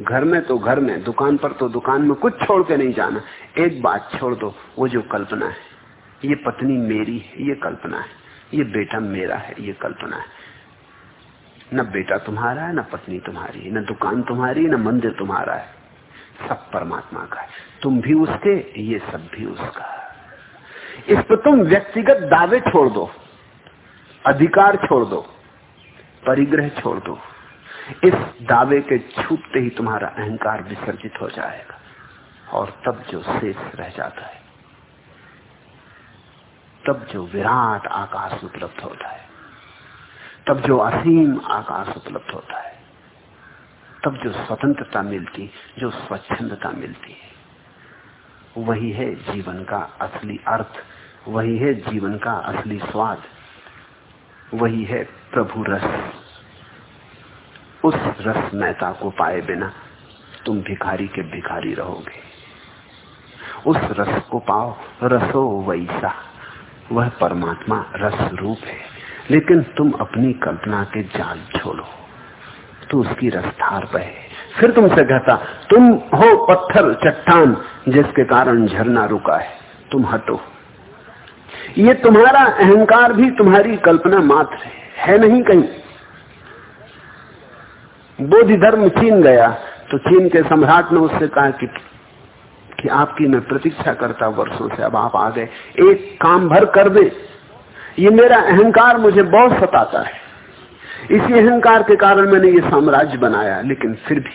घर में तो घर में, दुकान पर तो दुकान में, कुछ छोड़ के नहीं जाना। एक बात छोड़ दो, वो जो कल्पना है, ये पत्नी मेरी है, ये कल्पना है। ये बेटा मेरा है, ये कल्पना है। न बेटा तुम्हारा है, न पत्नी तुम्हारी है, न दुकान तुम्हारी, न मंदिर तुम्हारा है। सब परमात्मा का है। तुम भी उसके, ये सब भी उसका इस पर तुम व्यक्तिगत दावे छोड़ दो, अधिकार छोड़ दो, परिग्रह छोड़ दो। इस दावे के छूटते ही तुम्हारा अहंकार विसर्जित हो जाएगा और तब जो शेष रह जाता है तब जो विराट आकाश उपलब्ध होता है, तब जो असीम आकाश उपलब्ध होता है, तब जो स्वतंत्रता मिलती, जो स्वच्छंदता मिलती है, वही है जीवन का असली अर्थ, वही है जीवन का असली स्वाद, वही है प्रभु रस। उस रस महता को पाए बिना तुम भिखारी के भिखारी रहोगे। उस रस को पाओ, रसो वैसा। वह परमात्मा रस रूप है। लेकिन तुम अपनी कल्पना के जाल छोड़ो। तो उसकी रसधार बहे फिर तुमसे कहता तुम हो पत्थर चट्टान जिसके कारण झरना रुका है। तुम हटो। ये तुम्हारा अहंकार भी तुम्हारी कल्पना मात्र है, है नहीं कहीं। बोधि धर्म चीन गया। तो चीन के सम्राट ने उससे कहा कि कि आपकी मैं प्रतीक्षा करता वर्षों से, अब आप आ गए। एक काम भर कर दे। ये मेरा अहंकार मुझे बहुत सताता है। इसी अहंकार के कारण मैंने ये साम्राज्य बनाया, लेकिन फिर भी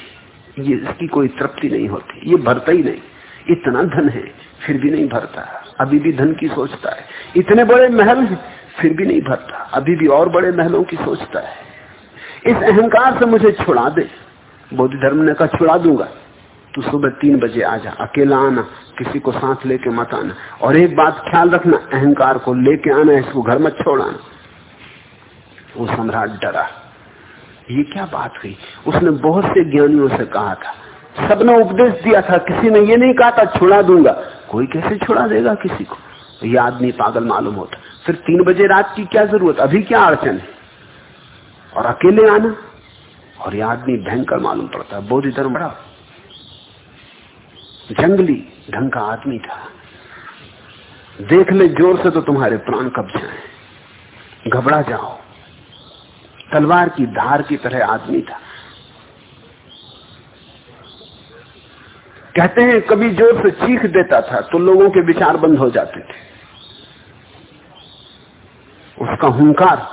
ये इसकी कोई तृप्ति नहीं होती। ये भरता ही नहीं। इतना धन है, फिर भी नहीं भरता। अभी भी धन की सोचता है। इतने बड़े महल फिर भी नहीं भरता। अभी भी और बड़े महलों की सोचता है। इस अहंकार से मुझे छुड़ा दे। बोधि धर्म ने कहा, छुड़ा दूँगा। तू सुबह तीन बजे आ जा, अकेला आना, किसी को साथ लेके मत आना। और एक बात ख्याल रखना, अहंकार को लेके आना, इसको घर मत छोड़ाना वो सम्राट डरा। ये क्या बात हुई? उसने बहुत से ज्ञानियों से कहा था। सबने उपदेश दिया था, किसी ने ये नहीं कहा था, छुड़ा दूँगा। कोई कैसे छुड़ा देगा किसी को? ये आदमी पागल मालूम होता। फिर तीन बजे रात की क्या ज़रूरत? अभी क्या अड़चन है? और अकेले आना? और ये आदमी भयंकर मालूम पड़ता। है बोधि धर्म बड़ा जंगली ढंग का आदमी था। देख ले ज़ोर से तो तुम्हारे प्राण कब जाए घबरा जाओ। तलवार की धार की तरह आदमी था। कहते हैं, कभी ज़ोर से चीख देता था तो लोगों के विचार बंद हो जाते थे। उसका हुंकार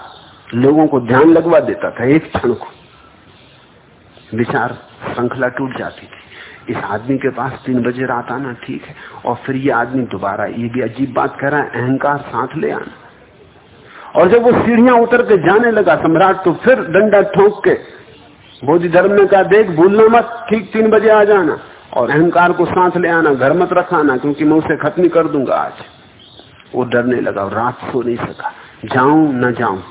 लोगों को ध्यान लगवा देता था, एक क्षण को। विचार श्रृंखला टूट जाती थी। इस आदमी के पास तीन बजे रात आना ठीक है। और फिर ये आदमी दोबारा, ये भी अजीब बात कह रहा है, अहंकार साथ ले आना। और जब वो सीढ़ियाँ उतर के जाने लगा, सम्राट तो फिर डंडा ठोक के बोधि धर्म ने कहा, देख, भूलना मत, ठीक तीन बजे आ जाना। और अहंकार को सांस ले आना, घर मत रखाना, क्योंकि मैं उसे खत्म कर दूँगा आज। वो डरने लगा रात सो नहीं सका। जाऊँ न जाऊँ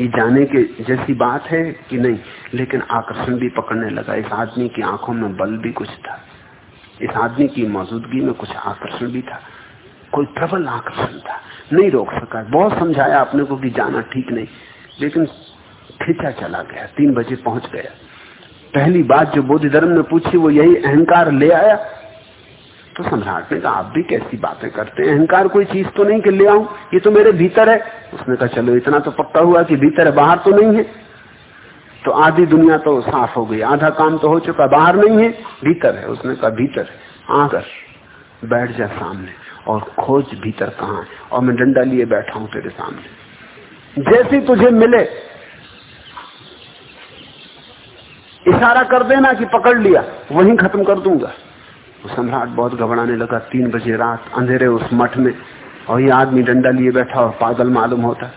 ये जाने के जैसी बात है कि नहीं, लेकिन आकर्षण भी पकड़ने लगा। इस आदमी की आँखों में बल भी कुछ था। इस आदमी की मौजूदगी में कुछ आकर्षण भी था। कोई प्रबल आकर्षण था। नहीं रोक सका। बहुत समझाया अपने को कि जाना ठीक नहीं, लेकिन खिंचा चला गया। तीन बजे पहुँच गया। पहली बात जो बोधि धर्म ने पूछी, वो यही अहंकार ले आया तो सम्राट ने कहा, आप भी कैसी बातें करते हैं? अहंकार कोई चीज़ तो नहीं कि ले आऊँ? ये तो मेरे भीतर है। उसने कहा, चलो, इतना तो पक्का हुआ कि भीतर है, बाहर तो नहीं है। तो आधी दुनिया तो साफ़ हो गई। आधा काम तो हो चुका, बाहर नहीं है, भीतर है। उसने कहा, भीतर है। आकर बैठ जा सामने और खोज भीतर कहा है। और मैं डंडा लिए बैठा हूँ तेरे सामने। जैसे तुझे मिले, इशारा कर देना कि पकड़ लिया, वहीं खत्म कर दूँगा। तो सम्राट बहुत घबराने लगा। तीन बजे रात अंधेरे उस मठ में और ये आदमी डंडा लिए बैठा और पागल मालूम होता।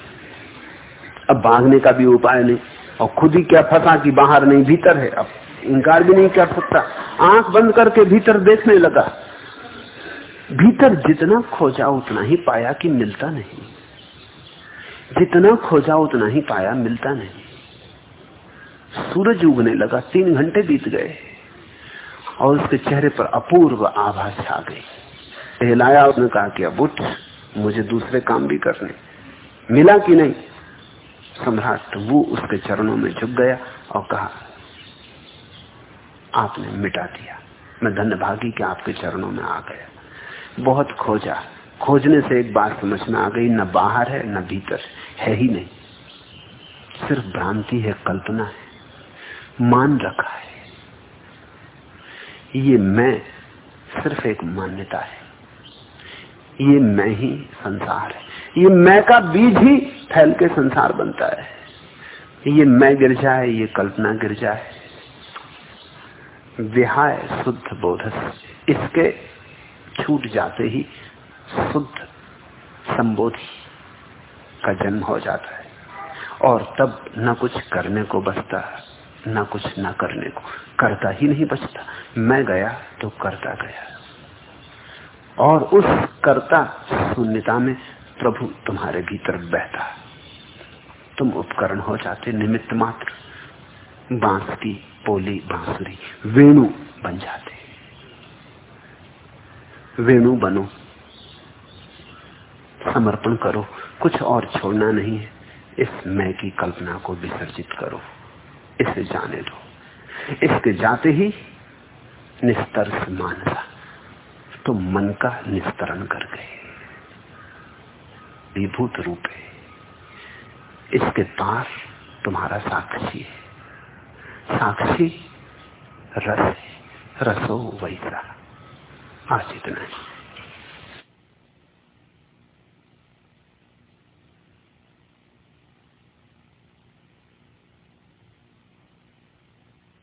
अब भागने का भी उपाय नहीं और खुद ही क्या फंसा कि बाहर नहीं, भीतर है। अब इनकार भी नहीं कर सकता आँख बंद करके भीतर देखने लगा। भीतर जितना खोजा उतना ही पाया कि मिलता नहीं। जितना खोजा उतना ही पाया मिलता नहीं। सूरज उगने लगा। तीन घंटे बीत गए। और उसके चेहरे पर अपूर्व आभा छा गई। हिलाया उसने कहा कि अब उठ, मुझे दूसरे काम भी करने। मिला कि नहीं? सम्राट वो उसके चरणों में झुक गया और कहा, आपने मिटा दिया। मैं धन्यभागी कि आपके चरणों में आ गया। बहुत खोजा। खोजने से एक बात समझ में आ गई, न बाहर है, न भीतर है ही नहीं। सिर्फ़ भ्रांति है, कल्पना है। मान रखा है। ये मैं सिर्फ़ एक मान्यता है। ये मैं ही संसार है। ये मैं का बीज ही फैल के संसार बनता है। ये मैं गिर जाए, ये कल्पना गिर जाए। विहाय शुद्ध बोधस, इसके छूट जाते ही शुद्ध संबोधि का जन्म हो जाता है। और तब न कुछ करने को बचता, न कुछ न करने को, करता ही नहीं बचता। मैं गया तो करता गया। और उस कर्ता शून्यता में प्रभु तुम्हारे भीतर बहता। तुम उपकरण हो जाते, निमित्त मात्र। बाँस की पोली, बांसुरी, वेणु बन जाते। वेणु बनो। समर्पण करो। कुछ और छोड़ना नहीं है। इस मैं की कल्पना को विसर्जित करो। इसे जाने दो। इसके जाते ही निस्तर्श मानसा तो मन का निस्तरण कर गए। विभूत रूप। है इसके पास तुम्हारा साक्षी है। साक्षी रस रसो वैसा। आज इतना है।